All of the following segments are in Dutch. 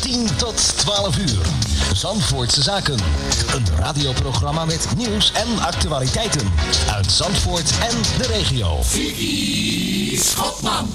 10 tot 12 uur. Zandvoortse Zaken. Een radioprogramma met nieuws en actualiteiten. Uit Zandvoort en de regio. Vicky Schotman.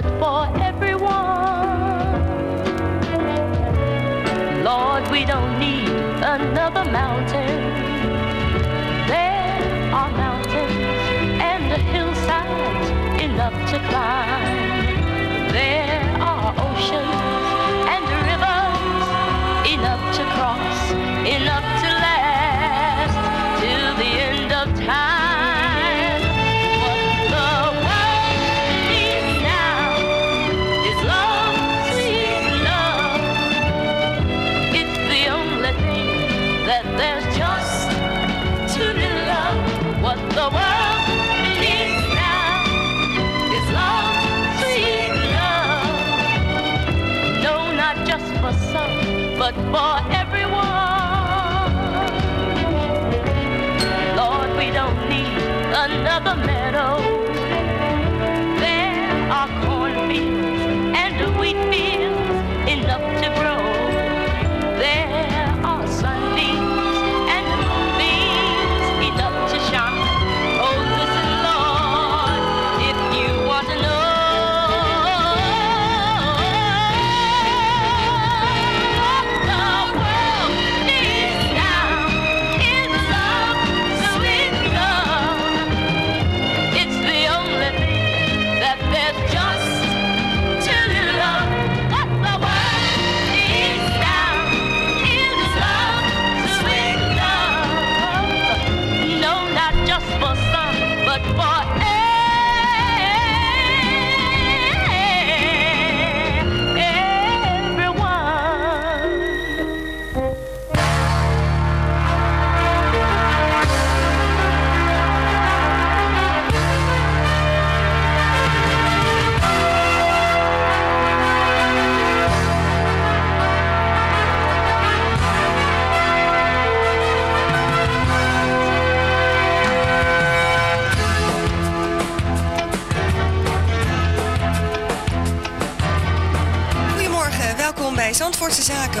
but for everyone. Lord, we don't need another mountain. There are mountains and hillsides enough to climb. There are oceans and rivers enough to cross, enough another meadow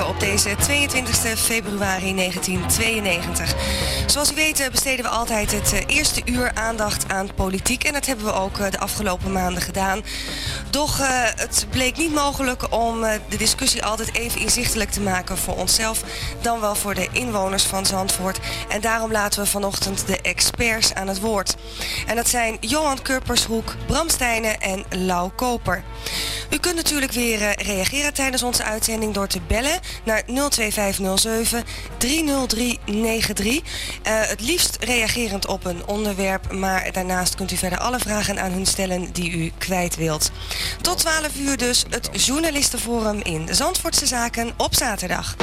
op deze 22 februari 1992. Zoals u weet besteden we altijd het eh, eerste uur aandacht aan politiek. En dat hebben we ook eh, de afgelopen maanden gedaan. Doch het bleek niet mogelijk om de discussie altijd even inzichtelijk te maken voor onszelf, dan wel voor de inwoners van Zandvoort. En daarom laten we vanochtend de experts aan het woord. En dat zijn Johan Kurpershoek, Bram Stijnen en Lau Koper. U kunt natuurlijk weer uh, reageren tijdens onze uitzending door te bellen naar 02507 30393. Uh, het liefst reagerend op een onderwerp, maar daarnaast kunt u verder alle vragen aan hun stellen die u kwijt wilt. Tot 12 uur dus het journalistenforum in Zandvoortse Zaken op zaterdag.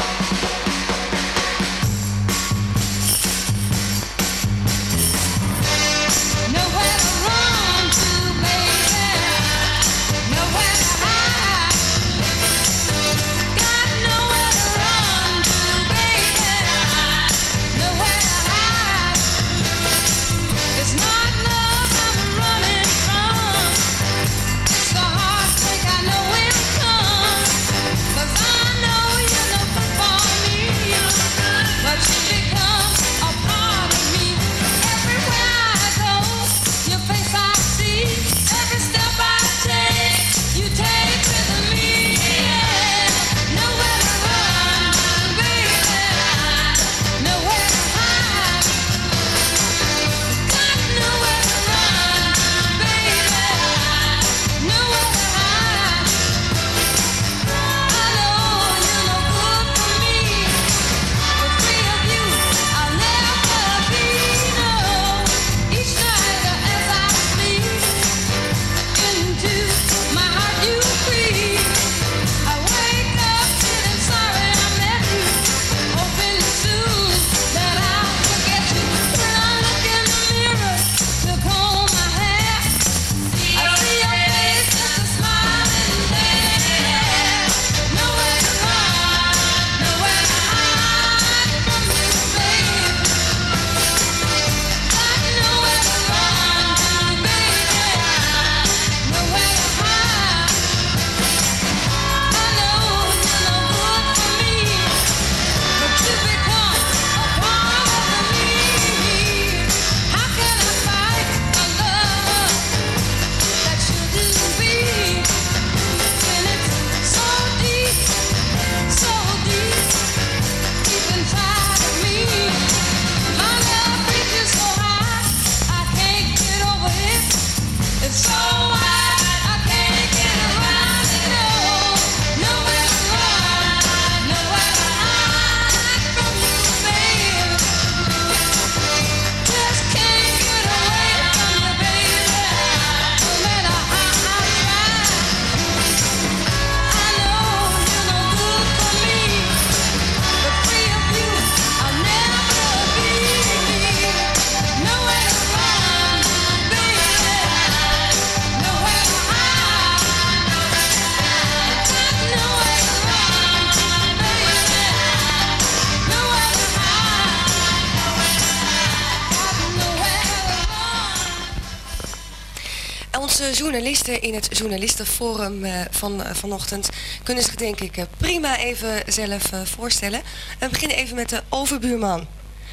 In het journalistenforum uh, van uh, vanochtend kunnen zich denk ik uh, prima even zelf voorstellen. We beginnen even met de overbuurman.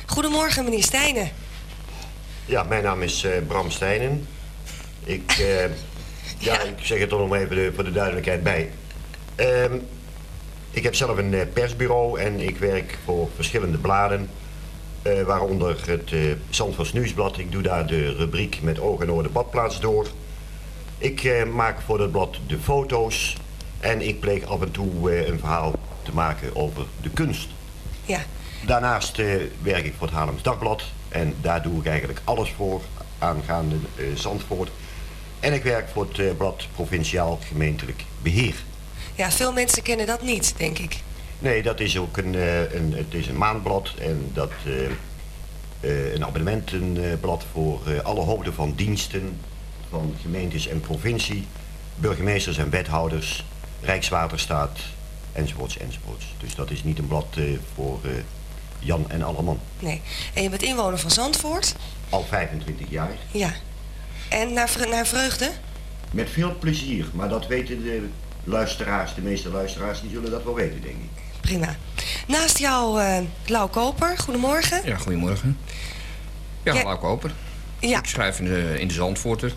Goedemorgen meneer Stijnen. Ja, mijn naam is Bram Stijnen. Ik, ja, ja, ik zeg het er nog even voor de duidelijkheid bij. Ehm, ik heb zelf een persbureau en ik werk voor verschillende bladen. waaronder het uh, Zandvoors Nieuwsblad. Ik doe daar de rubriek met oog en oor de badplaats door. Ik eh, maak voor dat blad de foto's en ik pleeg af en toe eh, een verhaal te maken over de kunst. Ja. Daarnaast eh, werk ik voor het Haarlems Dagblad en daar doe ik eigenlijk alles voor aangaande Zandvoort. En ik werk voor het blad Provinciaal Gemeentelijk Beheer. Ja, veel mensen kennen dat niet, denk ik. Nee, dat is ook een, een, het is een maandblad en dat, een abonnementenblad voor alle hoofden van diensten van gemeentes en provincie, burgemeesters en wethouders, Rijkswaterstaat, enzovoorts, enzovoorts. Dus dat is niet een blad uh, voor uh, Jan en Alleman. Nee. En je bent inwoner van Zandvoort? Al 25 jaar. Ja. En naar, naar vreugde? Met veel plezier, maar dat weten de luisteraars, de meeste luisteraars, die zullen dat wel weten, denk ik. Prima. Naast jou, uh, Lau Koper, goedemorgen. Ja, goedemorgen. Ja, ja. Lau Koper. Ja. Ik schrijf in de, in de Zandvoorter.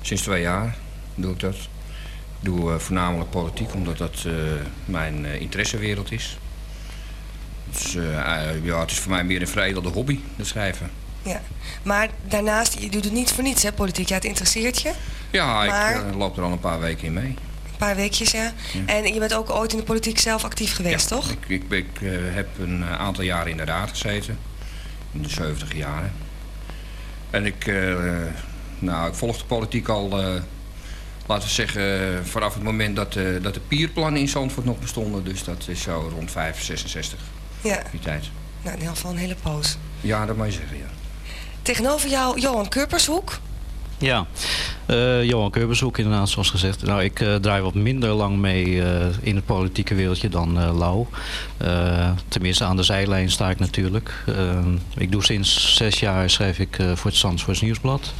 Sinds twee jaar doe ik dat. Ik doe uh, voornamelijk politiek, omdat dat uh, mijn uh, interessewereld is. Dus ja, het is voor mij meer een vrijwillige hobby, dat schrijven. Ja, maar daarnaast, je doet het niet voor niets, hè, politiek. Ja, het interesseert je. Ja, maar... ik loop er al een paar weken in mee. Een paar weekjes, ja. ja. En je bent ook ooit in de politiek zelf actief geweest, ja, toch? Ik, ik, ik heb een aantal jaren in de raad gezeten. In de 70 jaren. En ik nou, ik volg de politiek al, uh, laten we zeggen, vanaf het moment dat, uh, dat de pierplannen in Zandvoort nog bestonden. Dus dat is zo rond 5, 66. Ja. Die tijd. Nou, in ieder geval een hele poos. Ja, dat mag je zeggen, ja. Tegenover jou, Johan Kurpershoek. Ja, uh, Johan Kurpershoek inderdaad, zoals gezegd. Nou, ik uh, draai wat minder lang mee uh, in het politieke wereldje dan Lau. tenminste, aan de zijlijn sta ik natuurlijk. ik doe sinds zes jaar schrijf ik voor het Zandvoorts Nieuwsblad.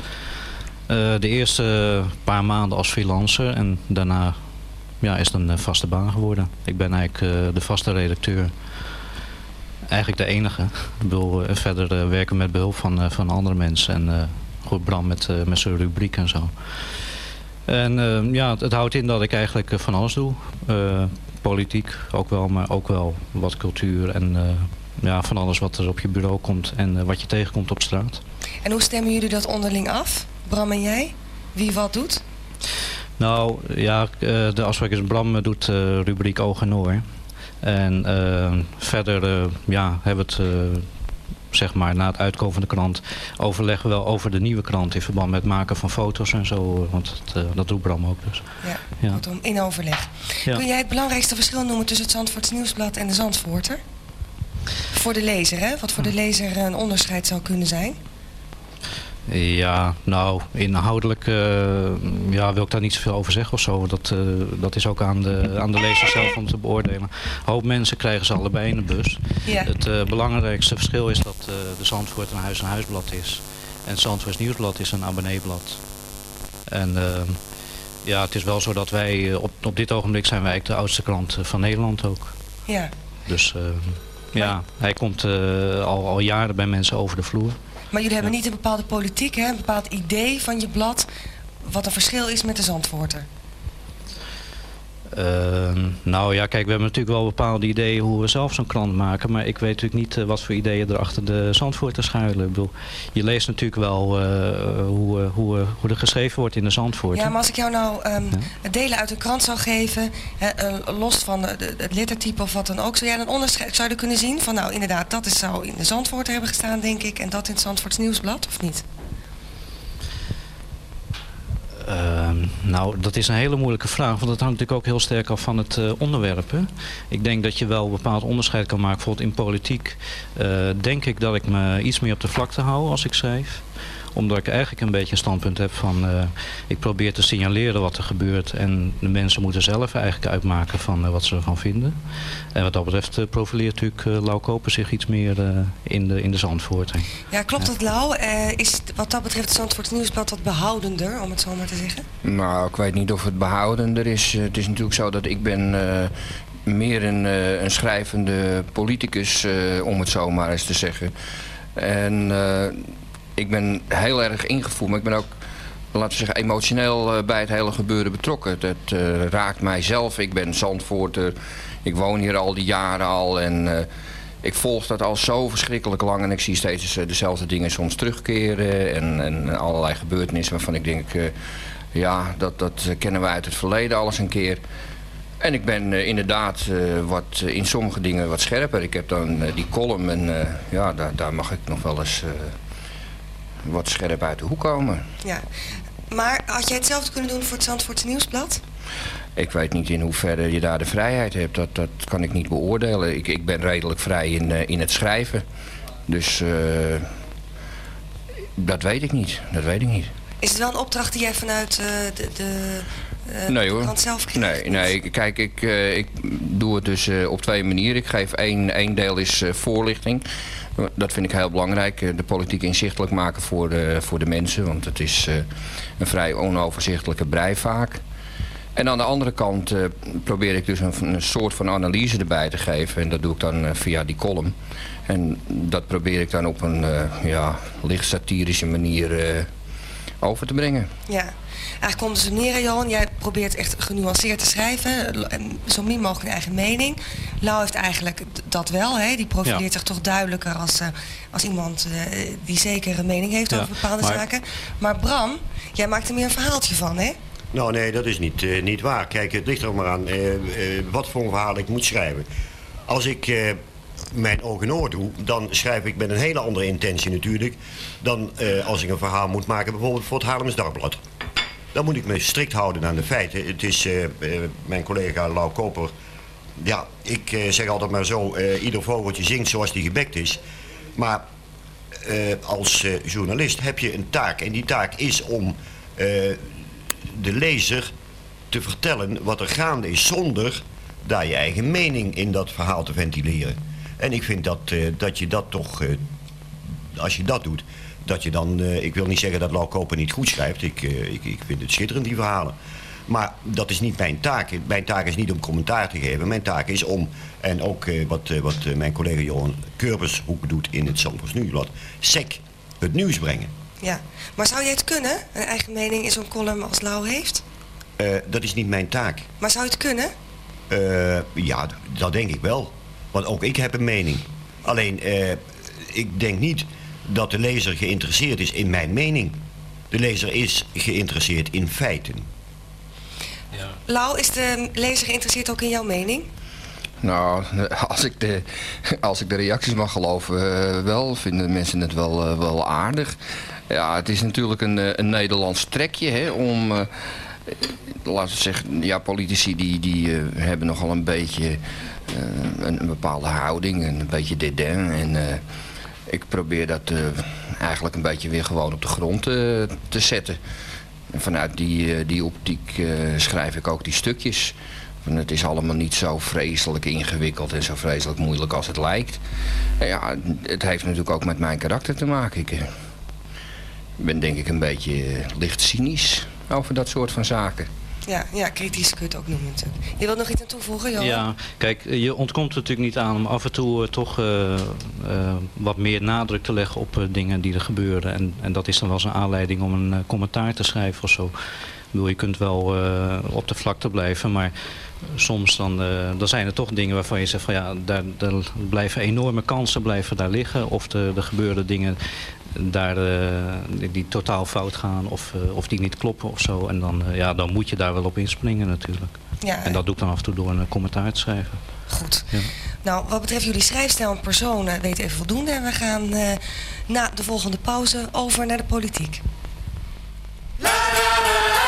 Uh, de eerste paar maanden als freelancer en daarna ja, is het een vaste baan geworden. Ik ben eigenlijk uh, de vaste redacteur. Eigenlijk de enige. Ik wil verder werken met behulp van, van andere mensen. En goed Bram met, met zijn rubriek en zo. En ja, het, het, houdt in dat ik eigenlijk van alles doe. politiek ook wel, maar ook wel wat cultuur en ja, van alles wat er op je bureau komt en wat je tegenkomt op straat. En hoe stemmen jullie dat onderling af? Bram en jij? Wie wat doet? Nou, ja, de afspraak is Bram doet de rubriek Oog en Oor. En uh, verder uh, ja, hebben we het, uh, zeg maar, na het uitkomen van de krant... overleggen we wel over de nieuwe krant in verband met het maken van foto's en zo. Want het, dat doet Bram ook dus. Ja, ja. In overleg. Ja. Kun jij het belangrijkste verschil noemen tussen het Zandvoorts Nieuwsblad en de Zandvoorter? Voor de lezer, hè? Wat voor de lezer een onderscheid zou kunnen zijn? Ja, nou, inhoudelijk uh, ja, wil ik daar niet zoveel over zeggen of zo. Dat, uh, dat is ook aan de, aan de lezer zelf om te beoordelen. Een hoop mensen krijgen ze allebei in de bus. Ja. Het uh, belangrijkste verschil is dat de Zandvoort een huis-en-huisblad is. En het Zandvoorts Nieuwsblad is een abonneeblad. En ja, het is wel zo dat wij, op, op dit ogenblik zijn wij eigenlijk de oudste krant van Nederland ook. Ja. Dus ja, hij komt al, al jaren bij mensen over de vloer. Maar jullie hebben niet een bepaalde politiek, hè? een bepaald idee van je blad... wat een verschil is met de Zandvoorter? Uh, nou ja, kijk, we hebben natuurlijk wel bepaalde ideeën hoe we zelf zo'n krant maken. Maar ik weet natuurlijk niet uh, wat voor ideeën er achter de Zandvoorter schuilen. Ik bedoel, je leest natuurlijk wel uh, hoe, hoe, hoe er geschreven wordt in de Zandvoorter. Ja, maar als ik jou nou um, ja? delen uit een krant zou geven, los van de, de, het lettertype of wat dan ook, zou jij een onderscheid zou je kunnen zien van nou inderdaad, dat is, zou in de Zandvoorter hebben gestaan, denk ik, en dat in het Zandvoorts Nieuwsblad, of niet? Uh, nou, dat is een hele moeilijke vraag, want dat hangt natuurlijk ook heel sterk af van het uh, onderwerp. Ik denk dat je wel een bepaald onderscheid kan maken. Bijvoorbeeld in politiek uh, denk ik dat ik me iets meer op de vlakte hou als ik schrijf. Omdat ik eigenlijk een beetje een standpunt heb van... ik probeer te signaleren wat er gebeurt. En de mensen moeten zelf eigenlijk uitmaken van wat ze ervan vinden. En wat dat betreft profileert natuurlijk Lau Koper zich iets meer in, de, in de Zandvoort. Ja, klopt dat Lau? is wat dat betreft het Zandvoort Nieuwsblad wat behoudender, om het zo maar te zeggen? Nou, ik weet niet of het behoudender is. Het is natuurlijk zo dat ik ben meer een, een schrijvende politicus, uh, om het zo maar eens te zeggen. En uh, ik ben heel erg ingevoerd, maar ik ben ook, laten we zeggen, emotioneel bij het hele gebeuren betrokken. Dat raakt mijzelf. Ik ben Zandvoorter. Ik woon hier al die jaren al en ik volg dat al zo verschrikkelijk lang en ik zie steeds dezelfde dingen soms terugkeren en, en allerlei gebeurtenissen waarvan ik denk, ja, dat, dat kennen we uit het verleden alles een keer. En ik ben uh, inderdaad uh, wat, uh, in sommige dingen wat scherper. Ik heb dan die column en ja, daar, daar mag ik nog wel eens wat scherp uit de hoek komen. Ja, maar had jij hetzelfde kunnen doen voor het Zandvoortse Nieuwsblad? Ik weet niet in hoeverre je daar de vrijheid hebt. Dat, dat kan ik niet beoordelen. Ik, ik ben redelijk vrij in, in het schrijven. Dus dat weet ik niet. Dat weet ik niet. Is het wel een opdracht die jij vanuit de, de uh, nee hoor. zelf Nee, nee, kijk, ik, ik doe het dus op twee manieren. Ik geef één, één deel is voorlichting. Dat vind ik heel belangrijk. De politiek inzichtelijk maken voor de, voor de mensen. Want het is een vrij onoverzichtelijke brei vaak. En aan de andere kant probeer ik dus een, een, soort van analyse erbij te geven. En dat doe ik dan via die column. En dat probeer ik dan op een ja, licht satirische manier over te brengen. Ja. Eigenlijk komt het neer, Johan. Jij probeert echt genuanceerd te schrijven. Zo min mogelijk een eigen mening. Lau heeft eigenlijk dat wel. Hè? Die profileert zich toch duidelijker als, uh, als iemand uh, die zeker een mening heeft over bepaalde zaken. Maar Bram, jij maakt er meer een verhaaltje van, hè? Nou nee, dat is niet, uh, niet waar. Kijk, het ligt er maar aan wat voor een verhaal ik moet schrijven. Als ik mijn ogen en oor doe, dan schrijf ik met een hele andere intentie natuurlijk... dan als ik een verhaal moet maken bijvoorbeeld voor het Haarlems Dagblad. Dan moet ik me strikt houden aan de feiten. Het is uh, mijn collega Lau Koper. Ja, ik uh, zeg altijd maar zo: ieder vogeltje zingt zoals die gebekt is. Maar als journalist heb je een taak. En die taak is om de lezer te vertellen wat er gaande is. zonder daar je eigen mening in dat verhaal te ventileren. En ik vind dat, dat je dat toch. als je dat doet, dat je dan, uh, ik wil niet zeggen dat Lau Koper niet goed schrijft. Ik, uh, ik, ik vind het schitterend, die verhalen. Maar dat is niet mijn taak. Mijn taak is niet om commentaar te geven. Mijn taak is om, en ook uh, wat, wat mijn collega Johan Kurbershoek doet in het Zandvoors Nieuwsblad, sec het nieuws brengen. Ja, maar zou jij het kunnen, een eigen mening in zo'n column als Lau heeft? dat is niet mijn taak. Maar zou je het kunnen? ja, dat denk ik wel. Want ook ik heb een mening. Alleen, ik denk niet dat de lezer geïnteresseerd is in mijn mening. De lezer is geïnteresseerd in feiten. Ja. Lau, is de lezer geïnteresseerd ook in jouw mening? Nou, als ik de, als ik de reacties mag geloven, uh, wel vinden mensen het wel, uh, wel aardig. Ja, het is natuurlijk een, eh, een Nederlands trekje hè, om... Uh, laten we zeggen, ja, politici die, die hebben nogal een beetje een, een, bepaalde houding, een beetje dédain. En ik probeer dat uh, eigenlijk een beetje weer gewoon op de grond uh, te zetten. En vanuit die, uh, die optiek schrijf ik ook die stukjes. En het is allemaal niet zo vreselijk ingewikkeld en zo vreselijk moeilijk als het lijkt. Ja, het heeft natuurlijk ook met mijn karakter te maken. Ik ben denk ik een beetje licht cynisch over dat soort van zaken. Ja, ja, kritisch kun je het ook noemen. Je wilt nog iets aan toevoegen, Johan? Ja, kijk, je ontkomt er natuurlijk niet aan om af en toe uh, toch uh, wat meer nadruk te leggen op dingen die er gebeuren. En, en dat is dan wel eens een aanleiding om een commentaar te schrijven of zo. Ik bedoel, je kunt wel op de vlakte blijven, maar soms dan, dan zijn er toch dingen waarvan je zegt van ja, daar, daar blijven enorme kansen blijven daar liggen. Of er gebeuren dingen daar, uh, die totaal fout gaan of, uh, of die niet kloppen of zo. En dan, uh, ja, dan moet je daar wel op inspringen natuurlijk. Ja, en dat doe ik dan af en toe door een commentaar te schrijven. Goed. Ja. Nou, wat betreft jullie schrijfstijl en personen weet even voldoende. En we gaan na de volgende pauze over naar de politiek. La, la, la,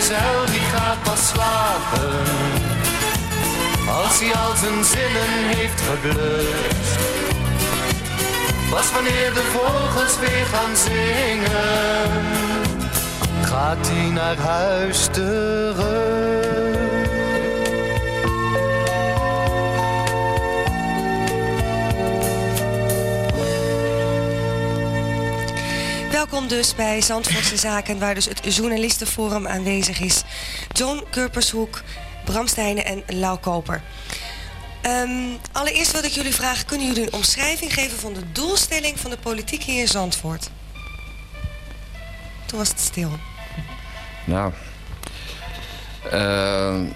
Vrijgezel die gaat pas slapen. Als hij al zijn zinnen heeft geblust. Pas wanneer de vogels weer gaan zingen. Gaat hij naar huis terug. Welkom dus bij Zandvoortse Zaken, waar dus het journalistenforum aanwezig is. John Kurpershoek, Bram Stijnen en Lau Koper. Ehm, allereerst wil ik jullie vragen, kunnen jullie een omschrijving geven van de doelstelling van de politiek hier in Zandvoort? Toen was het stil. Nou. eh,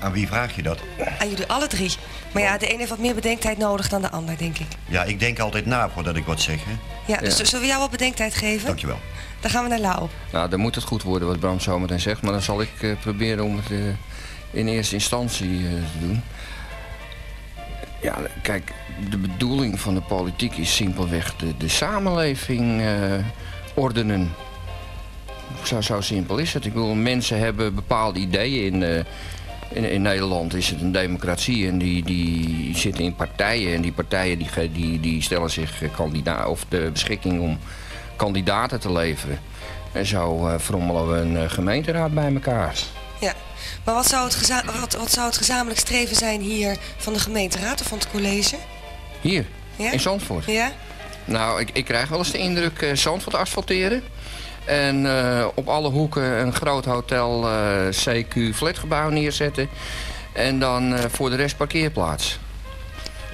Aan wie vraag je dat? Aan jullie alle drie. Maar ja, de een heeft wat meer bedenktijd nodig dan de ander, denk ik. Ja, ik denk altijd na voordat ik wat zeg. Hè? Ja, dus Ja. zullen we jou wat bedenktijd geven? Dankjewel. Dan gaan we naar Lau. nou, dan moet het goed worden wat Bram zometeen zegt. Maar dan zal ik eh, proberen om het eh, in eerste instantie eh, te doen. Ja, kijk, de bedoeling van de politiek is simpelweg de, de samenleving ordenen. Zo, simpel is het. Ik bedoel, mensen hebben bepaalde ideeën in, in, in Nederland is het een democratie en die, die zitten in partijen. En die partijen die, die, die stellen zich kandidaat of de beschikking om kandidaten te leveren. En zo eh frommelen we een eh, gemeenteraad bij elkaar. Ja, maar wat zou, het wat, wat zou het gezamenlijk streven zijn hier van de gemeenteraad of van het college? Hier, Ja? in Zandvoort. Ja? Nou, ik, ik krijg wel eens de indruk eh Zandvoort asfalteren. En op alle hoeken een groot hotel CQ flatgebouw neerzetten. En dan voor de rest parkeerplaats.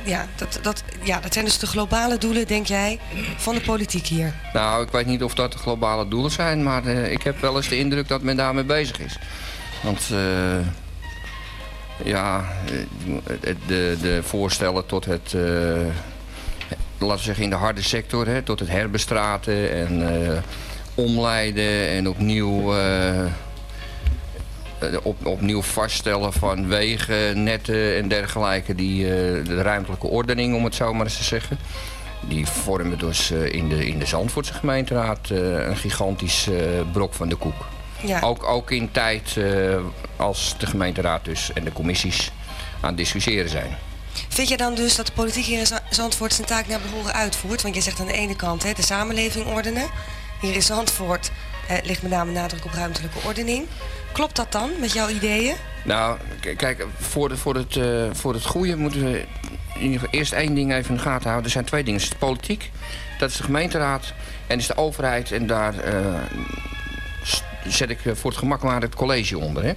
Ja dat, dat, ja, dat zijn dus de globale doelen, denk jij, van de politiek hier. Nou, ik weet niet of dat de globale doelen zijn, maar eh, ik heb wel eens de indruk dat men daarmee bezig is. Want eh, Ja, eh, de, de voorstellen tot het, laten we zeggen in de harde sector, hè, tot het herbestraten en omleiden en opnieuw, op, opnieuw vaststellen van wegen, netten en dergelijke, die, eh, de ruimtelijke ordening om het zo maar eens te zeggen. Die vormen dus eh, in, de, in de Zandvoortse gemeenteraad eh, een gigantisch eh, brok van de koek. Ja. Ook, ook in tijd eh, als de gemeenteraad dus en de commissies aan het discussiëren zijn. Vind je dan dus dat de politiek hier in Za- Zandvoort zijn taak naar behoren uitvoert? Want je zegt aan de ene kant hè, de samenleving ordenen. Hier in Zandvoort eh, ligt met name nadruk op ruimtelijke ordening. Klopt dat dan met jouw ideeën? Nou, kijk, voor, de, voor, het, eh, voor het goede moeten we eerst één ding even in de gaten houden. Er zijn twee dingen. De politiek, dat is de gemeenteraad en is de overheid. En daar eh, zet ik eh, voor het gemak maar het college onder. Hè.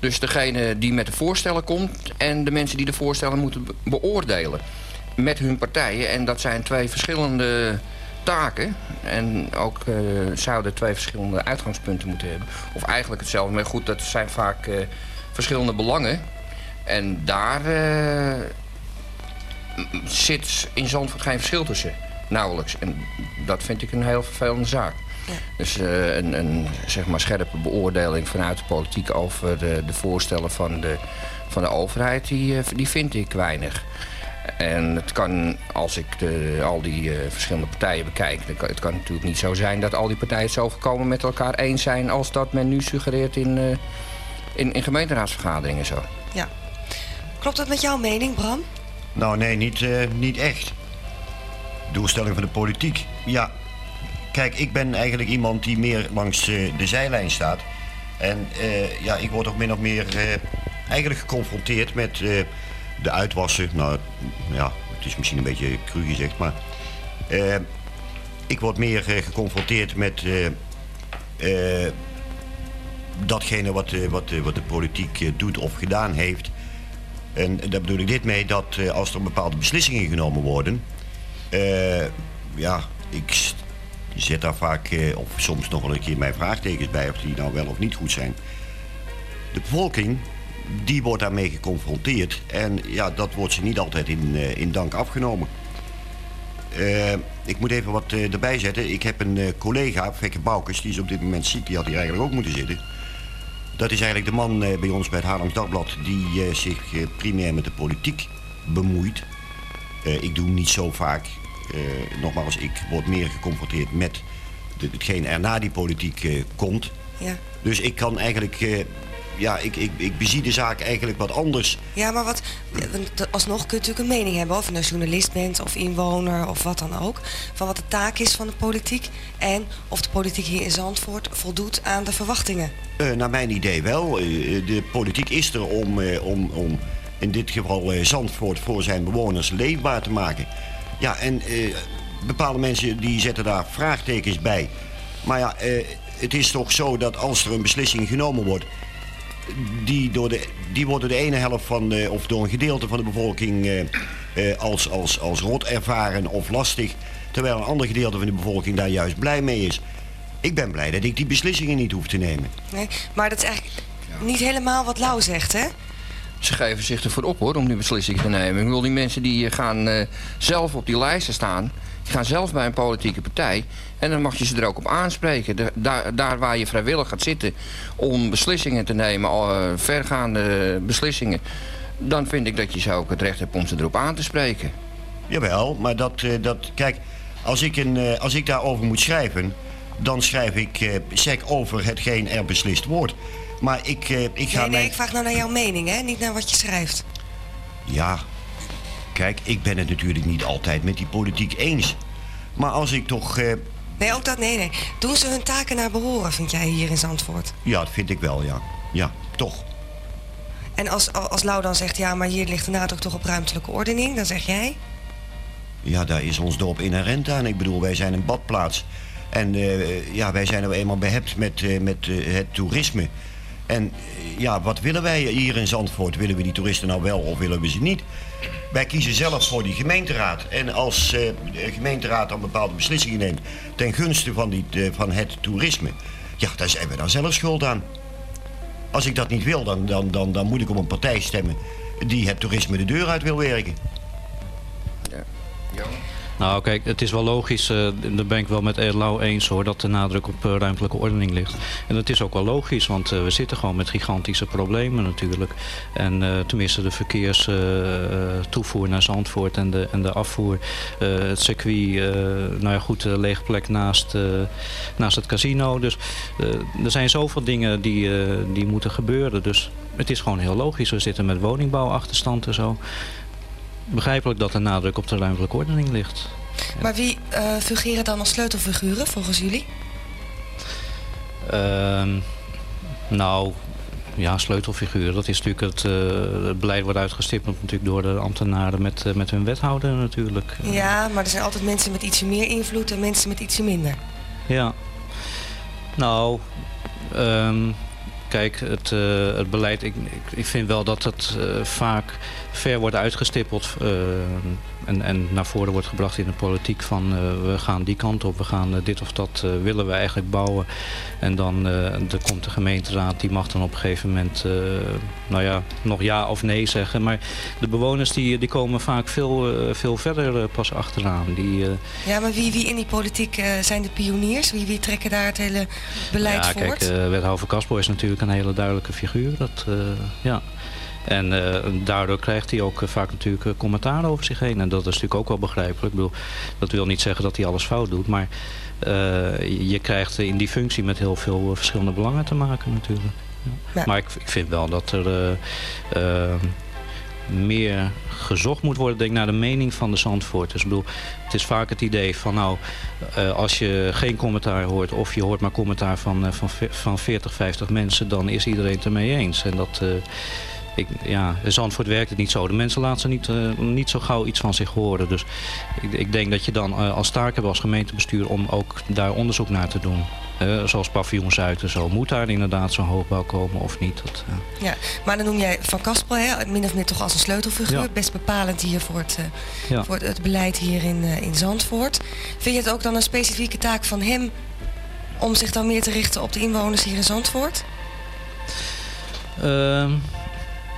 Dus degene die met de voorstellen komt en de mensen die de voorstellen moeten be- beoordelen. Met hun partijen. En dat zijn twee verschillende taken. En ook eh, zouden twee verschillende uitgangspunten moeten hebben. Of eigenlijk hetzelfde. Maar goed, dat zijn vaak eh, verschillende belangen. En daar eh, zit in Zandvoort geen verschil tussen. Nauwelijks. En dat vind ik een heel vervelende zaak. Ja. Dus een, een zeg maar scherpe beoordeling vanuit de politiek over de, de voorstellen van de, van de overheid, die, die vind ik weinig. En het kan, als ik de, al die eh, verschillende partijen bekijk, dan kan, het kan natuurlijk niet zo zijn dat al die partijen het zo volkomen met elkaar eens zijn als dat men nu suggereert in, eh, in, in gemeenteraadsvergaderingen zo. Ja. Klopt dat met jouw mening, Bram? Nou, nee, niet, eh, niet echt. Doelstelling van de politiek. Ja, kijk, ik ben eigenlijk iemand die meer langs de zijlijn staat. En eh, ja, ik word ook min of meer eigenlijk geconfronteerd met eh, de uitwassen. Nou, ja, het is misschien een beetje cru gezegd, maar... eh, ik word meer eh, geconfronteerd met eh, datgene wat, wat, wat de politiek doet of gedaan heeft. En daar bedoel ik dit mee dat als er bepaalde beslissingen genomen worden, ja, ik zet daar vaak, of soms nog wel een keer mijn vraagtekens bij of die nou wel of niet goed zijn. De bevolking, die wordt daarmee geconfronteerd en ja, dat wordt ze niet altijd in, eh, in dank afgenomen. Eh, ik moet even wat eh, erbij zetten. Ik heb een eh, collega, Fekke Boukes, die is op dit moment ziek, die had hier eigenlijk ook moeten zitten. Dat is eigenlijk de man bij ons bij het Haarlems Dagblad die zich primair met de politiek bemoeit. Ik doe niet zo vaak, nogmaals, ik word meer geconfronteerd met de, hetgeen er na die politiek komt. Ja. Dus ik kan eigenlijk, ja, ik, ik, ik bezie de zaak eigenlijk wat anders. Ja, maar wat, alsnog kun je natuurlijk een mening hebben, of je nou journalist bent of inwoner of wat dan ook, van wat de taak is van de politiek en of de politiek hier in Zandvoort voldoet aan de verwachtingen. Eh, naar mijn idee wel. Eh, de politiek is er om, eh, om, om in dit geval eh, Zandvoort voor zijn bewoners leefbaar te maken. Ja, en eh, bepaalde mensen die zetten daar vraagtekens bij. Maar ja, eh, het is toch zo dat als er een beslissing genomen wordt, die, door de, die worden de ene helft van, de, of door een gedeelte van de bevolking eh, eh, als, als, als rot ervaren of lastig, terwijl een ander gedeelte van de bevolking daar juist blij mee is. Ik ben blij dat ik die beslissingen niet hoef te nemen. Nee? Maar dat is eigenlijk niet helemaal wat Lau zegt, hè? Ze geven zich ervoor op hoor, om die beslissing te nemen. Ik bedoel, die mensen die eh, gaan eh, zelf op die lijsten staan. Die gaan zelf bij een politieke partij. En dan mag je ze er ook op aanspreken. De- daar, daar waar je vrijwillig gaat zitten om beslissingen te nemen, eh, vergaande beslissingen. Dan vind ik dat je zo ook het recht hebt om ze erop aan te spreken. Jawel, maar dat, eh, dat kijk, als ik, een, eh, als ik daarover moet schrijven, dan schrijf ik eh sec over hetgeen er beslist wordt. Maar ik, eh, ik ga Nee, nee, mijn... ik vraag nou naar jouw mening, hè? Niet naar wat je schrijft. Ja, kijk, ik ben het natuurlijk niet altijd met die politiek eens. Maar als ik toch, eh, Nee, ook dat, nee, nee. Doen ze hun taken naar behoren, vind jij hier in Zandvoort? ja, dat vind ik wel, ja. Ja, toch. En als, als Lau dan zegt, ja, maar hier ligt de nadruk toch op ruimtelijke ordening, dan zeg jij... Ja, daar is ons dorp inherent aan. Ik bedoel, wij zijn een badplaats. En eh, ja, wij zijn er eenmaal behept met, eh, met eh, het toerisme. En eh, ja, wat willen wij hier in Zandvoort? Willen we die toeristen nou wel of willen we ze niet? Wij kiezen zelf voor die gemeenteraad. En als eh, de gemeenteraad dan bepaalde beslissingen neemt ten gunste van, die, eh, van het toerisme, ja, daar zijn we dan zelf schuld aan. Als ik dat niet wil, dan, dan, dan, dan moet ik op een partij stemmen die het toerisme de deur uit wil werken. Nou kijk, het is wel logisch, uh, daar ben ik wel met Lau eens hoor, dat de nadruk op uh, ruimtelijke ordening ligt. En dat is ook wel logisch, want uh, we zitten gewoon met gigantische problemen natuurlijk. En tenminste de verkeerstoevoer naar Zandvoort en de, en de afvoer, het circuit, nou ja goed, de lege plek naast, naast het casino. Dus er zijn zoveel dingen die, die moeten gebeuren. Dus het is gewoon heel logisch, we zitten met woningbouwachterstand en zo begrijpelijk dat de nadruk op de ruimtelijke ordening ligt. Maar wie uh, fungeren dan als sleutelfiguren volgens jullie? Uh, nou, ja, sleutelfiguren. Dat is natuurlijk het, uh, het beleid wordt uitgestippeld natuurlijk door de ambtenaren met, uh, met hun wethouder natuurlijk. Ja, maar er zijn altijd mensen met ietsje meer invloed en mensen met ietsje minder. Ja. Nou, um, kijk, het, uh, het beleid, ik, ik, vind wel dat het uh, vaak ver wordt uitgestippeld uh, en, en naar voren wordt gebracht in de politiek van we gaan die kant op, we gaan dit of dat willen we eigenlijk bouwen. En dan er komt de gemeenteraad, die mag dan op een gegeven moment nou ja, nog ja of nee zeggen. Maar de bewoners die, die komen vaak veel, veel verder pas achteraan. Die, ja, maar wie, wie in die politiek zijn de pioniers? Wie, wie trekken daar het hele beleid ja, voort? Kijk, wethouder Kaspo is natuurlijk een hele duidelijke figuur. Dat, uh, ja. En uh, daardoor krijgt hij ook uh, vaak natuurlijk uh, commentaar over zich heen. En dat is natuurlijk ook wel begrijpelijk. Ik bedoel, dat wil niet zeggen dat hij alles fout doet. Maar je krijgt in die functie met heel veel verschillende belangen te maken natuurlijk. Ja. Ja. Maar ik, ik, vind wel dat er meer gezocht moet worden denk ik, naar de mening van de Zandvoorters. Ik bedoel, het is vaak het idee van nou, als je geen commentaar hoort of je hoort maar commentaar van, van, van 40, 50 mensen, dan is iedereen het ermee eens. En dat, ik, ja, in Zandvoort werkt het niet zo. De mensen laten niet, niet zo gauw iets van zich horen. Dus ik, ik denk dat je dan als taak hebt als gemeentebestuur om ook daar onderzoek naar te doen. Uh, zoals paviljoen Zuid en zo. Moet daar inderdaad zo'n hoogbouw komen of niet? Dat. Ja, maar dan noem jij Van Kaspel hè, min of meer toch als een sleutelfiguur. Ja. Best bepalend hier voor het, ja. voor het beleid hier in, in Zandvoort. Vind je het ook dan een specifieke taak van hem om zich dan meer te richten op de inwoners hier in Zandvoort? Ehm,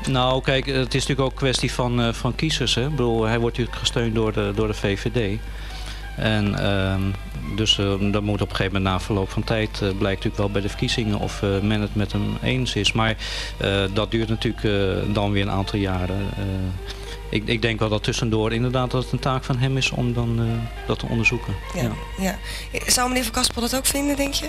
nou, kijk, het is natuurlijk ook een kwestie van, van kiezers. Hè? Ik bedoel, hij wordt natuurlijk gesteund door de, door de VVD. En um, dus uh, dat moet op een gegeven moment na verloop van tijd uh, blijkt natuurlijk wel bij de verkiezingen of uh, men het met hem eens is. Maar dat duurt natuurlijk dan weer een aantal jaren. Ik, ik, denk wel dat tussendoor inderdaad dat het een taak van hem is om dan dat te onderzoeken. Ja, ja. ja. Zou meneer Van Kaspel dat ook vinden, denk je?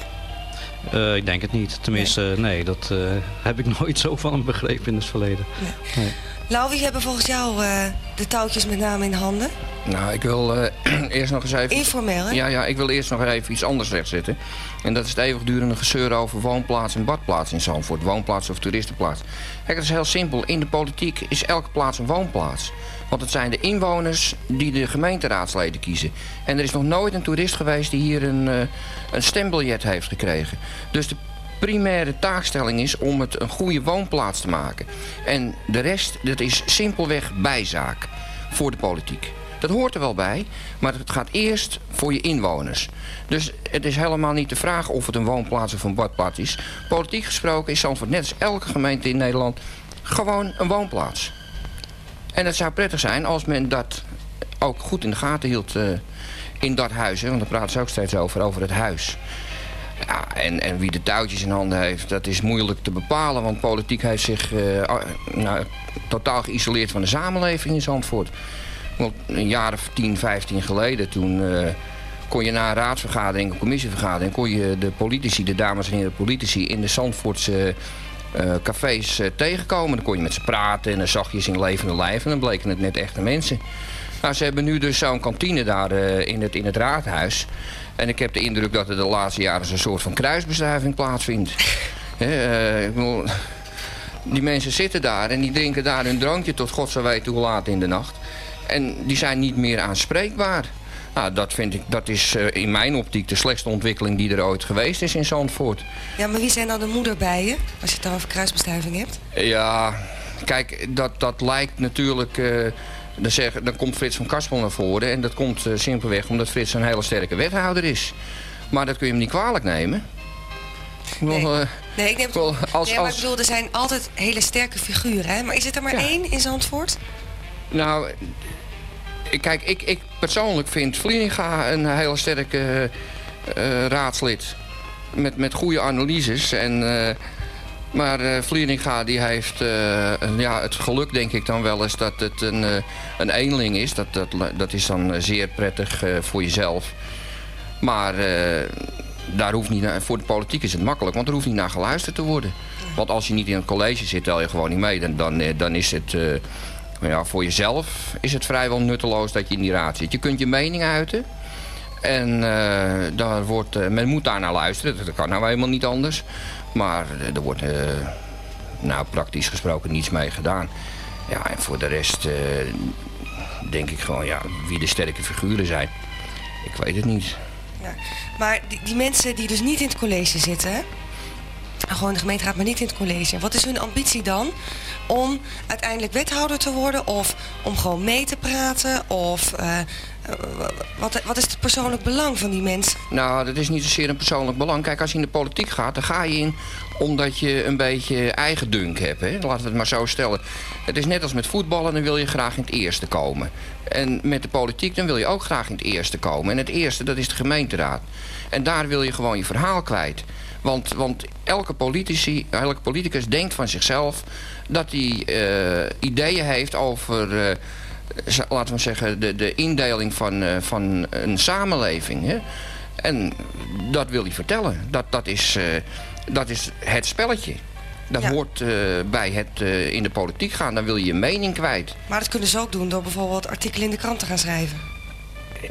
Uh, ik denk het niet. Tenminste, nee, nee dat uh, heb ik nooit zo van hem begrepen in het verleden. Nee. Nee. Lau, wie hebben volgens jou uh, de touwtjes met name in handen? Nou, ik wil eerst nog eens even... Informeel, hè? Ja, ja, ik wil eerst nog even iets anders rechtzetten. En dat is het eeuwigdurende gezeur over woonplaats en badplaats in Zandvoort. Woonplaats of toeristenplaats. Kijk, het is heel simpel. In de politiek is elke plaats een woonplaats. Want het zijn de inwoners die de gemeenteraadsleden kiezen. En er is nog nooit een toerist geweest die hier een, uh, een stembiljet heeft gekregen. Dus de primaire taakstelling is om het een goede woonplaats te maken. En de rest, dat is simpelweg bijzaak voor de politiek. Dat hoort er wel bij, maar het gaat eerst voor je inwoners. Dus het is helemaal niet de vraag of het een woonplaats of een badplaats is. Politiek gesproken is Zandvoort net als elke gemeente in Nederland gewoon een woonplaats. En het zou prettig zijn als men dat ook goed in de gaten hield uh, in dat huis. Hè? Want daar praten ze ook steeds over, over het huis. En, en wie de touwtjes in handen heeft, dat is moeilijk te bepalen. Want politiek heeft zich uh, nou, totaal geïsoleerd van de samenleving in Zandvoort. Want een jaar of 10, 15 geleden, toen uh, kon je na een raadsvergadering, een commissievergadering... kon je de politici, de dames en heren politici in de Zandvoortse... Uh, cafés uh, tegenkomen. Dan kon je met ze praten en dan zag je ze in levende lijf en dan bleken het net echte mensen. Nou, ze hebben nu dus zo'n kantine daar uh, in, het, in het raadhuis. En ik heb de indruk dat er de laatste jaren een soort van kruisbestuiving plaatsvindt. die mensen zitten daar en die drinken daar hun drankje tot god zou weten hoe laat in de nacht. En die zijn niet meer aanspreekbaar. Nou, dat vind ik, dat is uh, in mijn optiek de slechtste ontwikkeling die er ooit geweest is in Zandvoort. Ja, maar wie zijn dan de moederbijen, als je het dan over kruisbestuiving hebt? Ja, kijk, dat, dat lijkt natuurlijk... Uh, dan, zeg, dan komt Frits van Kaspel naar voren en dat komt uh, simpelweg omdat Frits een hele sterke wethouder is. Maar dat kun je hem niet kwalijk nemen. Nee. Nog, Nee, ik neem het Wel, als- nee, maar ik bedoel, er zijn altijd hele sterke figuren, hè? Maar is het er maar Ja. één in Zandvoort? Nou, kijk, ik, ik persoonlijk vind Vlieringa een hele sterke eh, raadslid. Met, met goede analyses. En, eh, maar eh Vlieringa die heeft eh, ja, het geluk, denk ik dan wel eens, dat het een, eh, een eenling is. Dat, dat, dat is dan eh, zeer prettig eh, voor jezelf. Maar eh, daar hoeft niet voor de politiek is het makkelijk, want er hoeft niet naar geluisterd te worden. Want als je niet in het college zit, tel je gewoon niet mee. Dan, dan, eh, dan is het, eh, ja, voor jezelf is het vrijwel nutteloos dat je in die raad zit. Je kunt je mening uiten. En eh, daar wordt, eh, men moet daar naar luisteren. Dat kan nou helemaal niet anders. Maar eh, er wordt nou, praktisch gesproken niets mee gedaan. Ja, en voor de rest denk ik gewoon ja, wie de sterke figuren zijn. Ik weet het niet. Ja. Maar die, die mensen die dus niet in het college zitten, gewoon de gemeenteraad, maar niet in het college. Wat is hun ambitie dan? Om uiteindelijk wethouder te worden of om gewoon mee te praten? Of eh, eh, wat, wat is het persoonlijk belang van die mensen? Nou, dat is niet zozeer een persoonlijk belang. Kijk, als je in de politiek gaat, dan ga je in omdat je een beetje eigen dunk hebt. Hè? Laten we het maar zo stellen. Het is net als met voetballen, dan wil je graag in het eerste komen. En met de politiek, dan wil je ook graag in het eerste komen. En het eerste, dat is de gemeenteraad. En daar wil je gewoon je verhaal kwijt. Want, want elke, politici, elke politicus denkt van zichzelf dat hij eh, ideeën heeft over... eh, laten we zeggen, de, de indeling van, eh, van een samenleving. Hè? En dat wil hij vertellen. Dat, dat, is, dat is het spelletje. Dat Ja. hoort bij het in de politiek gaan. Dan wil je je mening kwijt. Maar dat kunnen ze ook doen door bijvoorbeeld artikelen in de krant te gaan schrijven.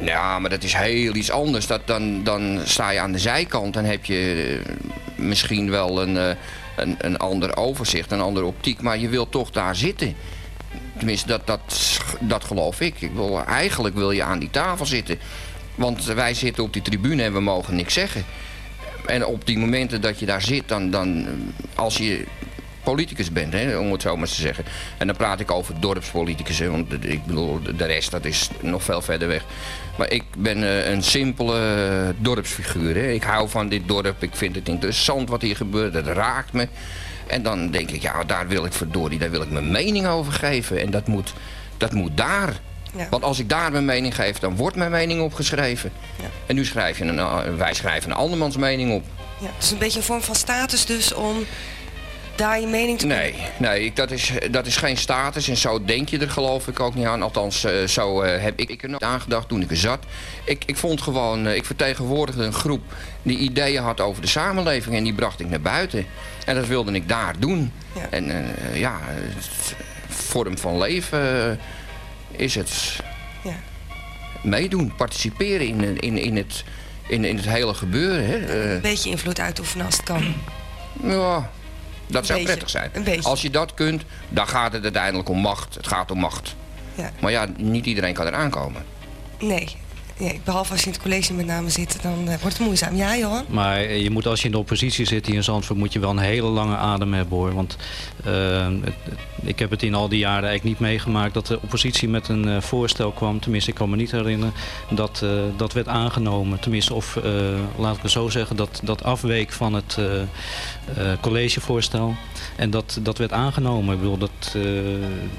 Ja, maar dat is heel iets anders. Dat, dan, dan sta je aan de zijkant en heb je eh, misschien wel een, eh, een, een ander overzicht, een andere optiek. Maar je wilt toch daar zitten. Tenminste, dat, dat, dat geloof ik. ik wil, eigenlijk wil je aan die tafel zitten. Want wij zitten op die tribune en we mogen niks zeggen. En op die momenten dat je daar zit, dan, dan als je politicus bent, hè, om het zo maar te zeggen. En dan praat ik over dorpspoliticus, hè, want ik bedoel, de- rest dat is nog veel verder weg. Maar ik ben eh, een simpele dorpsfiguur. Hè. Ik hou van dit dorp, ik vind het interessant wat hier gebeurt, het raakt me. En dan denk ik, ja, daar wil ik verdorie, daar wil ik mijn mening over geven. En dat moet, dat moet daar. Ja. Want als ik daar mijn mening geef, dan wordt mijn mening opgeschreven. Ja. En nu schrijf je een, eh, wij schrijven een andermans mening op. Ja, het is een beetje een vorm van status dus om daar je mening te Nee, nee ik, dat, is, dat is geen status en zo denk je er geloof ik ook niet aan. Althans, eh, zo eh, heb ik, ik er nooit aan gedacht toen ik er zat. Ik, ik vond gewoon, eh, ik vertegenwoordigde een groep die ideeën had over de samenleving en die bracht ik naar buiten. En dat wilde ik daar doen. Ja. En ja, vorm van leven is het Ja. meedoen, participeren in, in, in, het, in, in het hele gebeuren. Hè. Een beetje invloed uitoefenen als het kan. ja, dat zou beetje, prettig zijn. Als je dat kunt, dan gaat het uiteindelijk om macht. Het gaat om macht. Ja. Maar ja, niet iedereen kan eraan komen. Nee. Nee. Behalve als je in het college met name zit, dan eh, wordt het moeizaam. Ja, Johan? Maar eh, je moet, als je in de oppositie zit in Zandvoort, moet je wel een hele lange adem hebben hoor. Want eh, ik heb het in al die jaren eigenlijk niet meegemaakt dat de oppositie met een voorstel kwam. Tenminste, ik kan me niet herinneren dat dat werd aangenomen. Tenminste, of laat ik het zo zeggen, dat dat afweek van het collegevoorstel. En dat, dat werd aangenomen. Ik bedoel, dat,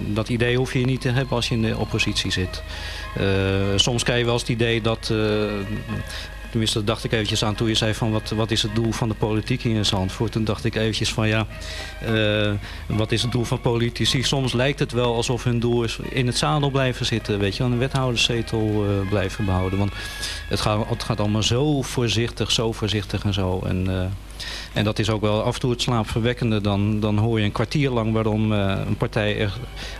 dat idee hoef je niet te hebben als je in de oppositie zit. Eh, soms krijg je wel eens het idee dat... eh, Tenminste, dat dacht ik eventjes aan toen je zei van wat, wat is het doel van de politiek hier in Zandvoort. Toen dacht ik eventjes van ja, eh, wat is het doel van politici? Soms lijkt het wel alsof hun doel is in het zadel blijven zitten, weet je, aan een wethouderszetel blijven behouden. Want het gaat, het gaat allemaal zo voorzichtig, zo voorzichtig en zo. En, en dat is ook wel af en toe het slaapverwekkende. Dan, dan hoor je een kwartier lang waarom eh, een partij, er,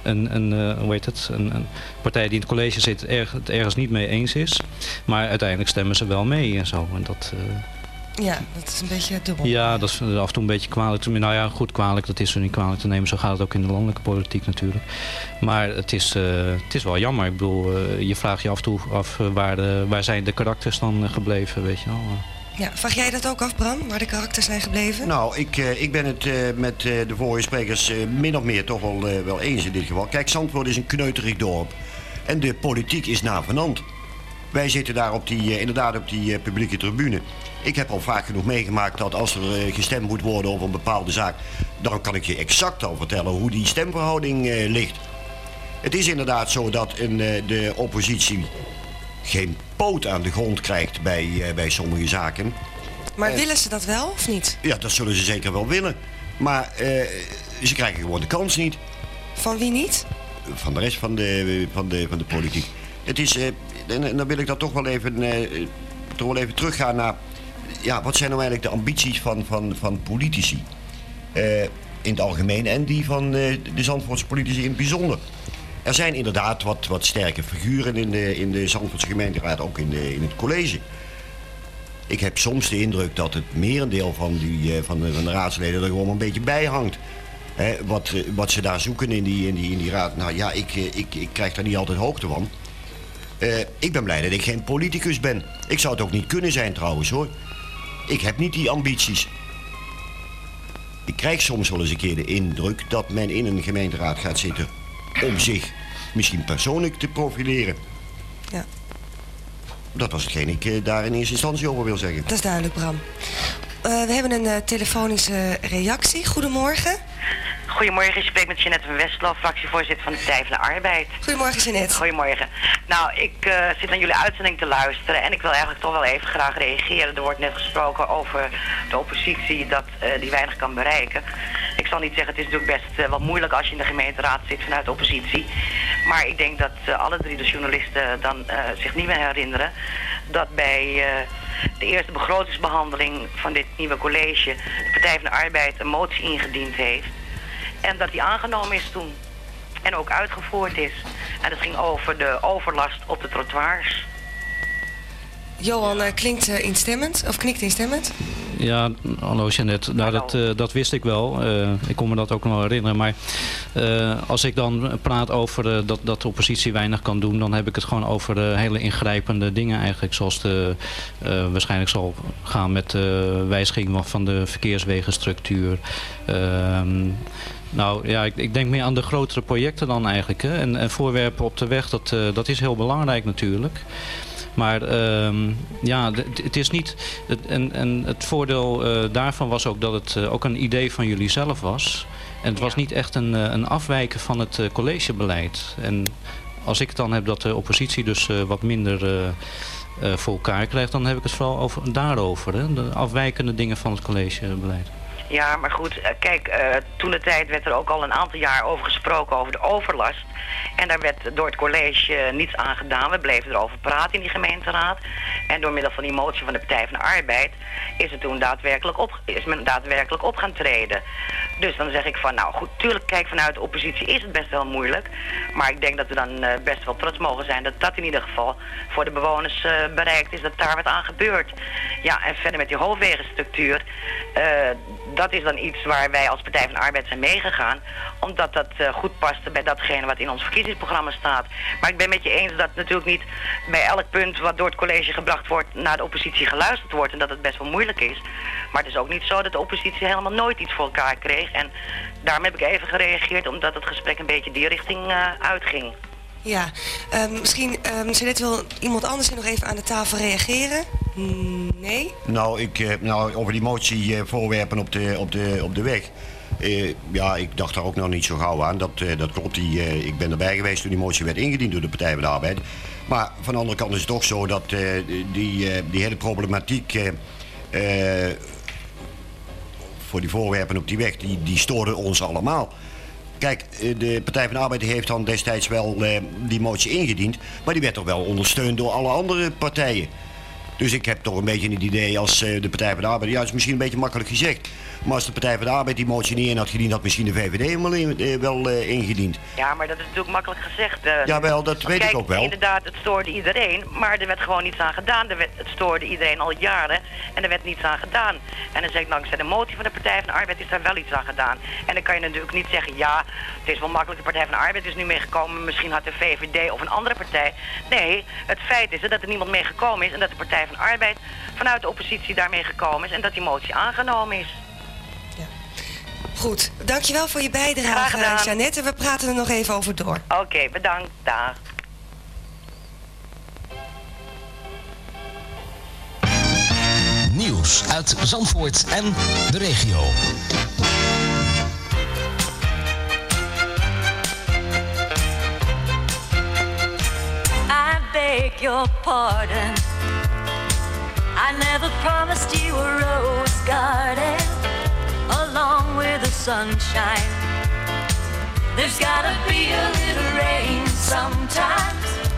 een, een, eh, hoe heet het, een, een partij die in het college zit erg, het ergens niet mee eens is. Maar uiteindelijk stemmen ze wel mee en zo. En dat, eh, Ja, dat is een beetje dubbel. ja, dat is af en toe een beetje kwalijk. Nou ja, goed kwalijk, dat is er niet kwalijk te nemen. Zo gaat het ook in de landelijke politiek natuurlijk. Maar het is, het is wel jammer. Ik bedoel, je vraagt je af en toe af waar, de, waar zijn de karakters dan gebleven, weet je wel. Ja, vraag jij dat ook af, Bram, waar de karakters zijn gebleven? Nou, ik, eh, ik ben het eh, met eh, de vorige sprekers min of meer toch wel, wel eens in dit geval. Kijk, Zandvoort is een kneuterig dorp. En de politiek is navenant. Wij zitten daar op die, inderdaad op die publieke tribune. Ik heb al vaak genoeg meegemaakt dat als er gestemd moet worden over een bepaalde zaak... dan kan ik je exact al vertellen hoe die stemverhouding ligt. Het is inderdaad zo dat eh, de oppositie geen poot aan de grond krijgt bij, eh, bij sommige zaken. Maar willen ze dat wel of niet? Ja, dat zullen ze zeker wel willen. Maar eh, ze krijgen gewoon de kans niet Van wie niet? van de rest van de, van de, van de politiek. Het is, eh, en, en dan wil ik dat toch wel even, eh, toch wel even teruggaan naar... Ja, wat zijn nou eigenlijk de ambities van, van, van politici? Eh, in het algemeen en die van eh, de Zandvoortse politici in het bijzonder. Er zijn inderdaad wat, wat sterke figuren in de, in de Zandvoortse gemeenteraad, ook in, de, in het college. Ik heb soms de indruk dat het merendeel van, die, eh, van, de, van de raadsleden er gewoon een beetje bij hangt. Wat, eh, wat ze daar zoeken in die, in die, in die raad. Nou ja, ik, eh, ik, ik krijg daar niet altijd hoogte van. Ik ben blij dat ik geen politicus ben. Ik zou het ook niet kunnen zijn trouwens hoor. Ik heb niet die ambities. Ik krijg soms wel eens een keer de indruk dat men in een gemeenteraad gaat zitten om zich misschien persoonlijk te profileren. Ja. Dat was hetgeen ik eh, daar in eerste instantie over wil zeggen. Dat is duidelijk, Bram. Eh, we hebben een eh, telefonische reactie. Goedemorgen. Goedemorgen, ik spreek met Jeanette van Westlo, fractievoorzitter van de Partij van de Arbeid. Goedemorgen, Jeanette. Goedemorgen. Nou, ik eh, zit naar jullie uitzending te luisteren en ik wil eigenlijk toch wel even graag reageren. Er wordt net gesproken over de oppositie dat eh, die weinig kan bereiken. Ik zal niet zeggen, het is natuurlijk best eh, wat moeilijk als je in de gemeenteraad zit vanuit de oppositie. Maar ik denk dat alle drie de journalisten dan zich niet meer herinneren dat bij de eerste begrotingsbehandeling van dit nieuwe college de Partij van de Arbeid een motie ingediend heeft. En dat die aangenomen is toen. En ook uitgevoerd is. En het ging over de overlast op de trottoirs. Johan eh, klinkt eh, instemmend, of knikt instemmend. Ja, hallo Jeannette. Nou, dat, eh, dat wist ik wel. Eh, ik kon me dat ook nog wel herinneren. Maar eh, als ik dan praat over eh, dat, dat de oppositie weinig kan doen... dan heb ik het gewoon over de hele ingrijpende dingen eigenlijk. Zoals de, eh, waarschijnlijk zal gaan met de wijziging van de verkeerswegenstructuur. Nou ja, ik, ik denk meer aan de grotere projecten dan eigenlijk. Hè. En, en voorwerpen op de weg, dat, eh, dat is heel belangrijk natuurlijk. Maar ehm, ja, het is niet. Het, en, en het voordeel eh, daarvan was ook dat het eh, ook een idee van jullie zelf was. En het was niet echt een, een afwijken van het collegebeleid. En als ik het dan heb dat de oppositie dus wat minder voor elkaar krijgt, dan heb ik het vooral over, daarover. Hè? De afwijkende dingen van het collegebeleid. Ja, maar goed, eh, kijk, eh, toen de tijd werd er ook al een aantal jaar over gesproken over de overlast. En daar werd door het college eh, niets aan gedaan. We bleven erover praten in die gemeenteraad. En door middel van die motie van de Partij van de Arbeid is, het toen daadwerkelijk op, is men daadwerkelijk op gaan treden. Dus dan zeg ik van, nou goed, tuurlijk, kijk, vanuit de oppositie is het best wel moeilijk. Maar ik denk dat we dan best wel trots mogen zijn dat dat in ieder geval voor de bewoners bereikt is, dat daar wat aan gebeurt. Ja, en verder met die hoofdwegenstructuur, dat is dan iets waar wij als Partij van de Arbeid zijn meegegaan. Omdat dat eh, goed paste bij datgene wat in ons verkiezingsprogramma staat. Maar ik ben met je eens dat natuurlijk niet bij elk punt wat door het college gebracht wordt naar de oppositie geluisterd wordt. En dat het best wel moeilijk is. Maar het is ook niet zo dat de oppositie helemaal nooit iets voor elkaar kreeg. En daarom heb ik even gereageerd omdat het gesprek een beetje die richting eh, uitging. Ja, ehm, misschien um, Jeanette wil iemand anders nog even aan de tafel reageren. Nee? Nou, ik, eh, nou over die motie eh, voorwerpen op de, op de, op de weg. Eh, ja, ik dacht daar ook nog niet zo gauw aan. Dat, dat klopt. Die, ik ben erbij geweest toen die motie werd ingediend door de Partij van de Arbeid. Maar van de andere kant is het toch zo dat die, die hele problematiek voor die voorwerpen op die weg, die, die stoorde ons allemaal. Kijk, eh, de Partij van de Arbeid heeft dan destijds wel eh, die motie ingediend, maar die werd toch wel ondersteund door alle andere partijen. Dus ik heb toch een beetje het idee als eh, de Partij van de Arbeid, ja, het is misschien een beetje makkelijk gezegd, maar als de Partij van de Arbeid die motie niet in had gediend, had misschien de VVD hem wel, eh, wel eh, ingediend. Ja, maar dat is natuurlijk makkelijk gezegd. eh. Jawel, dat weet ik ook wel. inderdaad, het stoorde iedereen, maar er werd gewoon niets aan gedaan. Er werd, het stoorde iedereen al jaren en er werd niets aan gedaan. En dan zeg ik, dankzij de motie van de Partij van de Arbeid is daar wel iets aan gedaan. En dan kan je natuurlijk niet zeggen, ja, het is wel makkelijk, de Partij van de Arbeid is nu meegekomen, misschien had de VVD of een andere partij. Nee, het feit is dat er niemand meegekomen is en dat de Partij van de Arbeid vanuit de oppositie daarmee gekomen is en dat die motie aangenomen is. Goed, dankjewel voor je bijdrage, Jeannette. We praten er nog even over door. Oké, bedankt. Dag. Nieuws uit Zandvoort en de regio. I beg your pardon. I never promised you a rose garden. Along with the sunshine. There's gotta be a little rain sometimes.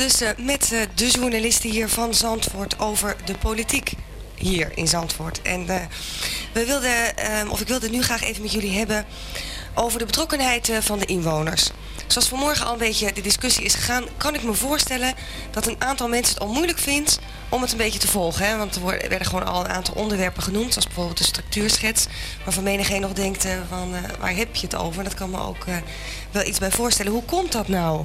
Dus eh, met eh, de journalisten hier van Zandvoort over de politiek hier in Zandvoort. En eh, we wilden, of ik wilde het nu graag even met jullie hebben over de betrokkenheid van de inwoners. Zoals vanmorgen al een beetje de discussie is gegaan, kan ik me voorstellen dat een aantal mensen het al moeilijk vindt om het een beetje te volgen. Hè? Want er werden gewoon al een aantal onderwerpen genoemd, zoals bijvoorbeeld de structuurschets, waarvan menigeen nog denkt van waar heb je het over? Dat kan me ook wel iets bij voorstellen. Hoe komt dat nou?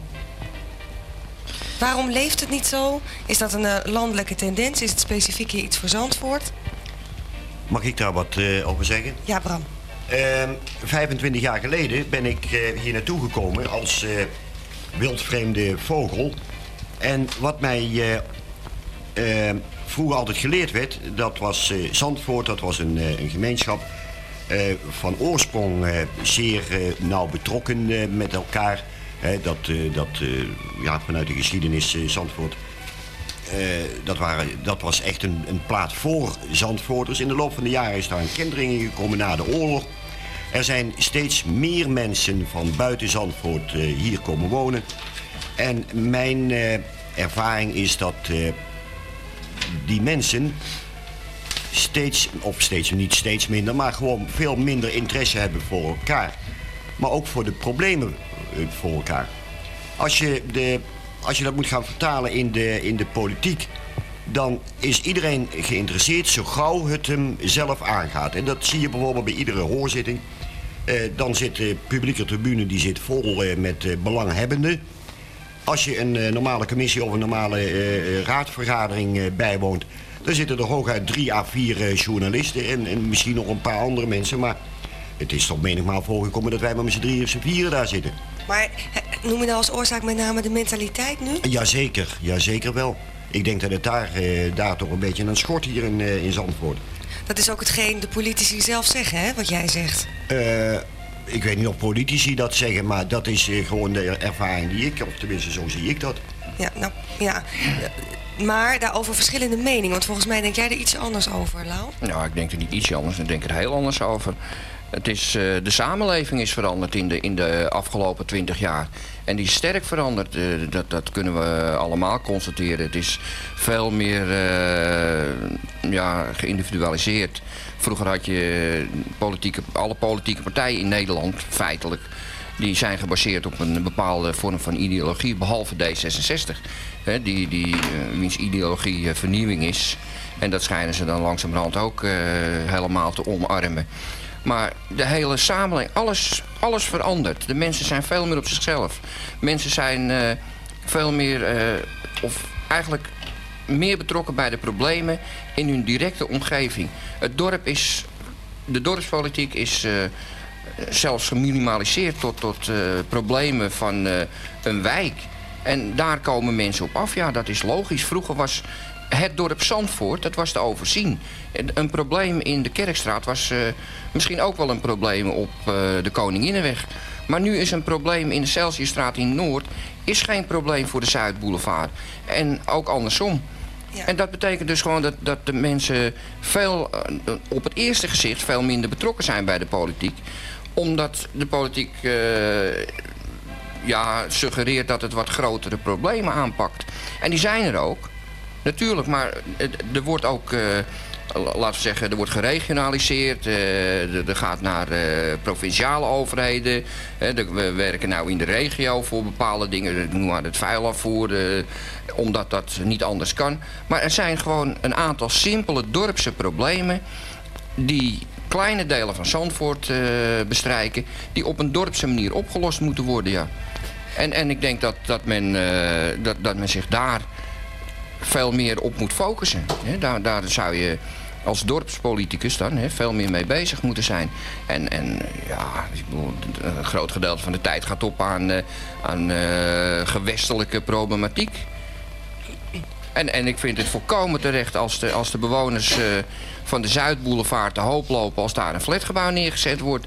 Waarom leeft het niet zo? Is dat een eh, landelijke tendens? Is het specifiek hier iets voor Zandvoort? Mag ik daar wat eh, over zeggen? Ja, Bram. Ehm, 25 jaar geleden ben ik eh, hier naartoe gekomen als wildvreemde vogel. En wat mij eh, eh, vroeger altijd geleerd werd, dat was Zandvoort, dat was een, een gemeenschap van oorsprong zeer nauw betrokken met elkaar. Dat eh, dat eh, ja, vanuit de geschiedenis eh, Zandvoort dat, waren, dat was echt een, een plaats voor Zandvoorters. In de loop van de jaren is daar een kentering in gekomen na de oorlog. Er zijn steeds meer mensen van buiten Zandvoort hier komen wonen. En mijn ervaring is dat die mensen steeds, of steeds niet steeds minder, maar gewoon veel minder interesse hebben voor elkaar. Maar ook voor de problemen voor elkaar. Als je, de, als je dat moet gaan vertalen in de, in de politiek, dan is iedereen geïnteresseerd zo gauw het hem zelf aangaat. En dat zie je bijvoorbeeld bij iedere hoorzitting. Eh, dan zit de publieke tribune die zit vol eh, met eh, belanghebbenden. Als je een eh, normale commissie of een normale eh, eh, raadsvergadering eh, bijwoont, dan zitten er hooguit drie à vier eh, journalisten en, en misschien nog een paar andere mensen. Maar het is toch menigmaal voorgekomen dat wij maar met z'n drieën of z'n vieren daar zitten. Maar hè, noem je nou als oorzaak met name de mentaliteit nu? Jazeker, jazeker wel. Ik denk dat het daar, eh, daar toch een beetje aan schort hier in, eh, in Zandvoort. Dat is ook hetgeen de politici zelf zeggen, hè, wat jij zegt. Eh, ik weet niet of politici dat zeggen, maar dat is eh, gewoon de ervaring die ik, of tenminste zo zie ik dat. Ja, nou, ja. Maar daarover verschillende meningen. Want volgens mij denk jij er iets anders over, Lau. Nou, ik denk er niet iets anders, ik denk er heel anders over. Het is, eh, de samenleving is veranderd in de, in de afgelopen twintig jaar. En die is sterk veranderd. eh, dat, dat kunnen we allemaal constateren. Het is veel meer eh, ja, geïndividualiseerd. Vroeger had je politieke, alle politieke partijen in Nederland, feitelijk... die zijn gebaseerd op een bepaalde vorm van ideologie, behalve D66. Hè, die, die, wiens ideologie vernieuwing is. En dat schijnen ze dan langzamerhand ook helemaal te omarmen. Maar de hele samenleving, alles, alles verandert. De mensen zijn veel meer op zichzelf. Mensen zijn eh, veel meer, eh, of eigenlijk meer betrokken bij de problemen in hun directe omgeving. Het dorp is, de dorpspolitiek is eh, zelfs geminimaliseerd tot, tot problemen van een wijk. En daar komen mensen op af. Ja, dat is logisch. Vroeger was het dorp Zandvoort, dat was te overzien. En Een probleem in de Kerkstraat was eh, misschien ook wel een probleem op eh, de Koninginnenweg. Maar nu is een probleem in de Celsiusstraat in Noord... is geen probleem voor de Zuidboulevard. En ook andersom. Ja. En dat betekent dus gewoon dat, dat de mensen veel, eh, op het eerste gezicht veel minder betrokken zijn bij de politiek. Omdat de politiek ja, suggereert dat het wat grotere problemen aanpakt. En die zijn er ook. Natuurlijk, maar er wordt ook, eh, laten we zeggen, er wordt geregionaliseerd. eh, er gaat naar eh, provinciale overheden. We werken nou in de regio voor bepaalde dingen. Noem maar het vuilafvoer, omdat dat niet anders kan. Maar er zijn gewoon een aantal simpele dorpse problemen... die kleine delen van Zandvoort bestrijken... die op een dorpse manier opgelost moeten worden, ja. En, en ik denk dat, dat, men, dat, dat men zich daar veel meer op moet focussen. Daar, daar zou je als dorpspoliticus dan veel meer mee bezig moeten zijn. En, en ja, een groot gedeelte van de tijd gaat op aan, eh, aan eh, gewestelijke problematiek. En, en ik vind het volkomen terecht als de, als de bewoners eh, van de Zuidboulevard te hoop lopen als daar een flatgebouw neergezet wordt.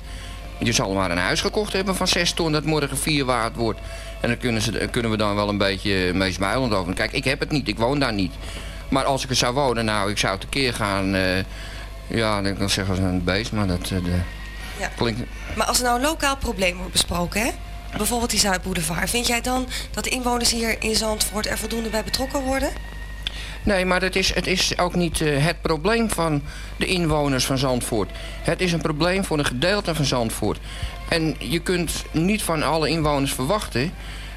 Je zal maar een huis gekocht hebben van 6 ton dat morgen 4 waard wordt. En dan kunnen, ze, kunnen we dan wel een beetje meesmuilend over. Kijk, ik heb het niet, ik woon daar niet. Maar als ik er zou wonen, nou, ik zou tekeer gaan. eh, ja, dan kan ik zeggen als een beest, maar dat eh, de, Ja. klinkt... Maar als er nou een lokaal probleem wordt besproken, hè? bijvoorbeeld die Zuidboulevard... vind jij dan dat de inwoners hier in Zandvoort er voldoende bij betrokken worden? Nee, maar het is, het is ook niet eh, het probleem van de inwoners van Zandvoort. Het is een probleem voor een gedeelte van Zandvoort. En je kunt niet van alle inwoners verwachten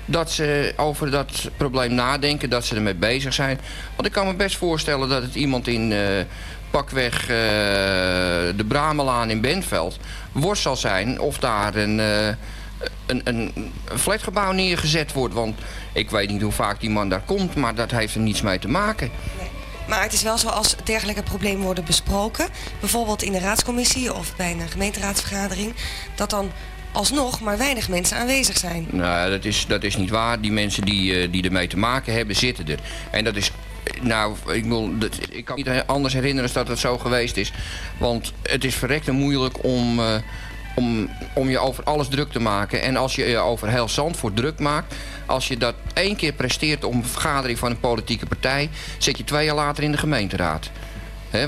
dat ze over dat probleem nadenken, dat ze ermee bezig zijn. Want ik kan me best voorstellen dat het iemand in eh, pakweg eh, de Bramelaan in Bentveld worst zal zijn of daar een, een, een, flatgebouw neergezet wordt. Want ik weet niet hoe vaak die man daar komt, maar dat heeft er niets mee te maken. Maar het is wel zo als dergelijke problemen worden besproken... bijvoorbeeld in de raadscommissie of bij een gemeenteraadsvergadering... dat dan alsnog maar weinig mensen aanwezig zijn. Nou, dat is, dat is niet waar. Die mensen die, eh, die ermee te maken hebben, zitten er. En dat is... Nou, ik, bedoel, dat, ik kan me niet anders herinneren dan dat het zo geweest is. Want het is verrekte moeilijk om, eh, om, om je over alles druk te maken. En als je je over heel Zandvoort druk maakt... als je dat één keer presteert om een vergadering van een politieke partij... zit je twee jaar later in de gemeenteraad.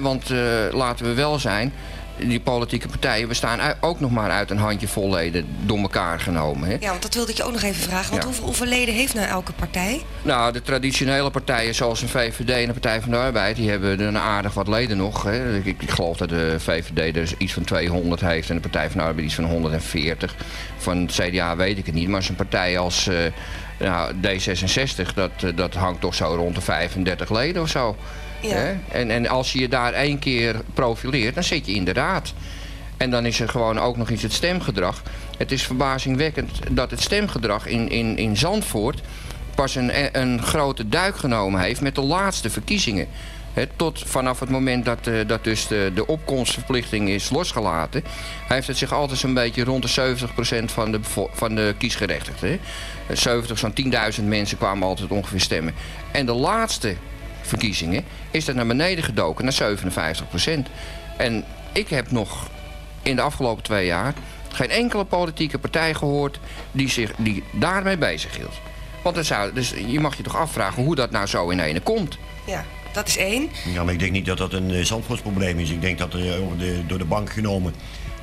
Want eh, laten we wel zijn, die politieke partijen bestaan ook nog maar uit een handjevol leden door elkaar genomen. Hè. Ja, want dat wilde ik je ook nog even vragen. Want Ja. hoeveel, hoeveel leden heeft nou elke partij? Nou, de traditionele partijen zoals een VVD en de Partij van de Arbeid... die hebben er een aardig wat leden nog. Hè. Ik, ik geloof dat de VVD er iets van 200 heeft... en de Partij van de Arbeid iets van 140. Van het CDA weet ik het niet. Maar zo'n partij als eh, nou, D66... Dat, eh, dat hangt toch zo rond de 35 leden of zo. En, en als je je daar één keer profileert, dan zit je in de raad. En dan is er gewoon ook nog iets het stemgedrag. Het is verbazingwekkend dat het stemgedrag in, in, in Zandvoort pas een, een grote duik genomen heeft met de laatste verkiezingen. Hè, tot vanaf het moment dat, eh, dat dus de, de opkomstverplichting is losgelaten, heeft het zich altijd zo'n beetje rond de 70% van de, van de kiesgerechtigden. hè. Eh, 70, zo'n 10.000 mensen kwamen altijd ongeveer stemmen. En de laatste verkiezingen is dat naar beneden gedoken naar 57%. En ik heb nog in de afgelopen twee jaar geen enkele politieke partij gehoord die zich die daarmee bezig hield. Want het zou, dus je mag je toch afvragen hoe dat nou zo in ene komt. Ja, dat is één. Ja, maar ik denk niet dat dat een uh, Zandvoortsprobleem is. Ik denk dat er eh, over de, door de bank genomen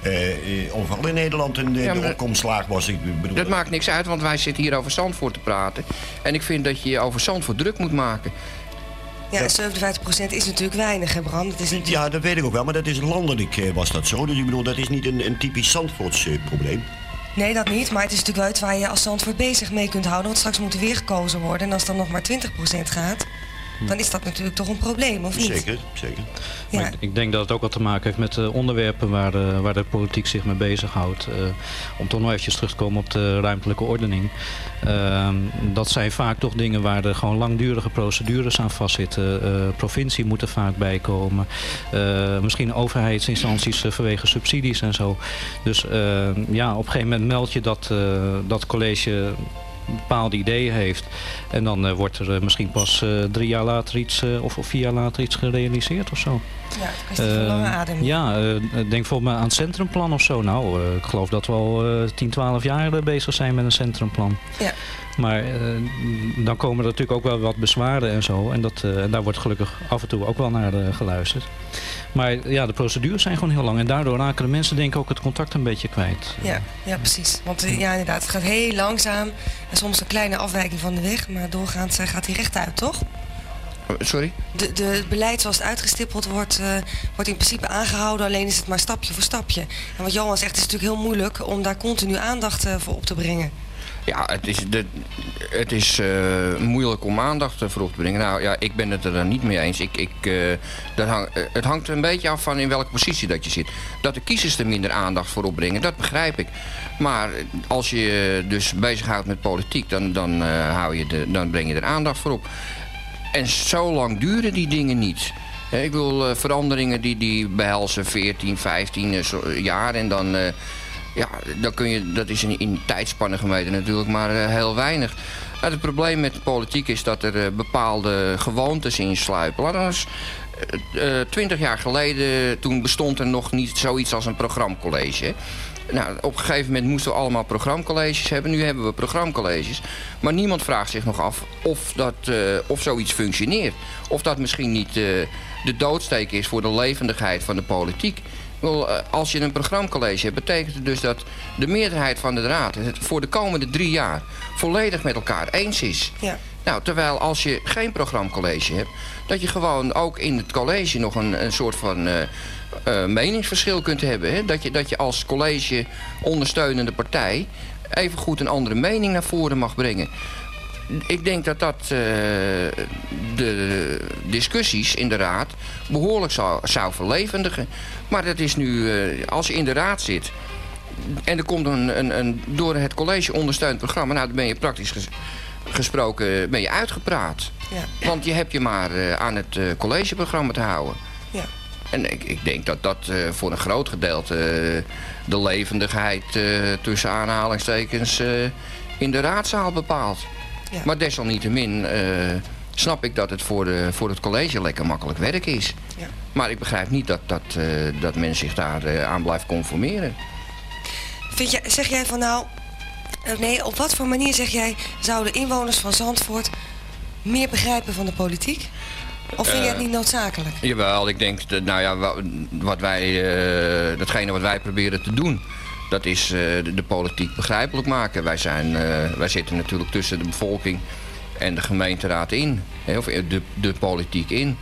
eh, eh, overal in Nederland een, de, Ja, de opkomst laag was. Ik bedoel, Dat maakt niks uit, want wij zitten hier over Zandvoort te praten. En ik vind dat je je over Zandvoort druk moet maken. Ja, en 57% is natuurlijk weinig, hè Bram? Dat is. Ja, dat weet ik ook wel, maar dat is landelijk eh, was dat zo. Dus ik bedoel, dat is niet een, een typisch Zandvoorts eh, probleem. Nee, dat niet. Maar het is natuurlijk wel iets waar je als Zandvoort bezig mee kunt houden. Want straks moet er weer gekozen worden. En als dan nog maar 20% gaat, dan is dat natuurlijk toch een probleem, of niet? Zeker, zeker. Ja. Maar ik- ik denk dat het ook wat te maken heeft met de onderwerpen waar de, waar de politiek zich mee bezighoudt. Eh om toch nog eventjes terug te komen op de ruimtelijke ordening. Ehm, dat zijn vaak toch dingen waar er gewoon langdurige procedures aan vastzitten. Eh provincie moet er vaak bij komen. Eh, misschien overheidsinstanties eh, vanwege subsidies en zo. Dus eh, ja, op een gegeven moment meld je dat, eh, dat college bepaalde ideeën heeft. En dan eh, wordt er eh, misschien pas eh, drie jaar later iets, of, of vier jaar later iets gerealiseerd of zo. Ja, het lange adem. ja, denk bijvoorbeeld aan het centrumplan of zo. Nou, ik geloof dat we al eh 10, 12 jaar bezig zijn met een centrumplan. Ja. Maar dan komen er natuurlijk ook wel wat bezwaren en zo. En dat, eh, daar wordt gelukkig af en toe ook wel naar geluisterd. Maar ja, de procedures zijn gewoon heel lang. En daardoor raken de mensen denk ik ook het contact een beetje kwijt. Ja, ja, precies. Want eh, ja, inderdaad, het gaat heel langzaam. En soms een kleine afwijking van de weg. Maar doorgaans eh, gaat hij rechtuit, toch? Eh, Sorry? De, de, het beleid zoals het uitgestippeld wordt, eh, wordt in principe aangehouden. Alleen is het maar stapje voor stapje. En wat Johan zegt, het is natuurlijk heel moeilijk om daar continu aandacht voor op te brengen. Ja, het is, de, het is eh, moeilijk om aandacht eh, voor op te brengen. Nou ja, ik ben het er dan niet mee eens. Ik, ik, eh, dat het hangt een beetje af van in welke positie dat je zit. Dat de kiezers er minder aandacht voor opbrengen, dat begrijp ik. Maar als je dus bezighoudt met politiek, dan, dan, hou je de, dan breng je er aandacht voor op. En zo lang duren die dingen niet. Ik wil veranderingen die, die behelzen 14, 15 eh, zo- jaar en dan... ja, dan kun je, dat is in, in tijdspannen gemeten natuurlijk, maar eh, heel weinig. Nou, het probleem met de politiek is dat er eh, bepaalde gewoontes insluipen. Laat ons, eh, twintig jaar geleden, toen bestond er nog niet zoiets als een programmacollege. hè. Nou, op een gegeven moment moesten we allemaal programmacolleges hebben. Nu hebben we programmacolleges. Maar niemand vraagt zich nog af of, dat, of zoiets functioneert. Of dat misschien niet de doodsteek is voor de levendigheid van de politiek. Eh, Als je een programmacollege hebt, betekent het dus dat de meerderheid van de raad het voor de komende drie jaar volledig met elkaar eens is. Ja. Nou, terwijl als je geen programmacollege hebt, dat je gewoon ook in het college nog een, een soort van eh, eh, meningsverschil kunt hebben. Hè? Dat, je, dat je als college ondersteunende partij even goed een andere mening naar voren mag brengen. Ik denk dat dat eh, de discussies in de raad behoorlijk zou, zou verlevendigen. Maar dat is nu, eh, als je in de raad zit en er komt een, een, een door het college ondersteund programma, nou dan ben je praktisch ges- gesproken ben je uitgepraat. Ja. Want je hebt je maar eh, aan het collegeprogramma te houden. Ja. En ik, ik denk dat dat voor een groot gedeelte de levendigheid tussen aanhalingstekens in de raadzaal bepaalt. Ja. Maar desalniettemin eh, snap ik dat het voor, de, voor het college lekker makkelijk werk is. Ja. Maar ik begrijp niet dat, dat, eh, dat men zich daar eh, aan blijft conformeren. Vind jij, zeg jij van nou... Nee, op wat voor manier zeg jij... zouden inwoners van Zandvoort meer begrijpen van de politiek? Of vind jij het niet noodzakelijk? Jawel, ik denk, dat, nou ja, wa- wat wij, datgene wat wij proberen te doen, dat is eh, de, de politiek begrijpelijk maken. Wij, zijn, eh, wij zitten natuurlijk tussen de bevolking en de gemeenteraad in, hè, of de, de politiek in.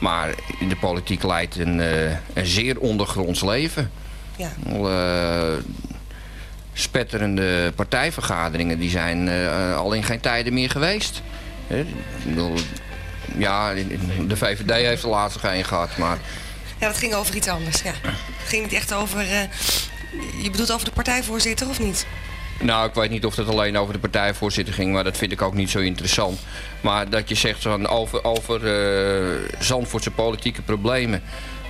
Maar de politiek leidt een, eh, een zeer ondergronds leven. Ja. Eh, spetterende partijvergaderingen, die zijn eh, al in geen tijden meer geweest. Hè, ja, de VVD heeft de laatste geen gehad, maar Ja, dat ging over iets anders, ja. Het ging niet echt over... eh, je bedoelt over de partijvoorzitter, of niet? Nou, ik weet niet of het alleen over de partijvoorzitter ging, maar dat vind ik ook niet zo interessant. Maar dat je zegt van over, over eh, Zandvoortse politieke problemen.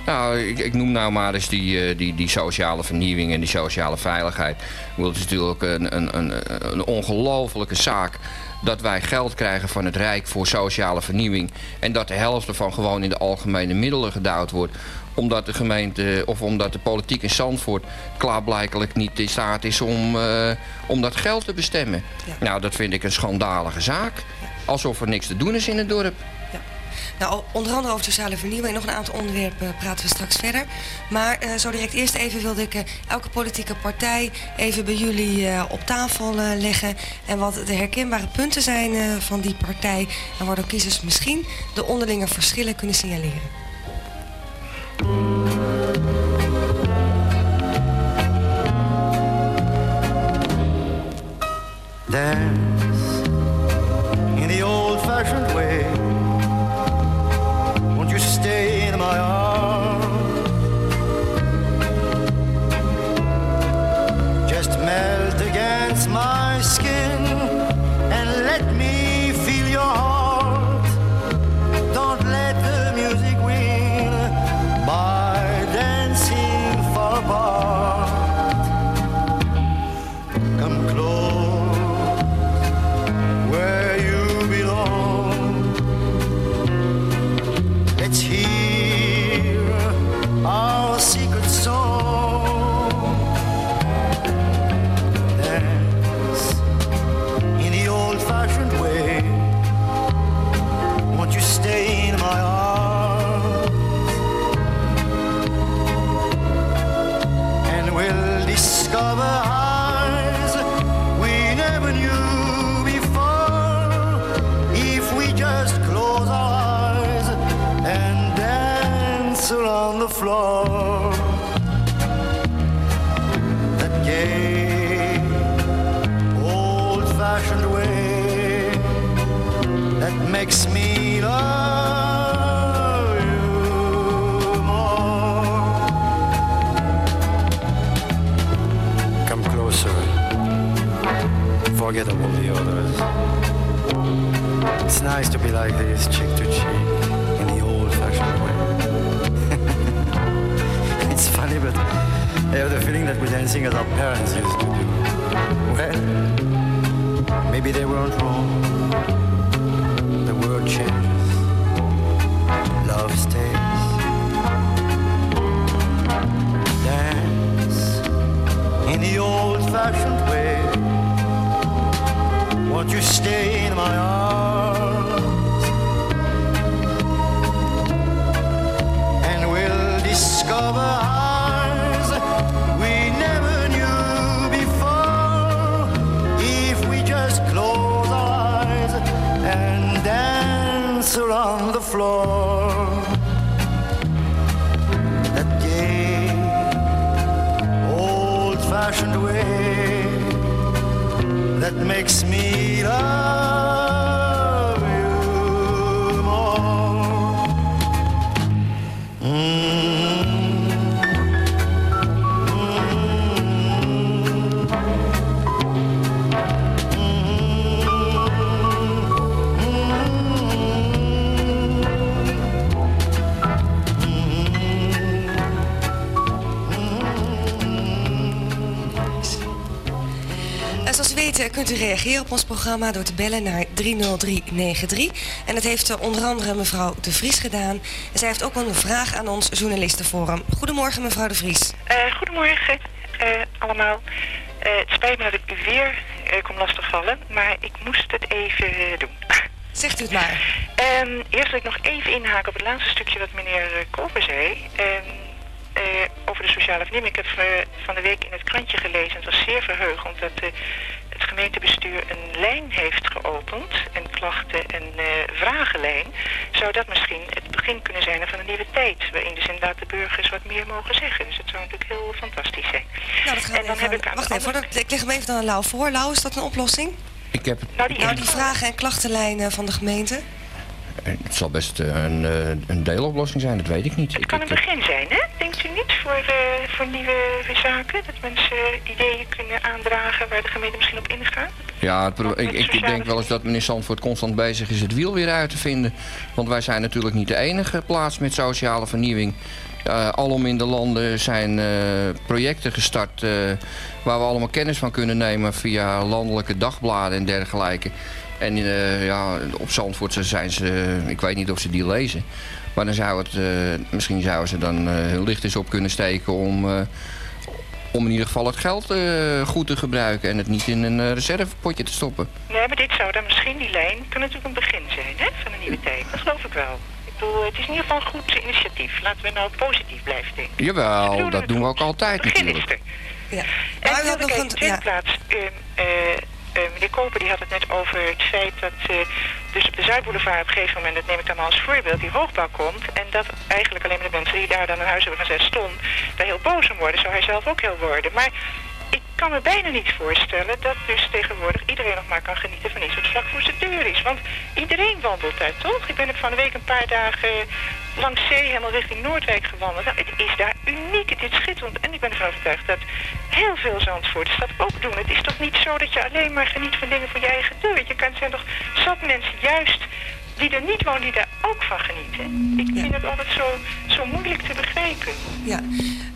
Nou, ik, ik noem nou maar eens die, eh, die, die sociale vernieuwing en die sociale veiligheid. Het is natuurlijk een, een, een, een ongelofelijke zaak dat wij geld krijgen van het Rijk voor sociale vernieuwing. En dat de helft ervan gewoon in de algemene middelen gedouwd wordt omdat de gemeente of omdat de politiek in Zandvoort klaarblijkelijk niet in staat is om, eh, om dat geld te bestemmen. Nou, dat vind ik een schandalige zaak. Alsof er niks te doen is in het dorp. Nou, onder andere over sociale vernieuwing en nog een aantal onderwerpen praten we straks verder. Maar eh, zo direct eerst even wilde ik eh, elke politieke partij even bij jullie op tafel leggen. En wat de herkenbare punten zijn van die partij. En waardoor kiezers misschien de onderlinge verschillen kunnen signaleren. In the old fashioned way. Won't you stay in my arms? Just melt against my skin and let me feel your heart. Nice to be like this, cheek to cheek, in the old-fashioned way. it's funny, but I have the feeling that we're dancing as our parents used to do. Well, maybe they weren't wrong. The world changes. Love stays. Dance in the old-fashioned way. Won't you stay in my arms? Discover eyes we never knew before. If we just close our eyes and dance around the floor. That gay, old-fashioned way that makes me love kunt u reageren op ons programma door te bellen naar 30393. En dat heeft eh, onder andere mevrouw De Vries gedaan. En zij heeft ook wel een vraag aan ons journalistenforum. Goedemorgen mevrouw De Vries. Eh, goedemorgen eh, allemaal. Eh, het spijt me dat ik u weer kom lastigvallen, maar ik moest het even doen. Zegt u het maar. Ehm, eerst wil ik nog even inhaken op het laatste stukje wat meneer Koper zei. Ehm, eh, over de sociale vernieuwing. Ik heb van de week in het krantje gelezen. Het was zeer verheugend dat het gemeentebestuur een lijn heeft geopend. Een klachten- en eh, vragenlijn. Zou dat misschien het begin kunnen zijn van een nieuwe tijd. Waarin dus inderdaad de burgers wat meer mogen zeggen. Dus het zou natuurlijk heel fantastisch zijn. Nou, dat gaan we en dan even- heb ik aan Wacht even, andere- dat, ik leg hem even aan Lau voor. Lau, is dat een oplossing? Ik heb, Nou, die, Nou, die vragen- en klachtenlijnen van de gemeente. Het zal best eh, een, eh, een deeloplossing zijn, dat weet ik niet. Het kan een begin zijn, hè? Denkt u niet voor, eh, voor nieuwe zaken? Dat mensen ideeën kunnen aandragen waar de gemeente misschien op ingaat? Ja, het ik, ik denk wel eens dat meneer Zandvoort constant bezig is het wiel weer uit te vinden. Want wij zijn natuurlijk niet de enige plaats met sociale vernieuwing. Alom in de landen zijn projecten gestart waar we allemaal kennis van kunnen nemen via landelijke dagbladen en dergelijke. En eh, ja, op Zandvoort zijn ze, ik weet niet of ze die lezen. Maar dan zou het, eh, misschien zouden ze dan eh, hun licht eens op kunnen steken om, eh, om in ieder geval het geld eh, goed te gebruiken en het niet in een eh, reservepotje te stoppen. Nee, maar dit zou dan misschien die lijn, kan natuurlijk een begin zijn, hè? Van een nieuwe tijd. Dat geloof ik wel. Ik bedoel, het is in ieder geval een goed initiatief. Laten we nou positief blijven denken. Jawel, dat doen we ook altijd begin is natuurlijk. er. Ja. En Maar u ik een... in de tweede Ja. plaats, eh, eh, meneer Koper die had het net over het feit dat eh, dus op de Zuidboulevard op een gegeven moment, dat neem ik dan maar als voorbeeld, die hoogbouw komt. En dat eigenlijk alleen maar de mensen die daar dan een huis hebben gezet stond, daar heel boos om worden. Zou hij zelf ook heel worden. Maar ik kan me bijna niet voorstellen dat dus tegenwoordig iedereen nog maar kan genieten van iets wat vlak voor zijn deur is. Want iedereen wandelt daar, toch? Ik ben er van de week een paar dagen langs zee helemaal richting Noordwijk gewandeld. Nou, het is daar uniek, het is schitterend. En ik ben ervan overtuigd dat heel veel Zandvoorters dat ook doen. Het is toch niet zo dat je alleen maar geniet van dingen voor je eigen deur. Je kan, zijn toch zat mensen juist die er niet wonen, die daar ook van genieten. Ik vind het altijd zo, zo moeilijk te begrijpen. Ja.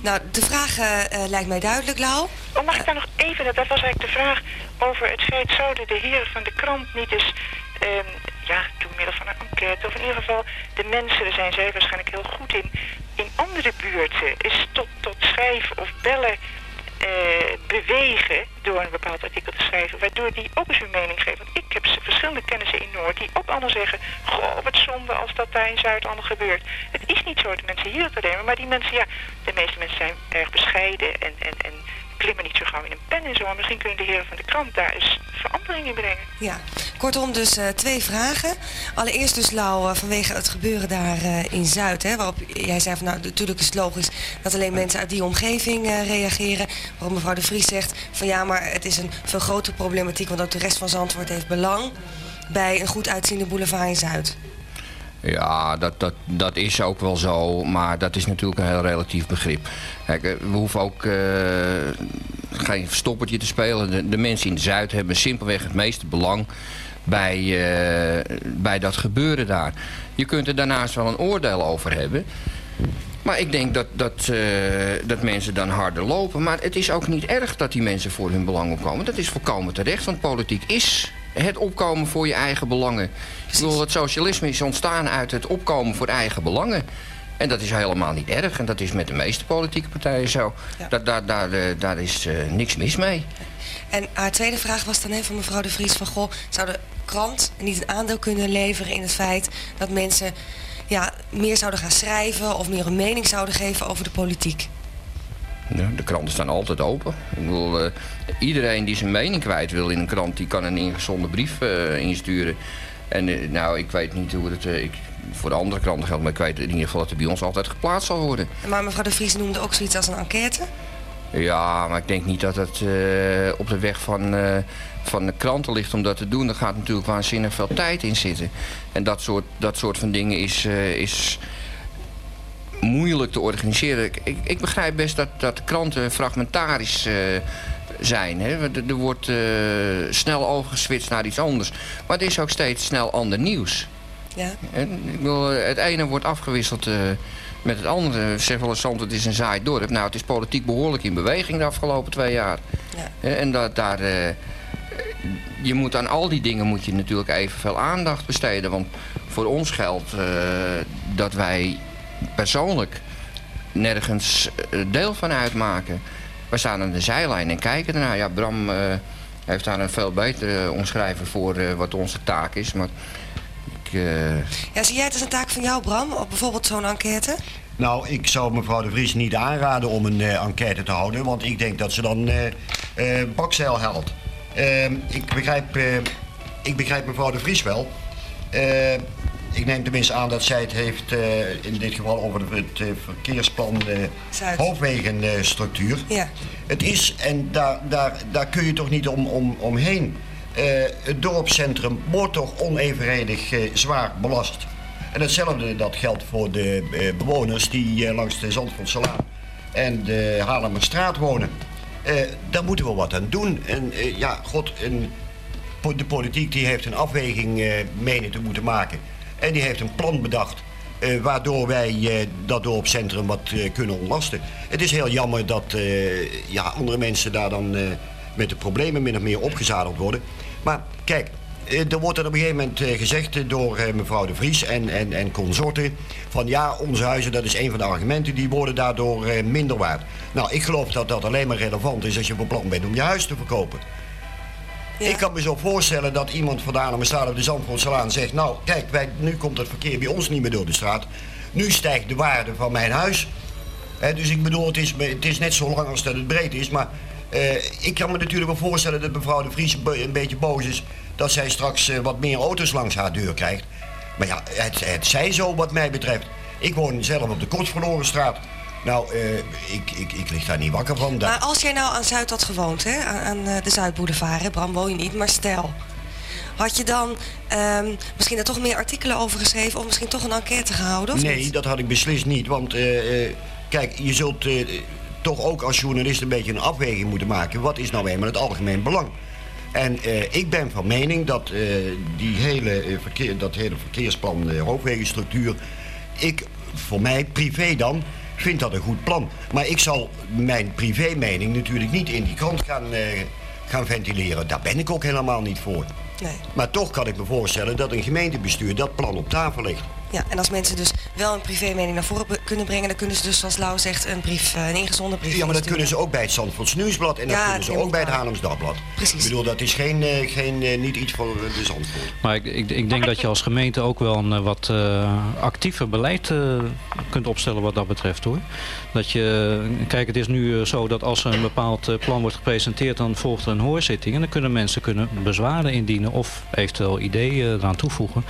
Nou, de vraag eh, eh, lijkt mij duidelijk, Lau. Oh, mag ik daar nog even, dat was eigenlijk de vraag over het feit, zouden de heren van de krant niet eens, ehm, ja, door middel van een enquête, of in ieder geval de mensen, daar zijn zij waarschijnlijk heel goed in, in andere buurten, is tot, tot schrijven of bellen bewegen door een bepaald artikel te schrijven, waardoor die ook eens hun mening geven. Want ik heb verschillende kennissen in Noord die ook allemaal zeggen, goh, wat zonde als dat daar in Zuid allemaal gebeurt. Het is niet zo dat mensen hier het nemen, maar die mensen, ja, de meeste mensen zijn erg bescheiden en, en, en klimmen niet zo gauw in een pen en zo. Maar misschien kunnen de heren van de krant daar eens verandering in brengen. Ja, kortom dus eh, twee vragen. Allereerst dus Lau, eh, vanwege het gebeuren daar eh, in Zuid, hè, waarop jij zei van nou natuurlijk is het logisch dat alleen mensen uit die omgeving eh, reageren. Waarop mevrouw de Vries zegt van ja, maar het is een veel grotere problematiek, want ook de rest van Zandvoort heeft belang bij een goed uitziende boulevard in Zuid. Ja, dat, dat, dat is ook wel zo, maar dat is natuurlijk een heel relatief begrip. Kijk, eh, we hoeven ook eh, geen verstoppertje te spelen. De, mensen in de Zuid hebben simpelweg het meeste belang bij, eh, bij dat gebeuren daar. Je kunt er daarnaast wel een oordeel over hebben. Maar ik denk dat, dat, dat mensen dan harder lopen. Maar het is ook niet erg dat die mensen voor hun belang opkomen. Dat is volkomen terecht, want politiek is het opkomen voor je eigen belangen. Ik bedoel, het socialisme is ontstaan uit het opkomen voor eigen belangen. En dat is helemaal niet erg. En dat is met de meeste politieke partijen zo. Ja. Dat, daar, daar, eh, daar is eh, niks mis mee. En haar tweede vraag was dan hè, van mevrouw de Vries van goh, zou de krant niet een aandeel kunnen leveren in het feit dat mensen ja, meer zouden gaan schrijven of meer een mening zouden geven over de politiek? De kranten staan altijd open. Ik bedoel, eh, iedereen die zijn mening kwijt wil in een krant, die kan een ingezonden brief eh, insturen. En eh, nou, ik weet niet hoe het ik, voor de andere kranten geldt, maar ik weet in ieder geval dat er bij ons altijd geplaatst zal worden. Maar mevrouw de Vries noemde ook zoiets als een enquête. Ja, maar ik denk niet dat het op de weg van, van de kranten ligt om dat te doen. Daar gaat natuurlijk waanzinnig veel tijd in zitten. En dat soort, dat soort van dingen is, is moeilijk te organiseren. Ik, ik, begrijp best dat, dat kranten fragmentarisch eh, zijn. Hè. Er, er wordt eh, snel overgeswitcht naar iets anders. Maar er is ook steeds snel ander nieuws. Ja. En, ik bedoel, het ene wordt afgewisseld eh, met het andere. Zeg wel eens, Zandvoort is een saai dorp. Nou, het is politiek behoorlijk in beweging de afgelopen twee jaar. Ja. En dat, daar, je moet aan al die dingen moet je natuurlijk evenveel aandacht besteden. Want voor ons geldt dat wij persoonlijk nergens eh, deel van uitmaken. We staan aan de zijlijn en kijken ernaar. Ja, Bram eh, heeft daar een veel betere omschrijver voor eh, wat onze taak is. Maar ik, eh, Ja, zie jij het als een taak van jou, Bram? Op bijvoorbeeld zo'n enquête? Nou, ik zou mevrouw de Vries niet aanraden om een eh, enquête te houden, want ik denk dat ze dan eh eh bakzeil helpt. Ehm, ik, begrijp, ik begrijp mevrouw de Vries wel. Eh, ik neem tenminste aan dat zij het heeft, eh, in dit geval over het eh, verkeersplan eh Zuid. hoofdwegenstructuur. Ja. Het is, en daar, daar, daar kun je toch niet om, om, omheen. Eh, het dorpscentrum wordt toch onevenredig eh, zwaar belast. En hetzelfde dat geldt voor de eh, bewoners die eh, langs de Zandvoortselaan en de Haarlemmerstraat wonen. Eh, daar moeten we wat aan doen. En eh, ja, god, een, de politiek die heeft een afweging eh menen te moeten maken. En die heeft een plan bedacht. eh, waardoor wij eh, dat dorpscentrum wat eh, kunnen ontlasten. Het is heel jammer dat ja, andere mensen daar dan met de problemen min of meer opgezadeld worden. Maar kijk, er wordt er op een gegeven moment gezegd door mevrouw de Vries en, en, en consorten... van ja, onze huizen, dat is een van de argumenten, die worden daardoor minder waard. Nou, ik geloof dat dat alleen maar relevant is als je van plan bent om je huis te verkopen. Ik kan me zo voorstellen dat iemand vandaan aan staat op de Zandvoortselaan zegt... nou, kijk, wij, nu komt het verkeer bij ons niet meer door de straat. Nu stijgt de waarde van mijn huis. Dus ik bedoel, het is, het is net zo lang als dat het breed is. Maar eh, ik kan me natuurlijk wel voorstellen dat mevrouw de Vries een beetje boos is... dat zij straks eh, wat meer auto's langs haar deur krijgt. Maar ja, het, het zij zo wat mij betreft. Ik woon zelf op de Kortverlorenstraat. Nou, eh, ik, ik, ik lig daar niet wakker van. Maar als jij nou aan Zuid had gewoond, hè, aan, aan eh, de Zuidboulevard, hè, Bram woon je niet, maar stel. Had je dan ehm, misschien daar toch meer artikelen over geschreven of misschien toch een enquête gehouden? Of nee, niet? dat had ik beslist niet. Want eh, kijk, je zult toch ook als journalist een beetje een afweging moeten maken. Wat is nou eenmaal het algemeen belang? En ik ben van mening dat die hele, verkeer, dat hele verkeersplan uh, hoofdwegenstructuur... ik, voor mij, privé dan, vind dat een goed plan. Maar ik zal mijn privé mening natuurlijk niet in die krant gaan, eh, gaan ventileren. Daar ben ik ook helemaal niet voor. Nee. Maar toch kan ik me voorstellen dat een gemeentebestuur dat plan op tafel legt. Ja, en als mensen dus wel een privémening naar voren kunnen brengen, dan kunnen ze dus, zoals Lau zegt, een brief, eh, een ingezonden brief. Ja, maar dat kunnen ze ook bij het Zandvoorts Nieuwsblad en dat Ja, kunnen ze ook bij het Haarlems Dagblad. Precies. Ik bedoel, dat is geen, eh, geen, eh, niet iets voor de Zandvoort. Maar ik, ik, ik denk dat je als gemeente ook wel een wat eh, actiever beleid eh, kunt opstellen wat dat betreft hoor. Dat je, kijk het is nu zo dat als er een bepaald plan wordt gepresenteerd dan volgt er een hoorzitting. En dan kunnen mensen kunnen bezwaren indienen of eventueel ideeën eraan toevoegen.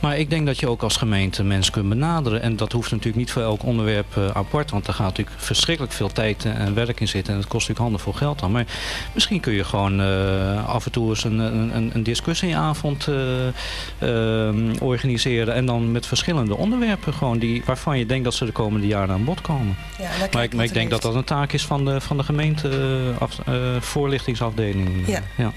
Maar ik denk dat je ook als gemeente mensen kunt benaderen. En dat hoeft natuurlijk niet voor elk onderwerp eh, apart. Want daar gaat natuurlijk verschrikkelijk veel tijd eh, en werk in zitten. En het kost natuurlijk handig veel geld dan. Maar misschien kun je gewoon eh, af en toe eens een, een, een- discussieavond eh, eh, organiseren. En dan met verschillende onderwerpen gewoon die, waarvan je denkt dat ze de komende jaren aan bod komen. Ja, Maar ik, maar ik denk dat dat een taak is van de, van de gemeente af- voorlichtingsafdeling. Ja, ja.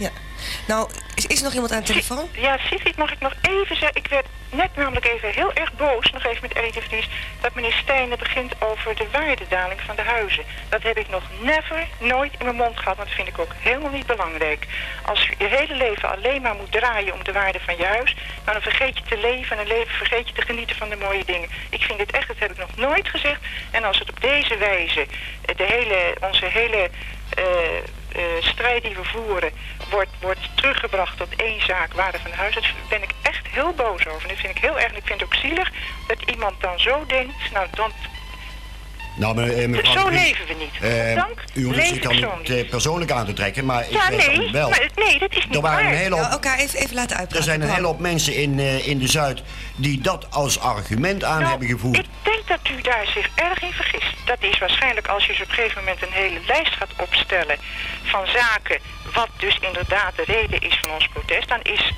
Nou, is, is er nog iemand aan de telefoon? Ja, Sigrid, mag ik nog even zeggen? Ik werd net namelijk even heel erg boos, nog even met Vries, dat meneer Stijnen begint over de waardedaling van de huizen. Dat heb ik nog never, nooit in mijn mond gehad, want dat vind ik ook helemaal niet belangrijk. Als je je hele leven alleen maar moet draaien om de waarde van je huis, nou, dan vergeet je te leven en dan leven vergeet je te genieten van de mooie dingen. Ik vind dit echt, dat heb ik nog nooit gezegd. En als het op deze wijze, eh, de hele, onze hele eh, strijd die we voeren wordt, wordt teruggebracht tot één zaak, waarde van huis. Daar ben ik echt heel boos over. En dat vind ik heel erg. Ik vind het ook zielig dat iemand dan zo denkt. Nou, dan, Nou, eh, mevrouw zo leven we niet. eh, Dank. u hoeft zich dan niet eh, persoonlijk aan te trekken, maar ik Ja, dan nee, wel. maar nee, dat is niet er waren waar. een hele hoop, Ja, elkaar even, even laten uitpraten. er zijn een hele hoop mensen in, eh, in de Zuid die dat als argument aan Nou, hebben gevoerd. Ik denk dat u daar zich erg in vergist. Dat is waarschijnlijk als je dus op een gegeven moment een hele lijst gaat opstellen van zaken, wat dus inderdaad de reden is van ons protest, dan is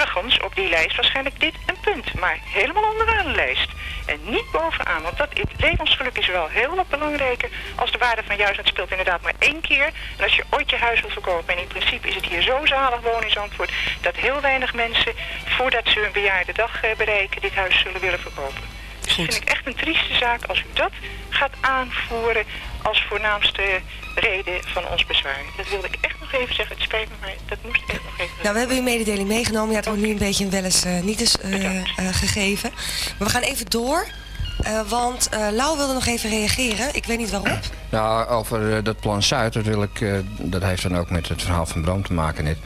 ergens op die lijst waarschijnlijk dit een punt. Maar helemaal onderaan de lijst. En niet bovenaan, want dat, het levensgeluk is wel heel wat belangrijker als de waarde van. En het speelt inderdaad maar één keer. En als je ooit je huis wil verkopen, en in principe is het hier zo zalig wonen in Zandvoort, dat heel weinig mensen, voordat ze hun bejaarde dag eh, bereiken, dit huis zullen willen verkopen. Dus dat vind ik echt een trieste zaak als u dat gaat aanvoeren als voornaamste reden van ons bezwaar. Dat wilde ik echt nog even zeggen. Het spijt me, maar dat moest echt nog even. Nou, we hebben uw mededeling meegenomen. Ja, het wordt nu een beetje een wel eens eh, niet eens eh, eh, gegeven. Maar we gaan even door. eh, want eh Lau wilde nog even reageren. Ik weet niet waarop. Nou, over dat plan Zuid, dat, wil ik, eh, dat heeft dan ook met het verhaal van Bram te maken net.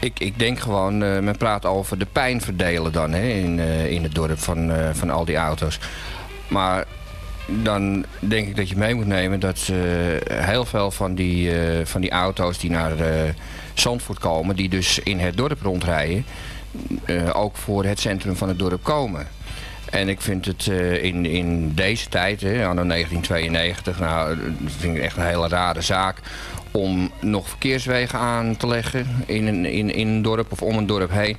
Ik, ik denk gewoon, eh, men praat over de pijn verdelen dan hè, in, eh, in het dorp van, eh, van al die auto's. Maar dan denk ik dat je mee moet nemen dat eh, heel veel van die, eh, van die auto's die naar eh, Zandvoort komen, die dus in het dorp rondrijden, ook voor het centrum van het dorp komen. En ik vind het in, in deze tijd, anno 1992, nou, vind ik echt een hele rare zaak om nog verkeerswegen aan te leggen in een, in, in een dorp of om een dorp heen.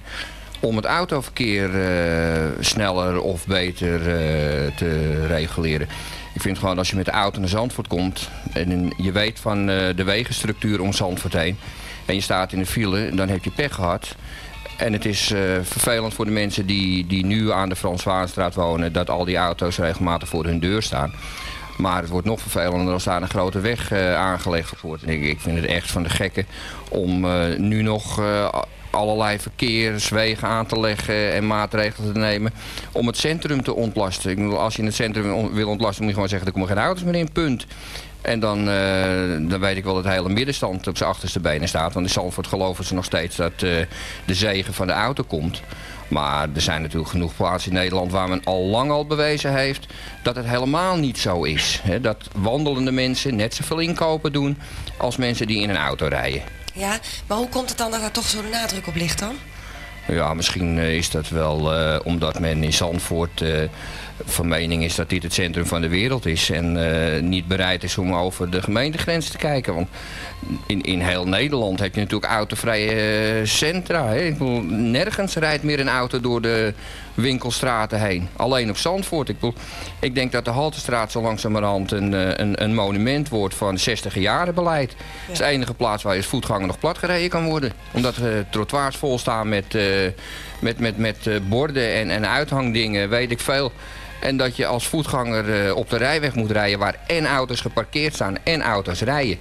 Om het autoverkeer eh, sneller of beter eh, te reguleren. Ik vind gewoon als je met de auto naar Zandvoort komt en je weet van eh, de wegenstructuur om Zandvoort heen. En je staat in de file, dan heb je pech gehad. En het is vervelend voor de mensen die, die nu aan de Frans wonen... dat al die auto's regelmatig voor hun deur staan. Maar het wordt nog vervelender als daar een grote weg aangelegd wordt. Ik, ik vind het echt van de gekken om nu nog allerlei verkeerswegen aan te leggen en maatregelen te nemen om het centrum te ontlasten. Ik bedoel, als je in het centrum wil ontlasten moet je gewoon zeggen er komen geen auto's meer in, punt. En dan, eh, dan weet ik wel dat de hele middenstand op zijn achterste benen staat. Want in Zandvoort geloven ze nog steeds dat eh, de zegen van de auto komt. Maar er zijn natuurlijk genoeg plaatsen in Nederland waar men al lang al bewezen heeft dat het helemaal niet zo is. Dat wandelende mensen net zoveel inkopen doen als mensen die in een auto rijden. Ja, maar hoe komt het dan dat daar toch zo de nadruk op ligt dan? Ja, misschien eh, is dat wel eh, omdat men in Zandvoort eh, van mening is dat dit het centrum van de wereld is. En niet bereid is om over de gemeentegrens te kijken. Want in, in heel Nederland heb je natuurlijk autovrije centra. Hè? Nergens rijdt meer een auto door de winkelstraten heen. Alleen op Zandvoort. Ik, ik denk dat de Haltestraat zo langzamerhand een, eh, een, een monument wordt van 60 jaren beleid. Het is de enige plaats waar je als voetganger nog platgereden kan worden. Omdat er trottoirs vol staan met, eh, met, met, met eh, borden en, en uithangdingen, weet ik veel. En dat je als voetganger eh, op de rijweg moet rijden waar en auto's geparkeerd staan en auto's rijden.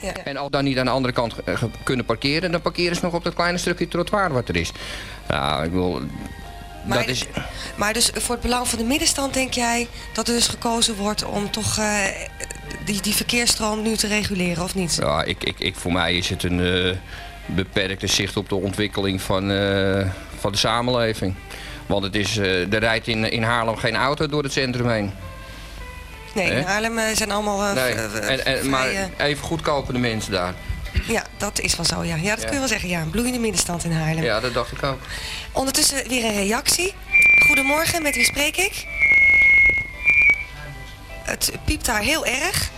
Ja. En al dan niet aan de andere kant eh, kunnen parkeren, dan parkeren ze nog op dat kleine stukje trottoir wat er is. Nou, ik wil. Maar, Dat is, maar dus voor het belang van de middenstand denk jij dat er dus gekozen wordt om toch eh, die, die verkeersstroom nu te reguleren of niet? ja, ik, ik, ik, voor mij is het een eh, beperkte zicht op de ontwikkeling van, eh, van de samenleving. Want het is, er rijdt in, in Haarlem geen auto door het centrum heen. Nee, in? Haarlem zijn allemaal Nee, en, en, maar even goedkopen de mensen daar. Ja, dat is wel zo, ja. Ja, dat Ja. kun je wel zeggen, ja. Een bloeiende middenstand in Haarlem. Ja, dat dacht ik ook. Ondertussen weer een reactie. Goedemorgen, met wie spreek ik? Het piept daar heel erg.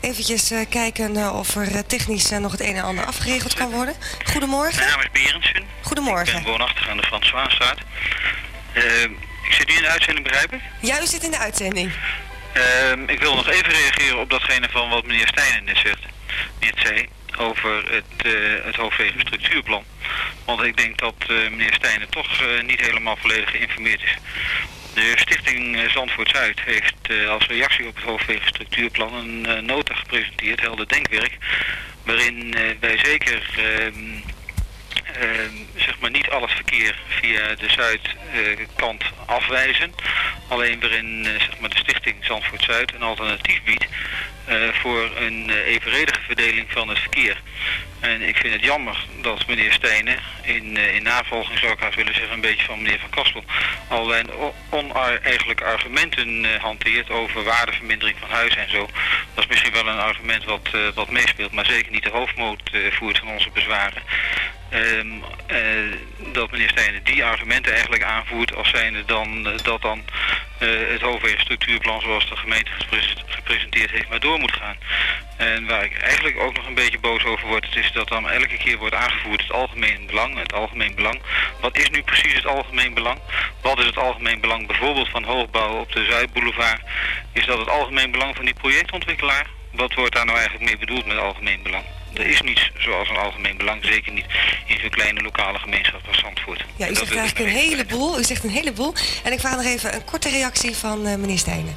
Eventjes eh, kijken eh, of er eh, technisch nog het een en ander afgeregeld kan worden. Goedemorgen. Mijn naam is Berendsen. Ik Goedemorgen. ben woonachtig aan de Frans Waanstraat. Ik zit nu in de uitzending, begrijp ik? Ja, u zit in de uitzending. Ehm, ik wil nog even reageren op datgene van wat meneer Stijnen net zegt. Zei over het, eh het hoofdwegen structuurplan. Want ik denk dat eh, meneer Stijnen toch eh, niet helemaal volledig geïnformeerd is. De stichting Zandvoort Zuid heeft als reactie op het hoofdwegen structuurplan een nota gepresenteerd, Helder Denkwerk, waarin wij zeker ehm, zeg maar niet al het verkeer via de zuidkant afwijzen. Alleen waarin eh, zeg maar de stichting Zandvoort Zuid een alternatief biedt eh, voor een eh, evenredige verdeling van het verkeer. En ik vind het jammer dat meneer Stenen in, eh, in navolging zou ik haast willen zeggen een beetje van meneer Van Kastel allerlei oneigenlijke argumenten eh, hanteert over waardevermindering van huizen en zo. Dat is misschien wel een argument wat, eh, wat meespeelt, maar zeker niet de hoofdmoot eh, voert van onze bezwaren. Ehm, eh, dat meneer Stijnen die argumenten eigenlijk aanvoert als zijnde dan eh, dat dan eh, het hoofdwegenstructuurplan zoals de gemeente gepres- gepresenteerd heeft maar door moet gaan. En waar ik eigenlijk ook nog een beetje boos over word, het is dat dan elke keer wordt aangevoerd het algemeen belang, het algemeen belang. Wat is nu precies het algemeen belang? Wat is het algemeen belang bijvoorbeeld van hoogbouw op de Zuidboulevard? Is dat het algemeen belang van die projectontwikkelaar? Wat wordt daar nou eigenlijk mee bedoeld met algemeen belang? Er is niets zoals een algemeen belang, zeker niet in zo'n kleine lokale gemeenschap als Zandvoort. Ja, u zegt eigenlijk een heleboel. U zegt een heleboel. En ik vraag nog even een korte reactie van eh, meneer Stijnen.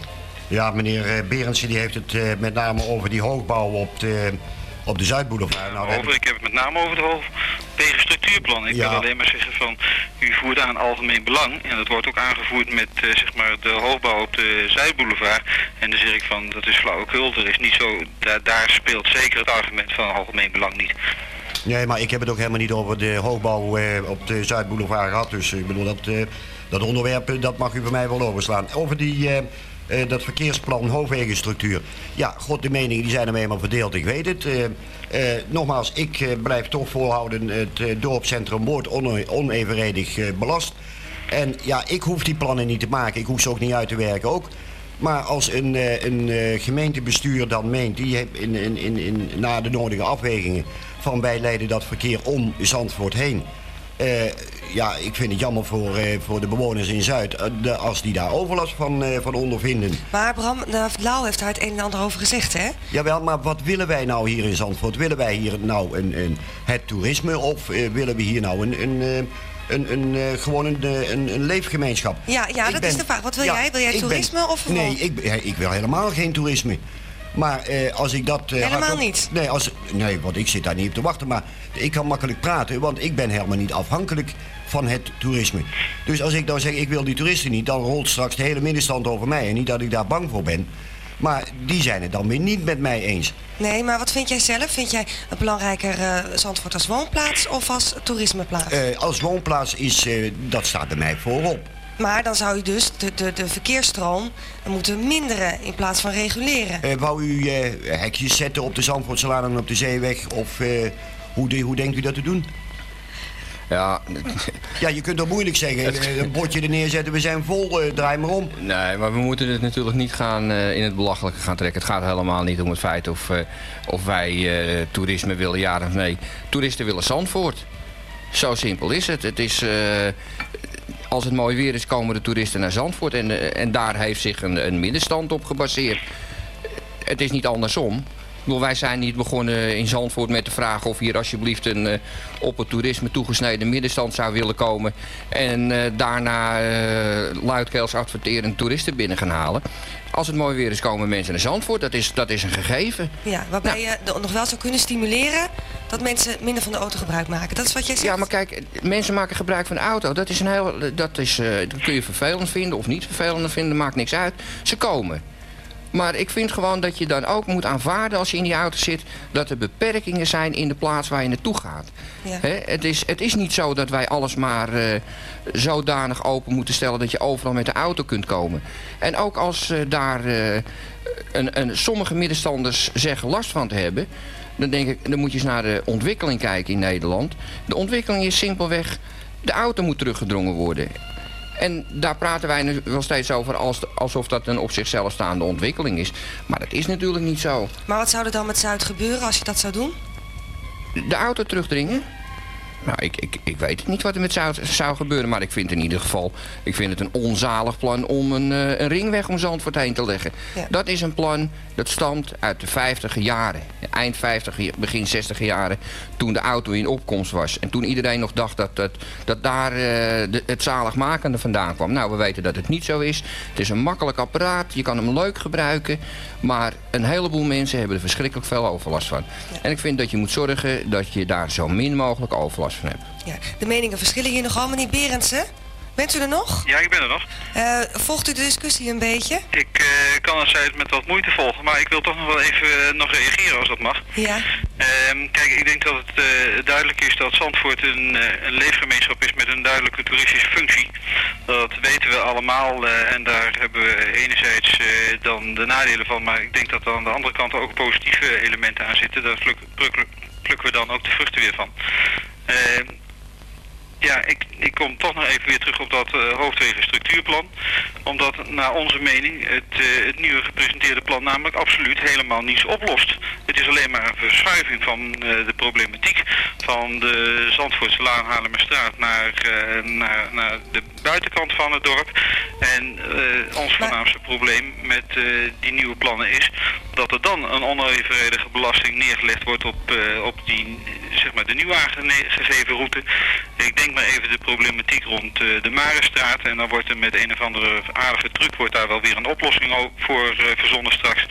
Ja, meneer eh, Berendsen die heeft het eh, met name over die hoogbouw op de, op de Zuidboulevard. Nou, over. Ik heb het met name over het hoofdwegenstructuurplan. Ik Ja. wil alleen maar zeggen van, u voert aan algemeen belang. En dat wordt ook aangevoerd met eh, zeg maar de hoogbouw op de Zuidboulevard. En dan zeg ik van, dat is flauwekul. Er is niet zo, daar, daar speelt zeker het argument van algemeen belang niet. Nee, maar ik heb het ook helemaal niet over de hoogbouw eh, op de Zuidboulevard gehad. Dus ik bedoel, dat, eh, dat onderwerp dat mag u bij mij wel overslaan. Over die, eh, eh, dat verkeersplan hoofdwegenstructuur. Ja, god, de meningen die zijn er eenmaal verdeeld, ik weet het. Eh, eh, nogmaals, ik blijf toch volhouden, het dorpscentrum wordt one- onevenredig belast. En ja, ik hoef die plannen niet te maken, ik hoef ze ook niet uit te werken ook. Maar als een, een gemeentebestuur dan meent, die heeft in, in, in, na de nodige afwegingen van wij leiden dat verkeer om Zandvoort heen. Eh, ja, ik vind het jammer voor, eh, voor de bewoners in Zuid eh, de, als die daar overlast van, van ondervinden. Maar Bram, Lau heeft daar het een en ander over gezegd, hè? Jawel, maar wat willen wij nou hier in Zandvoort? Willen wij hier nou een, een, het toerisme of willen we hier nou een, een, een, een, gewoon een, een, een leefgemeenschap? Ja, ja Ik dat ben- is de vraag. Wat wil Ja, jij? Wil jij ben- toerisme of Nee, ik, ik wil helemaal geen toerisme. Maar eh, als ik dat... eh, Helemaal hardop- niet? Nee, als, nee, want ik zit daar niet op te wachten. Maar ik kan makkelijk praten, want ik ben helemaal niet afhankelijk van het toerisme. Dus als ik dan zeg, ik wil die toeristen niet... dan rolt straks de hele middenstand over mij. En niet dat ik daar bang voor ben. Maar die zijn het dan weer niet met mij eens. Nee, maar wat vind jij zelf? Vind jij het belangrijker Zandvoort als woonplaats of als toerismeplaats? Eh, als woonplaats is, eh, dat staat bij mij voorop. Maar dan zou je dus de, de, de verkeersstroom moeten minderen in plaats van reguleren. Eh, wou u eh, hekjes zetten op de Zandvoortselaan en op de Zeeweg? Of eh, hoe, de- hoe denkt u dat te doen? Ja, Ja, je kunt toch moeilijk zeggen, een bordje er neerzetten, we zijn vol, draai maar om. Nee, maar we moeten het natuurlijk niet gaan eh, in het belachelijke gaan trekken. Het gaat helemaal niet om het feit of, eh, of wij eh, toerisme willen, ja of nee. Toeristen willen Zandvoort. Zo simpel is het. Het is, eh, als het mooi weer is, komen de toeristen naar Zandvoort. En, eh, en daar heeft zich een, een middenstand op gebaseerd. Het is niet andersom. Bedoel, wij zijn niet begonnen in Zandvoort met de vraag of hier alsjeblieft een eh, op het toerisme toegesneden middenstand zou willen komen. En eh, daarna eh luidkeels adverterend toeristen binnen gaan halen. Als het mooi weer is komen mensen naar Zandvoort. Dat is, dat is een gegeven. Ja, waarbij je de- nog wel zou kunnen stimuleren dat mensen minder van de auto gebruik maken. Dat is wat jij zegt? Ja, maar kijk, mensen maken gebruik van de auto. Dat, is een heel, dat, is, dat kun je vervelend vinden of niet vervelend vinden, maakt niks uit. Ze komen. Maar ik vind gewoon dat je dan ook moet aanvaarden als je in die auto zit... dat er beperkingen zijn in de plaats waar je naartoe gaat. Ja. Het, is, het is niet zo dat wij alles maar eh, zodanig open moeten stellen... dat je overal met de auto kunt komen. En ook als eh, daar eh, een, een, sommige middenstanders zeggen last van te hebben... dan denk ik, dan moet je eens naar de ontwikkeling kijken in Nederland. De ontwikkeling is simpelweg... de auto moet teruggedrongen worden. En daar praten wij nu wel steeds over als, alsof dat een op zichzelf staande ontwikkeling is. Maar dat is natuurlijk niet zo. Maar wat zou er dan met Zuid gebeuren als je dat zou doen? De auto terugdringen? Nou, ik, ik, ik weet niet wat er met zou, zou gebeuren. Maar ik vind in ieder geval ik vind het een onzalig plan om een, eh, een ringweg om Zandvoort heen te leggen. Ja. Dat is een plan dat stamt uit de 50 jaren. Eind 50, begin 60 jaren. Toen de auto in opkomst was. En toen iedereen nog dacht dat, dat, dat daar eh, de, het zaligmakende vandaan kwam. Nou, we weten dat het niet zo is. Het is een makkelijk apparaat. Je kan hem leuk gebruiken. Maar een heleboel mensen hebben er verschrikkelijk veel overlast van. En ik vind dat je moet zorgen dat je daar zo min mogelijk overlast van hebt. Ja, de meningen verschillen hier nogal. Meneer Berendsen, bent u er nog? Ja, ik ben er nog. Eh, volgt u de discussie een beetje? Ik eh, kan het zij met wat moeite volgen, maar ik wil toch nog wel even eh, nog reageren als dat mag. Ja. Ehm, kijk, ik denk dat het eh, duidelijk is dat Zandvoort een, eh, een leefgemeenschap is met een duidelijke toeristische functie. Dat weten we allemaal eh, en daar hebben we enerzijds eh, dan de nadelen van, maar ik denk dat er aan de andere kant ook positieve elementen aan zitten. Daar pluk- pluk- plukken we dan ook de vruchten weer van. Ehm, ja, ik, ik kom toch nog even weer terug op dat eh hoofdwegenstructuurplan. Omdat naar onze mening het, eh, het nieuwe gepresenteerde plan namelijk absoluut helemaal niets oplost. Het is alleen maar een verschuiving van eh, de problematiek van de Zandvoortse Laan Haarlemmerstraat naar, naar, naar de buitenkant van het dorp. En ons voornaamste probleem met die nieuwe plannen is dat er dan een onevenredige belasting neergelegd wordt op, op die, zeg maar, de nieuw aangegeven route. Ik denk maar even de problematiek rond eh, de Marenstraat. En dan wordt er met een of andere aardige truc wordt daar wel weer een oplossing ook voor eh, verzonnen straks.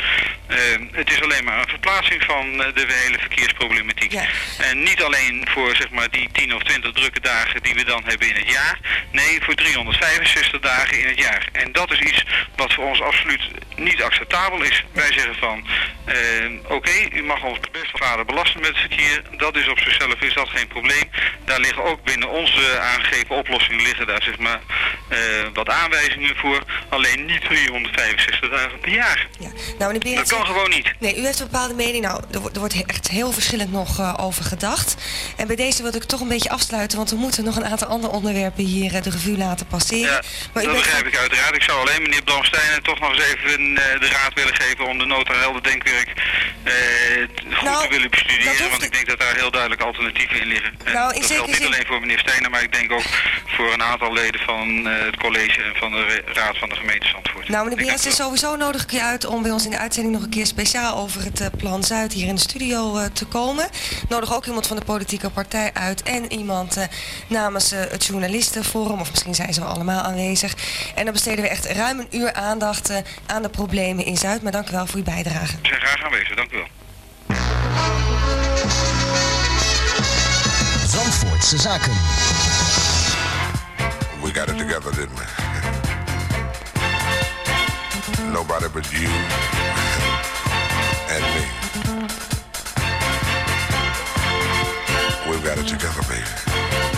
Eh, het is alleen maar een verplaatsing van eh, de hele verkeersproblematiek. En niet alleen voor zeg maar die 10 of 20 drukke dagen die we dan hebben in het jaar. Nee, voor 365 dagen in het jaar. En dat is iets wat voor ons absoluut niet acceptabel is. Wij zeggen van, eh, oké, u mag ons best vader belasten met het verkeer. Dat is op zichzelf is dat geen probleem. Daar liggen ook binnen onze aangegeven oplossingen liggen daar zeg maar eh, wat aanwijzingen voor. Alleen niet 365 dagen per jaar. Nou, meneer Dat kan gewoon niet. Nee, u heeft een bepaalde mening. Nou, er, wordt- er wordt echt heel verschillend nog eh, over gedacht. En bij deze wil ik toch een beetje afsluiten, want we moeten nog een aantal andere onderwerpen hier eh, de revue laten passeren. Ja, maar dat begrijp ik uiteraard. Ik zou alleen meneer Bramstein toch nog eens even eh, de raad willen geven om de nota helder denkwerk eh, goed Nou, te willen bestuderen. Want ik denk dat daar heel duidelijk alternatieven in liggen. En Nou, in dat geldt niet alleen voor meneer Maar ik denk ook voor een aantal leden van eh, het college en van de raad van de gemeente Zandvoort. Nou, meneer het is sowieso nodig ik uit om bij ons in de uitzending nog een keer speciaal over het eh, Plan Zuid hier in de studio eh, te komen. Nodig ook iemand van de politieke partij uit en iemand namens het journalistenforum, of misschien zijn ze wel allemaal aanwezig. En dan besteden we echt ruim een uur aandacht aan de problemen in Zuid. Maar dank u wel voor uw bijdrage. Ik zijn graag aanwezig, dank u wel. Zandvoortse Zaken. We got it together, didn't we? Nobody but you and me. We've got it together, baby.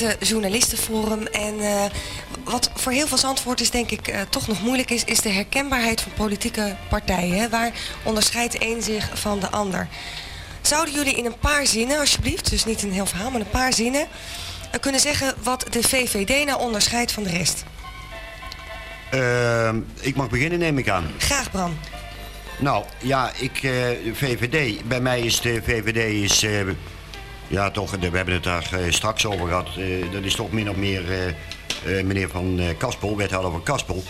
Het eh, journalistenforum. En eh, wat voor heel veel Zandvoorters denk ik eh, toch nog moeilijk is... is de herkenbaarheid van politieke partijen. Hè? Waar onderscheidt de een zich van de ander? Zouden jullie in een paar zinnen, alsjeblieft... dus niet een heel verhaal, maar een paar zinnen... kunnen zeggen wat de VVD nou onderscheidt van de rest? Ehm, ik mag beginnen, neem ik aan. Graag, Bram. Nou, ja, ik, VVD. Bij mij is de VVD is, ja toch, we hebben het daar eh, straks over gehad. eh, dat is toch min of meer eh, meneer Van Kaspel, wethouder van Kaspel.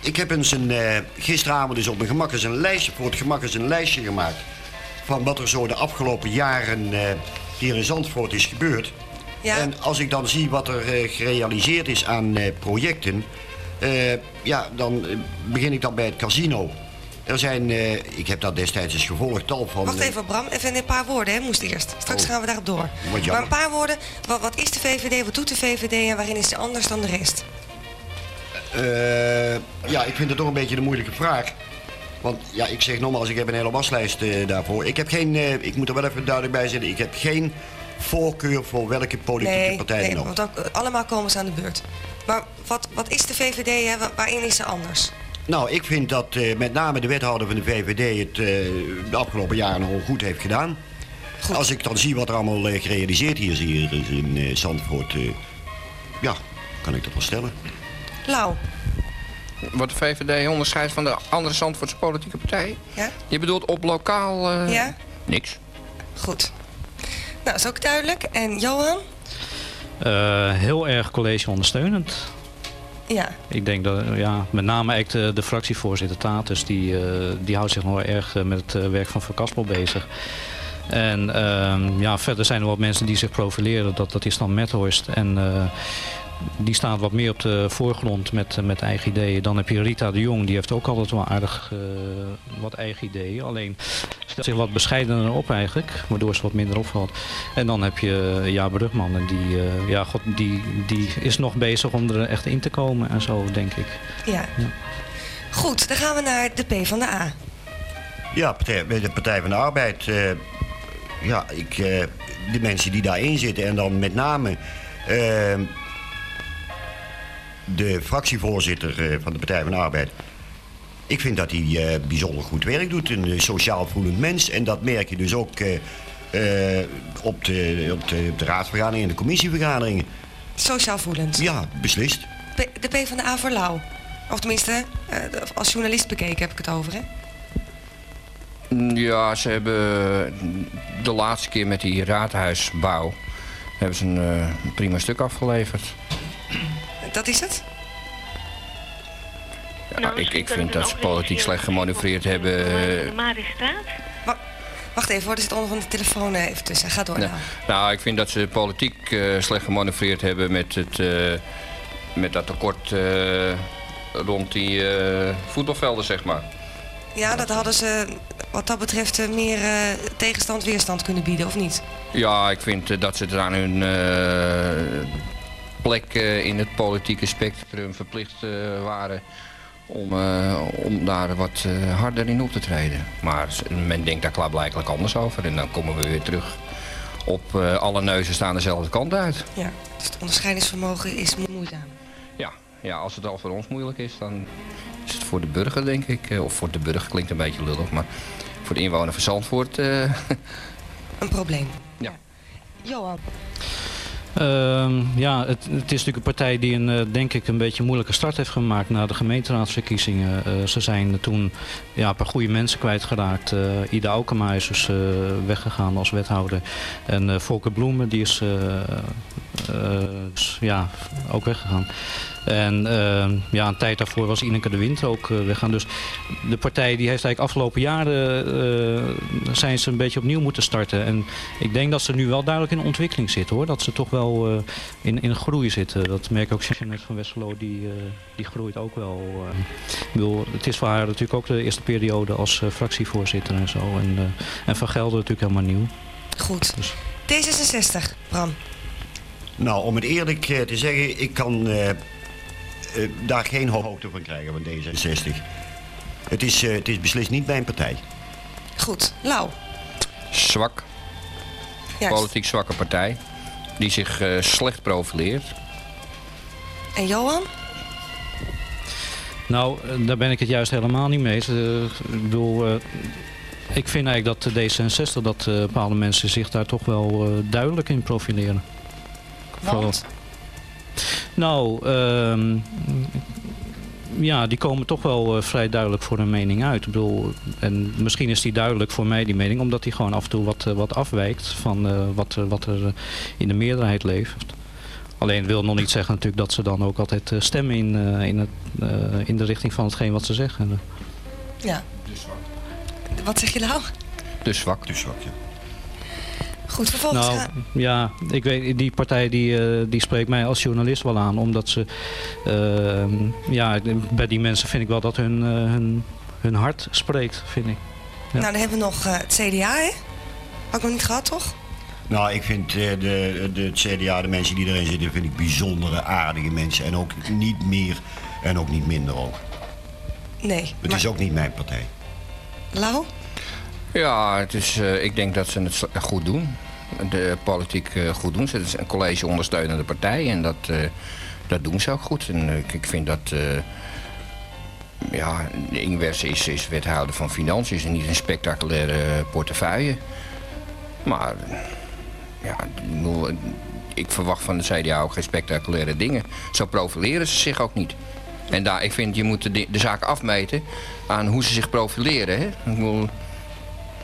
Ik heb eens een, gisteravond dus op mijn gemak eens een lijstje, voor het gemak eens een lijstje gemaakt. Van wat er zo de afgelopen jaren hier in Zandvoort is gebeurd. Ja. En als ik dan zie wat er gerealiseerd is aan projecten, ja, dan begin ik dan bij het casino. Er zijn, eh, ik heb dat destijds eens gevolgd, tal van... Wacht even, Bram. Even een paar woorden, hè? Moest eerst. Straks Oh. gaan we daarop door. Maar een paar woorden. Wat, wat is de VVD? Wat doet de VVD? En waarin is ze anders dan de rest? Eh, ja, ik vind het toch een beetje een moeilijke vraag. Want ja, ik zeg nogmaals, ik heb een hele waslijst eh, daarvoor. Ik heb geen, ik moet er wel even duidelijk bij zetten, ik heb geen voorkeur voor welke politieke nee, partij nee dan ook. want ook, allemaal komen ze aan de beurt. Maar wat, wat is de VVD? Hè? Wa- Waarin is ze anders? Nou, ik vind dat eh, met name de wethouder van de VVD het eh, de afgelopen jaren nogal goed heeft gedaan. Als ik dan zie wat er allemaal eh, gerealiseerd hier, is hier in eh, Zandvoort, eh, ja, kan ik dat wel stellen. Lau. Wat de VVD onderscheidt van de andere Zandvoortse politieke partijen? Ja? Je bedoelt op lokaal... eh, Ja? Niks. Goed. Nou, is ook duidelijk. En Johan? Eh, heel erg college ondersteunend. Ja. Ik denk dat, ja, met name eigenlijk de, fractievoorzitter Tatus, die, eh, die houdt zich nog wel erg eh, met het eh, werk van Van Kaspel bezig. En ehm, ja, verder zijn er wat mensen die zich profileren, dat, dat is dan Methorst. En die staat wat meer op de voorgrond met, eh, met eigen ideeën. Dan heb je Rita de Jong, die heeft ook altijd wel aardig eh, wat eigen ideeën. Alleen stelt zich wat bescheidener op eigenlijk, waardoor ze wat minder opvalt. En dan heb je eh, Ja Brugman, en die, eh, ja, god, die, die is nog bezig om er echt in te komen en zo, denk ik. Ja. Goed, dan gaan we naar de P van de A. Ja, de Partij van de Arbeid. eh, ja, ik, eh, de mensen die daarin zitten en dan met name de fractievoorzitter eh, van de Partij van de Arbeid. Ik vind dat hij eh, bijzonder goed werk doet. Een eh, sociaal voelend mens. En dat merk je dus ook eh, eh, op, de, op, de, op de raadsvergaderingen en de commissievergaderingen. Sociaal voelend. Ja, beslist. P- de P van de A voor Lau. Of tenminste, eh, als journalist bekeken heb ik het over, hè? Ja, ze hebben de laatste keer met die raadhuisbouw hebben ze een eh, prima stuk afgeleverd. Dat is het? Ja, ik, ik vind dat ze politiek slecht gemanoeuvreerd hebben. eh, Wa- Wacht even hoor, er zit onder van de telefoon eh, even tussen. Ga door nou. Nou, ik vind dat ze politiek eh, slecht gemanoeuvreerd hebben met, het, eh, met dat tekort eh, rond die eh, voetbalvelden, zeg maar. Ja, dat hadden ze wat dat betreft meer eh, tegenstand, weerstand kunnen bieden, of niet? Ja, ik vind dat ze er aan hun eh, plek eh, in het politieke spectrum verplicht eh, waren om, eh, om daar wat harder in op te treden. Maar men denkt daar klaarblijkelijk anders over en dan komen we weer terug op alle neuzen staan dezelfde kant uit. Ja, dus het onderscheidingsvermogen is mo- moeizaam. Ja, ja, als het al voor ons moeilijk is, dan is het voor de burger, denk ik. Of voor de burger klinkt een beetje lullig, maar voor de inwoner van Zandvoort... Een probleem. Ja. Johan. Ehm, ja, het, het is natuurlijk een partij die een, eh, denk ik, een beetje moeilijke start heeft gemaakt na de gemeenteraadsverkiezingen. Eh, ze zijn toen ja, een paar goede mensen kwijtgeraakt. Eh Ida Aukema is dus weggegaan als wethouder. En Volker Bloemen, die is dus, ja, ook weggegaan. En ehm, ja, een tijd daarvoor was Ineke de Winter ook eh, weggaan. Dus de partij die heeft eigenlijk afgelopen jaren eh, zijn ze een beetje opnieuw moeten starten. En ik denk dat ze nu wel duidelijk in ontwikkeling zitten hoor. Dat ze toch wel eh, in, in groei zitten. Dat merk ik ook Jeanette van Westerlo, die, eh, die groeit ook wel. eh. ik bedoel, het is voor haar natuurlijk ook de eerste periode als fractievoorzitter en zo. En, eh, en van Gelder natuurlijk helemaal nieuw. Goed. Dus- D66, Bram. Nou, om het eerlijk te zeggen, ik kan eh, daar geen hoogte van krijgen van D66. Het is, eh, het is beslist niet mijn partij. Goed. Lau. zwak, Juist. politiek zwakke partij, die zich eh, slecht profileert. En Johan? Nou, daar ben ik het juist helemaal niet mee ik bedoel, eh, ik vind eigenlijk dat de D66, dat bepaalde mensen zich daar toch wel eh, duidelijk in profileren. Want? Nou, ehm, ja, die komen toch wel eh, vrij duidelijk voor hun mening uit. Ik bedoel, en misschien is die duidelijk voor mij, die mening, omdat die gewoon af en toe wat, eh, wat afwijkt van eh, wat, er- wat er in de meerderheid leeft. Alleen wil nog niet zeggen natuurlijk dat ze dan ook altijd stemmen in, eh, in, het, eh, in de richting van hetgeen wat ze zeggen. Ja. Wat zeg je Lau? Dus zwak. Dus zwak, ja. Goed, vervolgens Nou, ja, ik weet, die partij die, eh, die spreekt mij als journalist wel aan. Omdat ze, ehm, ja, bij die mensen vind ik wel dat hun, eh, hun hun hart spreekt, vind ik. Ja. Nou, dan hebben we nog eh, het CDA, hè? Had ik nog niet gehad, toch? Nou, ik vind eh, de, de, het CDA, de mensen die erin zitten, vind ik bijzondere, aardige mensen. En ook niet meer en ook niet minder ook. Nee. Het is ook niet mijn partij. Lau? Ja, het is, eh, ik denk dat ze het goed doen. De politiek eh, goed doen. Het is een college ondersteunende partij en dat, eh, dat doen ze ook goed. En ik- vind dat... ja, Ingwers is, is wethouder van Financiën, is niet een spectaculaire portefeuille. Maar ja, ik verwacht van de CDA ook geen spectaculaire dingen. Zo profileren ze zich ook niet. En daar, ik vind, je moet de zaak afmeten aan hoe ze zich profileren. Hè? Ik bedoel,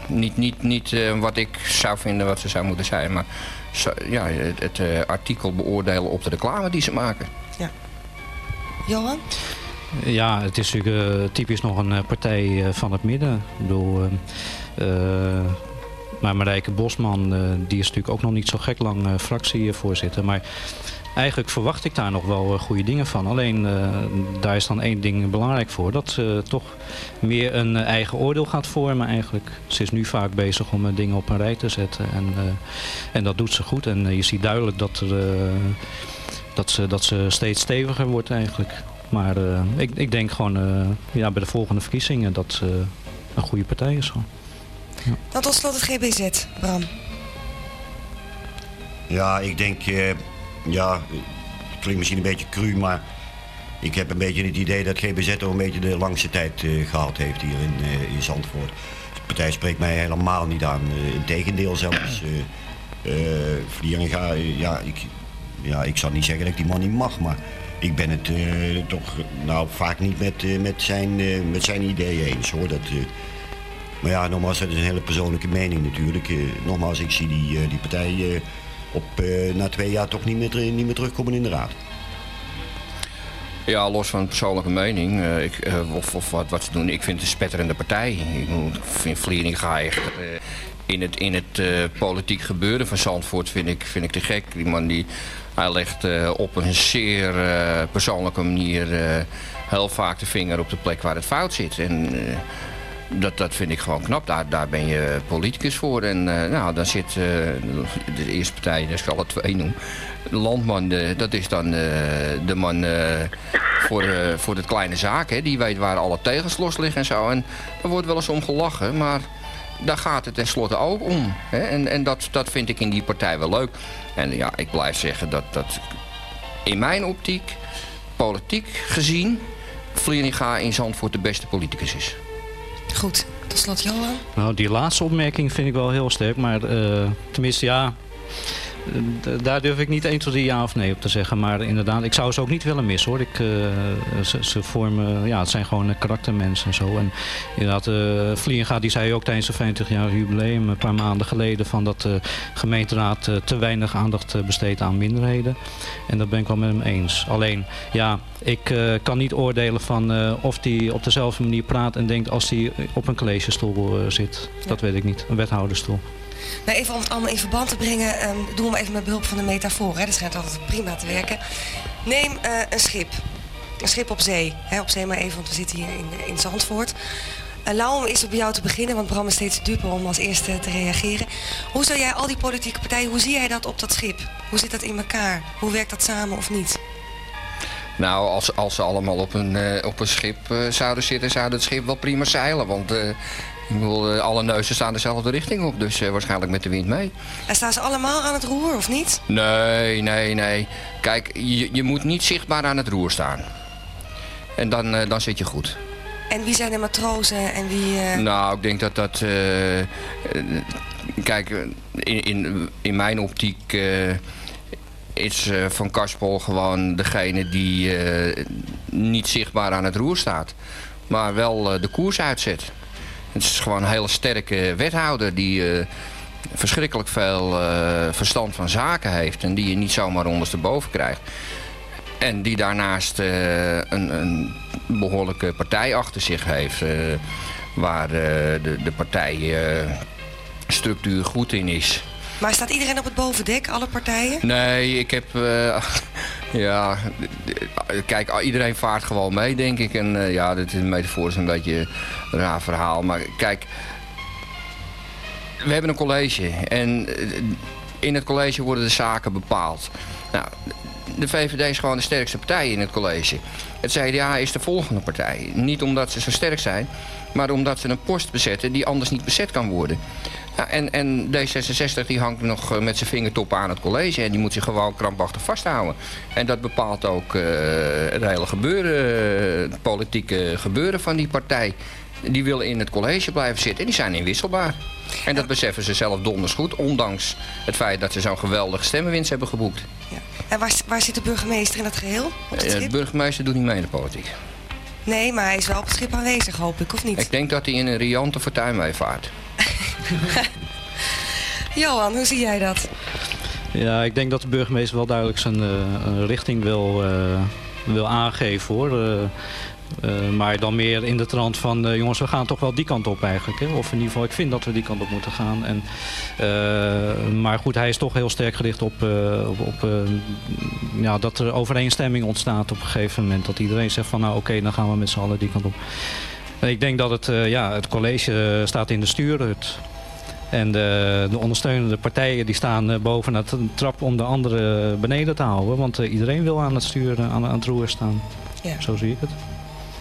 niet, niet, niet eh, wat ik zou vinden wat ze zou moeten zijn, maar zo- ja, het, het, eh, artikel beoordelen op de reclame die ze maken. Johan? Ja, het is natuurlijk eh, typisch nog een partij van het midden. Ik bedoel, eh, eh, maar Marijke Bosman, eh, die is natuurlijk ook nog niet zo gek lang fractievoorzitter. Maar eigenlijk verwacht ik daar nog wel eh, goede dingen van. Alleen eh, daar is dan één ding belangrijk voor. Dat ze toch meer een eh, eigen oordeel gaat vormen eigenlijk. Ze is nu vaak bezig om eh, dingen op een rij te zetten. En, eh, en dat doet ze goed. En eh, je ziet duidelijk dat, er, eh, dat, ze, dat ze steeds steviger wordt eigenlijk. Maar eh, ik, ik denk gewoon eh, ja, bij de volgende verkiezingen dat ze een goede partij is. Gewoon. Dan tot slot het GBZ, Bram. Ja, ik denk, eh, ja, klinkt misschien een beetje cru, maar ik heb een beetje het idee dat GBZ ook een beetje de langste tijd eh, gehad heeft hier in, eh, in Zandvoort. De partij spreekt mij helemaal niet aan, uh, integendeel zelfs. Vlieringa, ja, ik, ja, ik zal niet zeggen dat ik die man niet mag, maar ik ben het toch nou, vaak niet met, met, zijn, met zijn ideeën eens hoor. Dat, maar ja, nogmaals, dat is een hele persoonlijke mening natuurlijk. nogmaals, ik zie die, die partij op, na twee jaar toch niet meer, niet meer terugkomen in de raad. Ja, los van persoonlijke mening, uh, ik, uh, of, wat, wat ze doen, ik vind het een spetterende partij. Ik vind Vlieringa echt... In het, in het politiek gebeuren van Zandvoort vind ik, vind ik te gek. Die man die, hij legt op een zeer persoonlijke manier heel vaak de vinger op de plek waar het fout zit. En dat, dat vind ik gewoon knap. Daar, daar ben je politicus voor. En nou, dan zit de eerste partij, dat zal het twee noemen. Landman, de, dat is dan de man voor, voor de kleine zaak. Die weet waar alle tegens los liggen en zo. En er wordt wel eens om gelachen, maar daar gaat het tenslotte ook om. Hè. En, en dat, dat vind ik in die partij wel leuk. En ja, ik blijf zeggen dat, dat in mijn optiek, politiek gezien, Vlieringa in Zandvoort de beste politicus is. Goed, tot slot Johan. Nou, die laatste opmerking vind ik wel heel sterk. Maar tenminste, ja... Daar durf ik niet 1 tot 3 ja of nee op te zeggen. Maar inderdaad, ik zou ze ook niet willen missen hoor. Ik, uh, ze, ze, vormen, ja, het zijn gewoon karaktermensen en zo. En inderdaad, uh, Vlieringa die zei ook tijdens de 50 jaar jubileum een paar maanden geleden van dat de gemeenteraad te weinig aandacht besteedt aan minderheden. En dat ben ik wel met hem eens. Alleen, ja, ik kan niet oordelen van of hij op dezelfde manier praat en denkt als hij op een collegestoel zit. Ja. Dat weet ik niet, een wethouderstoel. Nou, even om het allemaal in verband te brengen, um, doen we even met behulp van de metafoor. Hè. Dat schijnt altijd prima te werken. Neem uh, een schip. Een schip op zee. Hè, op zee maar even, want we zitten hier in, in Zandvoort. Uh, Lau, om eerst bij jou te beginnen, want Bram is steeds duper om als eerste te reageren. Hoe zou jij al die politieke partijen, hoe zie jij dat op dat schip? Hoe zit dat in elkaar? Hoe werkt dat samen of niet? Nou, als, als ze allemaal op een, uh, op een schip zouden zitten, zou het schip wel prima zeilen. Want ik bedoel, alle neuzen staan dezelfde richting op, dus uh, waarschijnlijk met de wind mee. En staan ze allemaal aan het roer, of niet? Nee, nee, nee. Kijk, je, je moet niet zichtbaar aan het roer staan. En dan, uh, dan zit je goed. En wie zijn de matrozen en wie... Uh... Nou, ik denk dat dat... kijk, in, in, in mijn optiek is Van Kaspel gewoon degene die niet zichtbaar aan het roer staat. Maar wel de koers uitzet. Het is gewoon een hele sterke wethouder die uh, verschrikkelijk veel uh, verstand van zaken heeft. En die je niet zomaar ondersteboven krijgt. En die daarnaast uh, een, een, behoorlijke partij achter zich heeft. waar de, de partijstructuur goed in is. Maar staat iedereen op het bovendek, alle partijen? Nee, ik heb Ja, d- d- kijk, iedereen vaart gewoon mee, denk ik. En eh, ja, dit is metafoor is een beetje een raar verhaal. Maar kijk, we hebben een college. En eh, in het college worden de zaken bepaald. Nou, de VVD is gewoon de sterkste partij in het college. Het CDA is de volgende partij. Niet omdat ze zo sterk zijn, maar omdat ze een post bezetten die anders niet bezet kan worden. Ja, en, en D66 die hangt nog eh, met zijn vingertoppen aan het college en die moet zich gewoon krampachtig vasthouden. En dat bepaalt ook eh, het hele gebeuren, eh, het politieke gebeuren van die partij. Die willen in het college blijven zitten en die zijn inwisselbaar. En dat beseffen ze zelf donders goed, ondanks het feit dat ze zo'n geweldige stemmenwinst hebben geboekt. En waar, waar zit de burgemeester in dat geheel? Op het Eh, De burgemeester doet niet mee in de politiek. Nee, maar hij is wel op het schip aanwezig, hoop ik, of niet? Ik denk dat hij in een riante fortuin meevaart. Johan, hoe zie jij dat? Ja, ik denk dat de burgemeester wel duidelijk zijn eh, richting wil, eh, wil aangeven hoor. Eh, maar dan meer in de trant van, jongens, we gaan toch wel die kant op eigenlijk. Hè? Of in ieder geval, ik vind dat we die kant op moeten gaan. En, maar goed, hij is toch heel sterk gericht op, op, ja, dat er overeenstemming ontstaat op een gegeven moment. Dat iedereen zegt van, nou oké, dan gaan we met z'n allen die kant op. Ik denk dat het, eh, ja, het college staat in de stuurhut. En de, de ondersteunende partijen die staan eh, boven het trap om de anderen beneden te houden. Want eh, iedereen wil aan het sturen, aan, aan het roer staan. Ja. Zo zie ik het.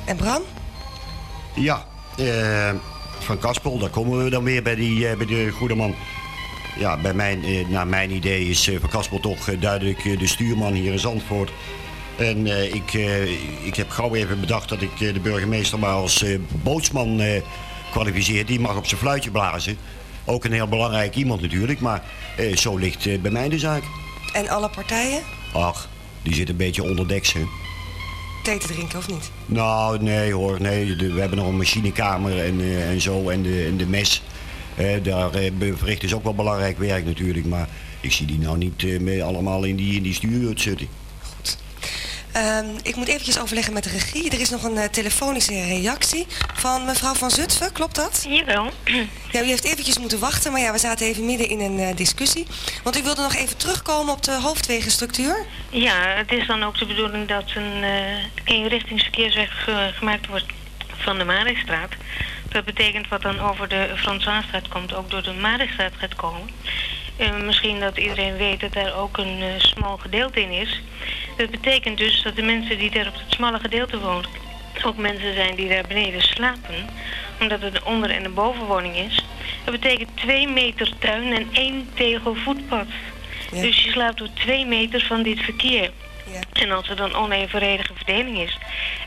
En Bram? Ja, eh, van Kaspel, daar komen we dan weer bij, die, eh, bij de goede man. Ja, bij mijn, eh, naar mijn idee is eh, Van Kaspel toch eh, duidelijk eh, de stuurman hier in Zandvoort. En eh, ik, eh, ik heb gauw even bedacht dat ik eh, de burgemeester maar als bootsman kwalificeer. Die mag op zijn fluitje blazen. Ook een heel belangrijk iemand natuurlijk, maar zo ligt bij mij de zaak. En alle partijen? Ach, die zit een beetje onderdeks, hè. Thee te drinken, of niet? Nou, nee hoor. Nee, we hebben nog een machinekamer en, en zo. En de, en de mes. Eh, daar eh, verrichten ze ook wel belangrijk werk natuurlijk. Maar ik zie die nou niet eh, mee allemaal in die, in die stuurhut zitten. Ehm, ik moet eventjes overleggen met de regie. Er is nog een eh, telefonische reactie van mevrouw van Zutphen, klopt dat? Jawel. Ja, u heeft eventjes moeten wachten, maar ja, we zaten even midden in een eh, discussie. Want u wilde nog even terugkomen op de hoofdwegenstructuur. Ja, het is dan ook de bedoeling dat een eh eenrichtingsverkeersweg gemaakt wordt van de Marestraat. Dat betekent wat dan over de Fransaanstraat komt, ook door de Marestraat gaat komen. Misschien dat iedereen weet dat daar ook een smal gedeelte in is. Dat betekent dus dat de mensen die daar op het smalle gedeelte wonen... ook mensen zijn die daar beneden slapen. Omdat het een onder- en een bovenwoning is. Dat betekent twee meter tuin en één tegel voetpad. Dus je slaapt op twee meter van dit verkeer. En als er dan onevenredige verdeling is...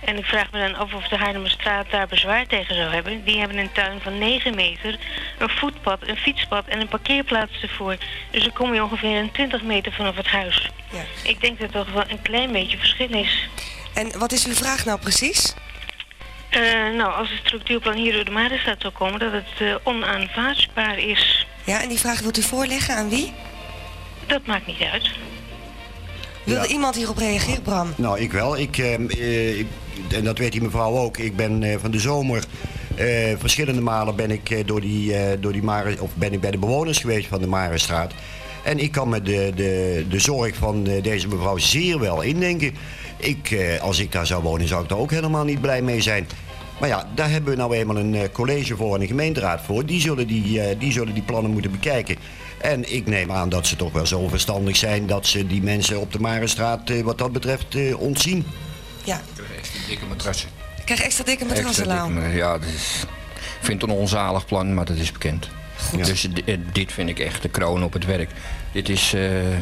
en ik vraag me dan af of de Haarlemmerstraat daar bezwaar tegen zou hebben... die hebben een tuin van 9 meter, een voetpad, een fietspad en een parkeerplaats ervoor. Dus dan kom je ongeveer een 20 meter vanaf het huis. Ja. Ik denk dat er toch wel een klein beetje verschil is. En wat is uw vraag nou precies? Eh, nou, als het structuurplan hier door de Marenstraat zou komen... dat het eh, onaanvaardbaar is. Ja, en die vraag wilt u voorleggen aan wie? Dat maakt niet uit. Wilde iemand hierop reageren, Bram? Nou, ik wel. Ik, ehm, eh, ik- en dat weet die mevrouw ook. Ik ben eh, van de zomer... eh, verschillende malen ben ik, door die, door die Mare, of ben ik bij de bewoners geweest van de Marenstraat. En ik kan me de, de, de zorg van deze mevrouw zeer wel indenken. Ik, als ik daar zou wonen, zou ik daar ook helemaal niet blij mee zijn. Maar ja, daar hebben we nou eenmaal een college voor en een gemeenteraad voor. Die zullen die, die zullen die plannen moeten bekijken. En ik neem aan dat ze toch wel zo verstandig zijn dat ze die mensen op de Marenstraat eh, wat dat betreft eh, ontzien. Ja. Dikke matrassen. Ik krijg extra dikke Extra matrassen, Ja, dat is, ik vind het een onzalig plan, maar dat is bekend. Dus di- eh, dit vind ik echt de kroon op het werk. Dit is, eh,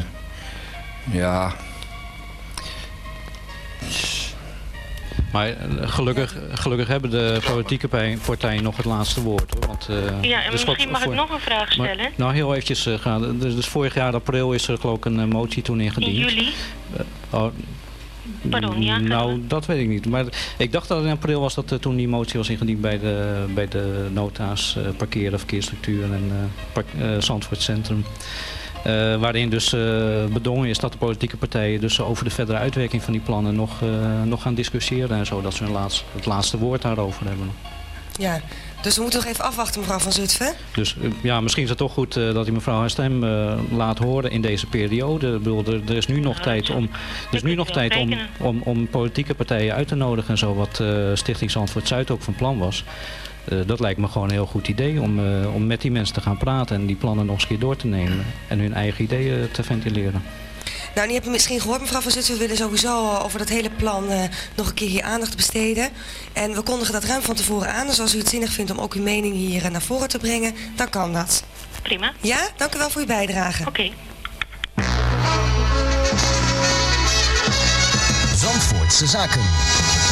ja... Maar eh, gelukkig, gelukkig hebben de politieke partijen nog het laatste woord. Hoor. Want, eh, Ja, en dus misschien mag ik nog een vraag maar- stellen. nou, heel eventjes eh, gaan. Dus, dus vorig jaar april is er geloof ik een motie toen In ingediend. juli? Eh, oh, Pardon, ja, ga Nou, dat weet ik niet. Maar ik dacht dat het in april was dat toen die motie was ingediend bij de, bij de nota's parkeren, verkeersstructuur en park, Zandvoort Centrum. Eh, waarin dus eh, bedongen is dat de politieke partijen dus over de verdere uitwerking van die plannen nog, eh, nog gaan discussiëren en zo. Dat ze hun laatste, het laatste woord daarover hebben. Ja, Dus we moeten nog even afwachten, mevrouw Van Zutphen. Dus ja, misschien is het toch goed dat hij mevrouw haar stem laat horen in deze periode. Ik bedoel, er, er is nu nog tijd om, er is nu nog tijd om, om, om politieke partijen uit te nodigen en zo, wat Stichting Zandvoort Zuid ook van plan was. Eh, dat lijkt me gewoon een heel goed idee om, eh, om met die mensen te gaan praten en die plannen nog eens een keer door te nemen en hun eigen ideeën te ventileren. Nou, die hebben misschien gehoord, mevrouw Van Zutphen. We willen sowieso eh, over dat hele plan eh, nog een keer hier aandacht besteden. En we kondigen dat ruim van tevoren aan. Dus als u het zinnig vindt om ook uw mening hier naar voren te brengen, dan kan dat. Prima. Ja, dank u wel voor uw bijdrage. Oké. Zandvoortse Zaken.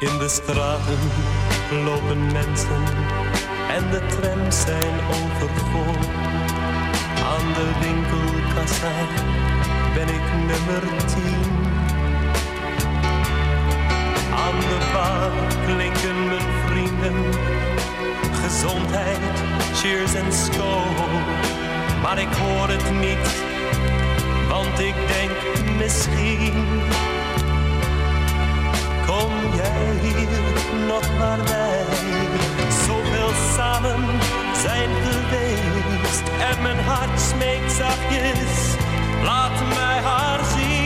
In de straten lopen mensen en de trams zijn overvol. Aan de winkelkassa ben ik nummer tien. Aan de bar klinken mijn vrienden gezondheid, cheers en school. Maar ik hoor het niet, want ik denk misschien Kom jij hier nog naar mij? Zoveel samen zijn geweest en mijn hart smeekt zachtjes. Laat mij haar zien.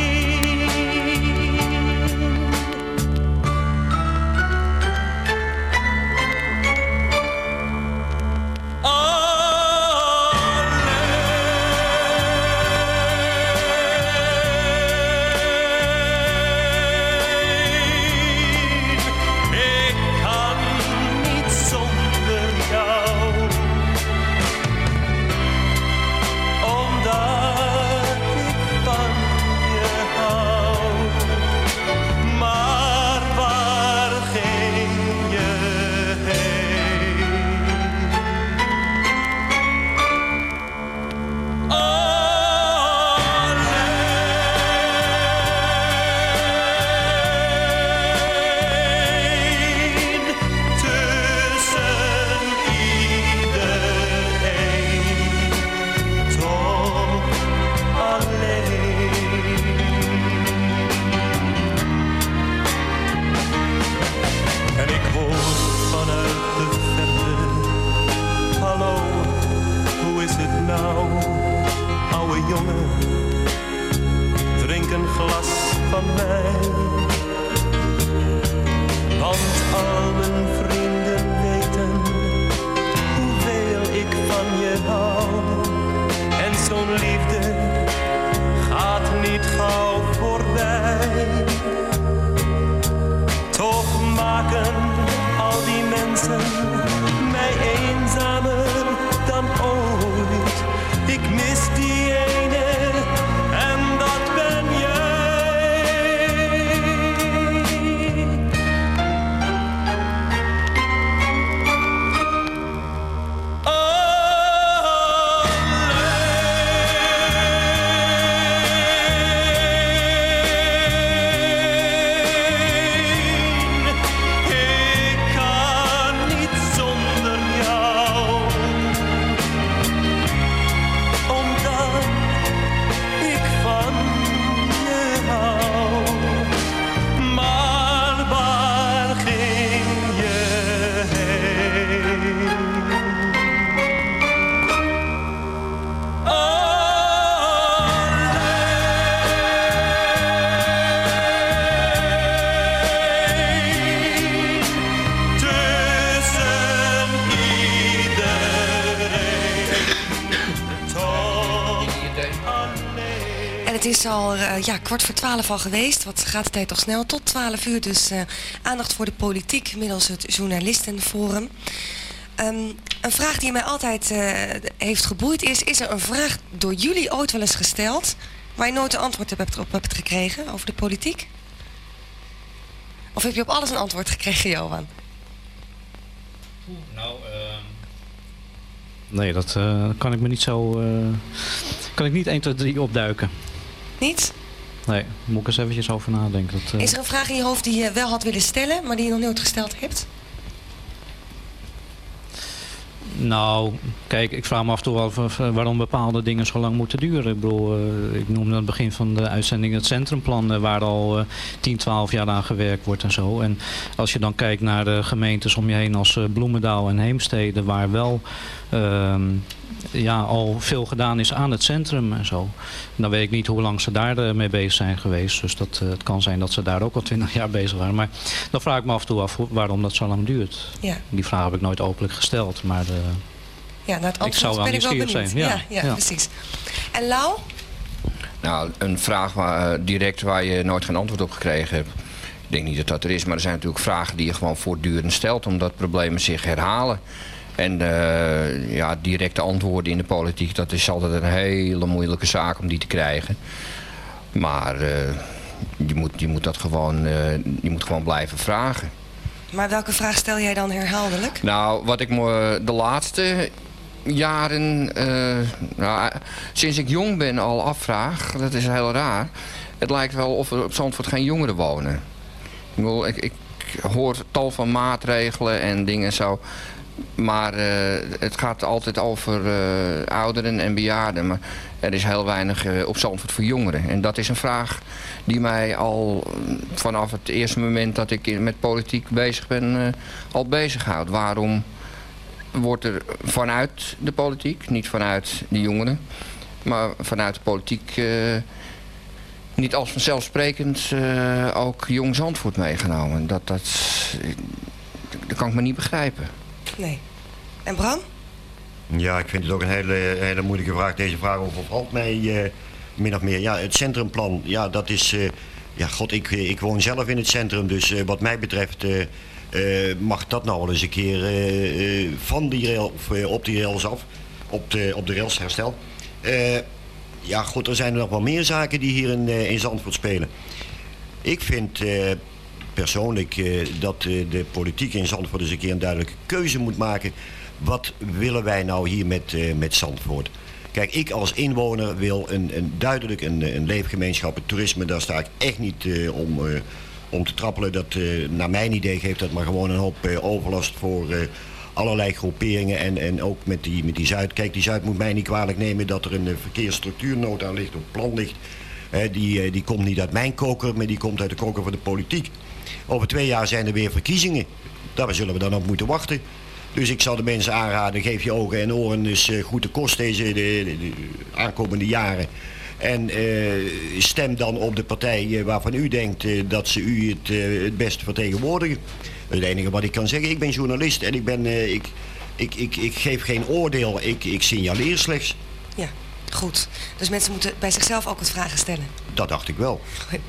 Ja, kwart voor twaalf al geweest. Wat gaat de tijd toch snel? Tot twaalf uur dus eh, aandacht voor de politiek middels het journalistenforum. Ehm, een vraag die mij altijd eh, heeft geboeid is... is er een vraag door jullie ooit wel eens gesteld... waar je nooit een antwoord op hebt, op hebt gekregen over de politiek? Of heb je op alles een antwoord gekregen, Johan? Nou, Nee, dat eh, kan ik me niet zo... eh, kan ik niet 1, 2, 3 opduiken. Niet? Nee, moet ik eens eventjes over nadenken. Dat, eh, Is er een vraag in je hoofd die je wel had willen stellen... maar die je nog nooit gesteld hebt? Nou, kijk, ik vraag me af en toe af eh, waarom bepaalde dingen zo lang moeten duren. Ik bedoel, eh, ik noemde aan het begin van de uitzending het centrumplan... waar al eh 10, 12 jaar aan gewerkt wordt en zo. En als je dan kijkt naar de gemeentes om je heen als Bloemendaal en Heemstede... waar wel ja, al veel gedaan is aan het centrum en zo. Dan weet ik niet hoe lang ze daar eh, mee bezig zijn geweest. Dus dat, eh, het kan zijn dat ze daar ook al 20 jaar bezig waren. Maar dan vraag ik me af en toe af waarom dat zo lang duurt. Ja. Die vraag heb ik nooit openlijk gesteld. Maar... eh, Ja, naar het Ik antwoord zou wel ben ik wel benieuwd. zijn, ja. ja, Ja. precies. En Lau? Nou, een vraag waar, direct waar je nooit geen antwoord op gekregen hebt. Ik denk niet dat dat er is, maar er zijn natuurlijk vragen die je gewoon voortdurend stelt, omdat problemen zich herhalen. En eh, ja, directe antwoorden in de politiek, dat is altijd een hele moeilijke zaak om die te krijgen. Maar eh, je, moet, je, moet dat gewoon, eh, je moet gewoon blijven vragen. Maar welke vraag stel jij dan herhaaldelijk? Nou, wat ik me de laatste jaren, nou, sinds ik jong ben al afvraag, dat is heel raar. Het lijkt wel of er op Zandvoort geen jongeren wonen. Ik, bedoel, ik, ik hoor tal van maatregelen en dingen en zo. Maar eh, het gaat altijd over eh, ouderen en bejaarden. Maar er is heel weinig eh, op Zandvoort voor jongeren. En dat is een vraag die mij al eh, vanaf het eerste moment dat ik met politiek bezig ben, al bezighoudt. Waarom wordt er vanuit de politiek, niet vanuit de jongeren, maar vanuit de politiek niet als vanzelfsprekend ook jong Zandvoort meegenomen? Dat, dat kan ik me niet begrijpen. Nee. En Bram? Ja, ik vind het ook een hele, hele moeilijke vraag. Deze vraag overvalt mij eh, min of meer. Ja, het centrumplan, ja, dat is... eh, ja, god, ik, ik woon zelf in het centrum, dus eh, wat mij betreft... eh, eh, mag dat nou wel eens een keer eh, eh, van die rail, of eh, op die rails af, op de, op de rails herstel. Eh, ja, goed, er zijn nog wel meer zaken die hier in, eh, in Zandvoort spelen. Ik vind eh, persoonlijk eh, dat eh, de politiek in Zandvoort eens een keer een duidelijke keuze moet maken. Wat willen wij nou hier met, eh, met Zandvoort? Kijk, ik als inwoner wil een, een duidelijk een, een leefgemeenschap, het toerisme, daar sta ik echt niet om, om te trappelen. Dat, naar mijn idee geeft dat maar gewoon een hoop overlast voor allerlei groeperingen. En, en ook met die, met die Zuid. Kijk, die Zuid moet mij niet kwalijk nemen dat er een verkeersstructuurnota ligt, of plan ligt. Die, die komt niet uit mijn koker, maar die komt uit de koker van de politiek. Over twee jaar zijn er weer verkiezingen. Daar zullen we dan op moeten wachten. Dus ik zal de mensen aanraden, geef je ogen en oren dus goed de kost deze de, de- de aankomende jaren. En eh, stem dan op de partij eh, waarvan u denkt dat ze u het, het best vertegenwoordigen. Het enige wat ik kan zeggen. Ik ben journalist en ik, ben, ik, ik, ik, ik geef geen oordeel, ik, ik signaleer slechts. Ja, goed. Dus mensen moeten bij zichzelf ook wat vragen stellen. Dat dacht ik wel.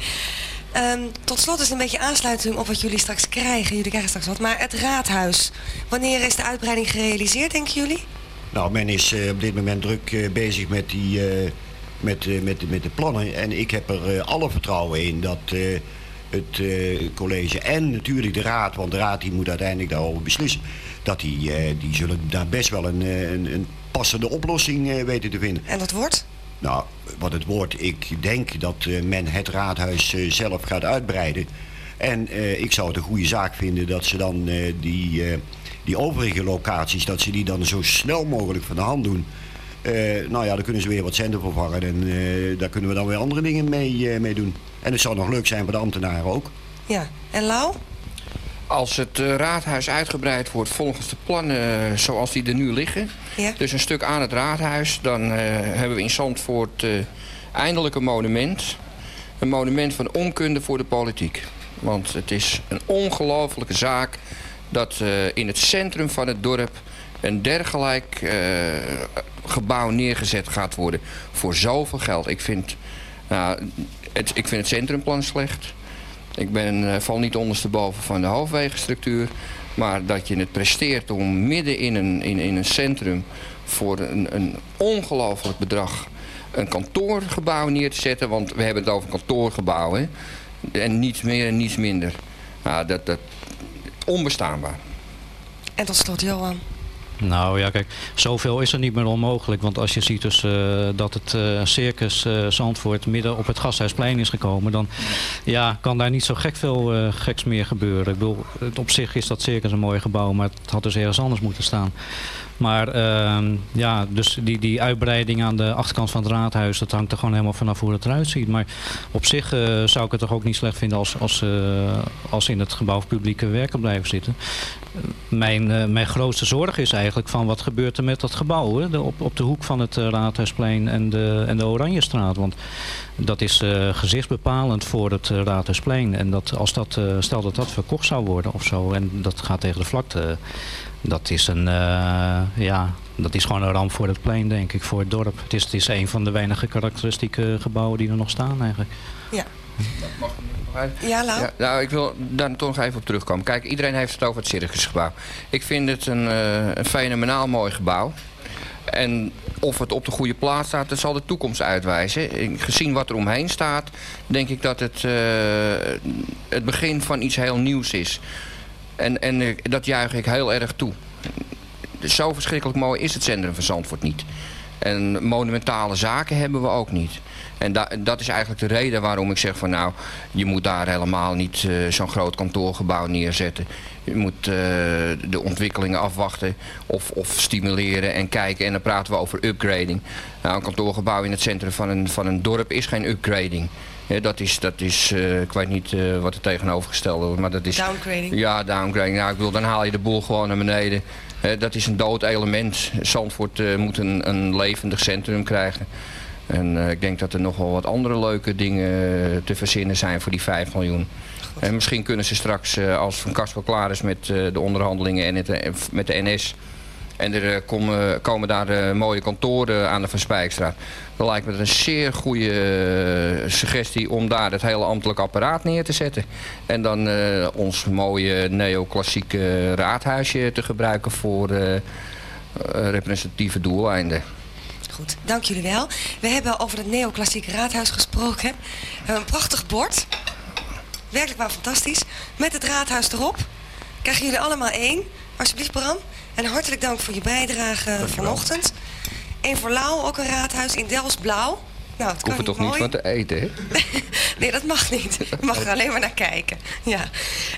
Ehm, tot slot is een beetje aansluiting op wat jullie straks krijgen. Jullie krijgen straks wat. Maar het raadhuis. Wanneer is de uitbreiding gerealiseerd, denken jullie? Nou, men is eh, op dit moment druk eh, bezig met, die, eh, met, met, de- met de plannen. En ik heb er alle vertrouwen in dat het college en natuurlijk de raad, want de raad die moet uiteindelijk daarover beslissen, dat die, die zullen daar best wel een, een, een passende oplossing weten te vinden. En dat wordt? Nou, wat het wordt, ik denk dat eh, men het raadhuis eh, zelf gaat uitbreiden. En eh, ik zou het een goede zaak vinden dat ze dan die, die overige locaties, dat ze die dan zo snel mogelijk van de hand doen. Nou ja, dan kunnen ze weer wat centen vervangen en daar kunnen we dan weer andere dingen mee, mee doen. En het zou nog leuk zijn voor de ambtenaren ook. Ja. En Lau? Als het eh, raadhuis uitgebreid wordt volgens de plannen eh, zoals die er nu liggen, Ja. dus een stuk aan het raadhuis, dan eh, hebben we in Zandvoort eindelijk een monument. Een monument van onkunde voor de politiek. Want het is een ongelofelijke zaak dat in het centrum van het dorp een dergelijk gebouw neergezet gaat worden voor zoveel geld. Ik vind, nou, het, ik vind het centrumplan slecht. Ik ben, eh, val niet ondersteboven van de hoofdwegenstructuur. Maar dat je het presteert om midden in een, in, in een centrum voor een, een ongelooflijk bedrag een kantoorgebouw neer te zetten. Want we hebben het over een kantoorgebouw. Hè? En niets meer en niets minder. Nou, dat, dat onbestaanbaar. En tot slot, Johan. Nou ja, kijk, zoveel is er niet meer onmogelijk. Want als je ziet dus, eh, dat het eh, circus eh, Zandvoort midden op het Gasthuisplein is gekomen... dan ja, kan daar niet zo gek veel geks meer gebeuren. Ik bedoel, op zich is dat circus een mooi gebouw, maar het had dus ergens anders moeten staan. Maar ehm, ja, dus die, die uitbreiding aan de achterkant van het raadhuis... dat hangt er gewoon helemaal vanaf hoe het eruit ziet. Maar op zich eh, zou ik het toch ook niet slecht vinden als, als, eh, als in het gebouw publieke werken blijven zitten. Mijn, eh, mijn grootste zorg is eigenlijk van wat gebeurt er met dat gebouw hè? Op, op de hoek van het Raadhuisplein en de, en de Oranjestraat. Want dat is gezichtsbepalend voor het Raadhuisplein. En dat, als dat, stel dat dat verkocht zou worden of zo en dat gaat tegen de vlakte, dat is, een, eh, ja, dat is gewoon een ramp voor het plein denk ik, voor het dorp. Het is, het is een van de weinige karakteristieke gebouwen die er nog staan eigenlijk. Ja. Ja, Lau? Ja, nou, ik wil daar toch nog even op terugkomen. Kijk, iedereen heeft het over het circusgebouw. Ik vind het een, eh, een fenomenaal mooi gebouw. En of het op de goede plaats staat, dat zal de toekomst uitwijzen. Gezien wat er omheen staat, denk ik dat het eh, het begin van iets heel nieuws is. En, en eh, dat juich ik heel erg toe. Zo verschrikkelijk mooi is het centrum van Zandvoort niet. En monumentale zaken hebben we ook niet. En da- dat is eigenlijk de reden waarom ik zeg van nou, je moet daar helemaal niet eh, zo'n groot kantoorgebouw neerzetten. Je moet eh, de ontwikkelingen afwachten of, of stimuleren en kijken. En dan praten we over upgrading. Nou, een kantoorgebouw in het centrum van een, van een dorp is geen upgrading. Dat is, dat is eh, ik weet niet eh, wat er tegenovergestelde wordt, maar dat is... Downgrading. Ja, downgrading. Nou, ik bedoel, dan haal je de boel gewoon naar beneden. Dat is een dood element. Zandvoort eh, moet een, een levendig centrum krijgen. En ik denk dat er nog wel wat andere leuke dingen te verzinnen zijn voor die 5 miljoen. En misschien kunnen ze straks, als Van Kasper klaar is met de onderhandelingen en het, met de NS... en er komen, komen daar mooie kantoren aan de Van Spijkstraat... dan lijkt me een zeer goede eh, suggestie om daar het hele ambtelijk apparaat neer te zetten. En dan eh, ons mooie neoclassieke raadhuisje te gebruiken voor eh, representatieve doeleinden. Goed, dank jullie wel. We hebben over het neoclassieke raadhuis gesproken. We hebben een prachtig bord. Werkelijk waar fantastisch. Met het raadhuis erop. Krijgen jullie allemaal één. Alsjeblieft Bram. En hartelijk dank voor je bijdrage vanochtend. Eén voor Lau, ook een raadhuis in Delfts Blauw. Nou, het Ik hoef kan er toch niet van te eten, hè? Nee, dat mag niet. Je mag er alleen maar naar kijken. Ja.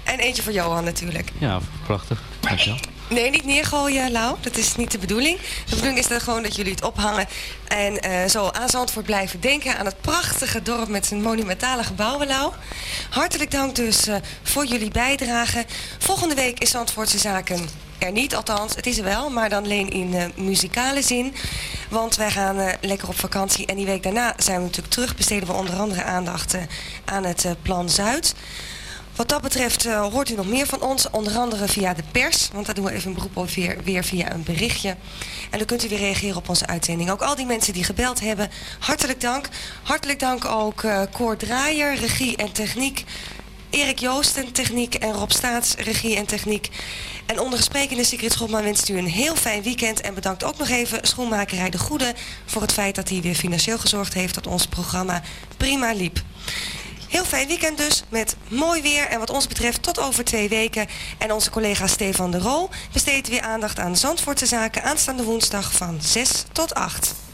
En eentje voor Johan natuurlijk. Ja, prachtig. Dankjewel. Nee, niet neergooien, Lau. Dat is niet de bedoeling. De bedoeling is dan gewoon dat jullie het ophangen. En eh, zo aan Zandvoort blijven denken aan het prachtige dorp met zijn monumentale gebouwen, Lau. Hartelijk dank dus eh, voor jullie bijdrage. Volgende week is Zandvoortse Zaken er niet, althans. Het is er wel, maar dan alleen in eh, muzikale zin. Want wij gaan eh, lekker op vakantie. En die week daarna zijn we natuurlijk terug. Besteden we onder andere aandacht eh, aan het Plan Zuid. Wat dat betreft hoort u nog meer van ons, onder andere via de pers. Want daar doen we even een beroep op weer, weer via een berichtje. En dan kunt u weer reageren op onze uitzending. Ook al die mensen die gebeld hebben, hartelijk dank. Hartelijk dank ook Cor Draaier, regie en techniek. Erik Joosten, techniek en Rob Staats, regie en techniek. En onder gesprekende Sigrid Schotman wenst u een heel fijn weekend. En bedankt ook nog even Schoenmakerij De Goede... voor het feit dat hij weer financieel gezorgd heeft dat ons programma prima liep. Heel fijn weekend dus, met mooi weer. En wat ons betreft tot over twee weken. En onze collega Stefan de Roo besteedt weer aandacht aan Zandvoortse zaken... aanstaande woensdag van 6 tot 8.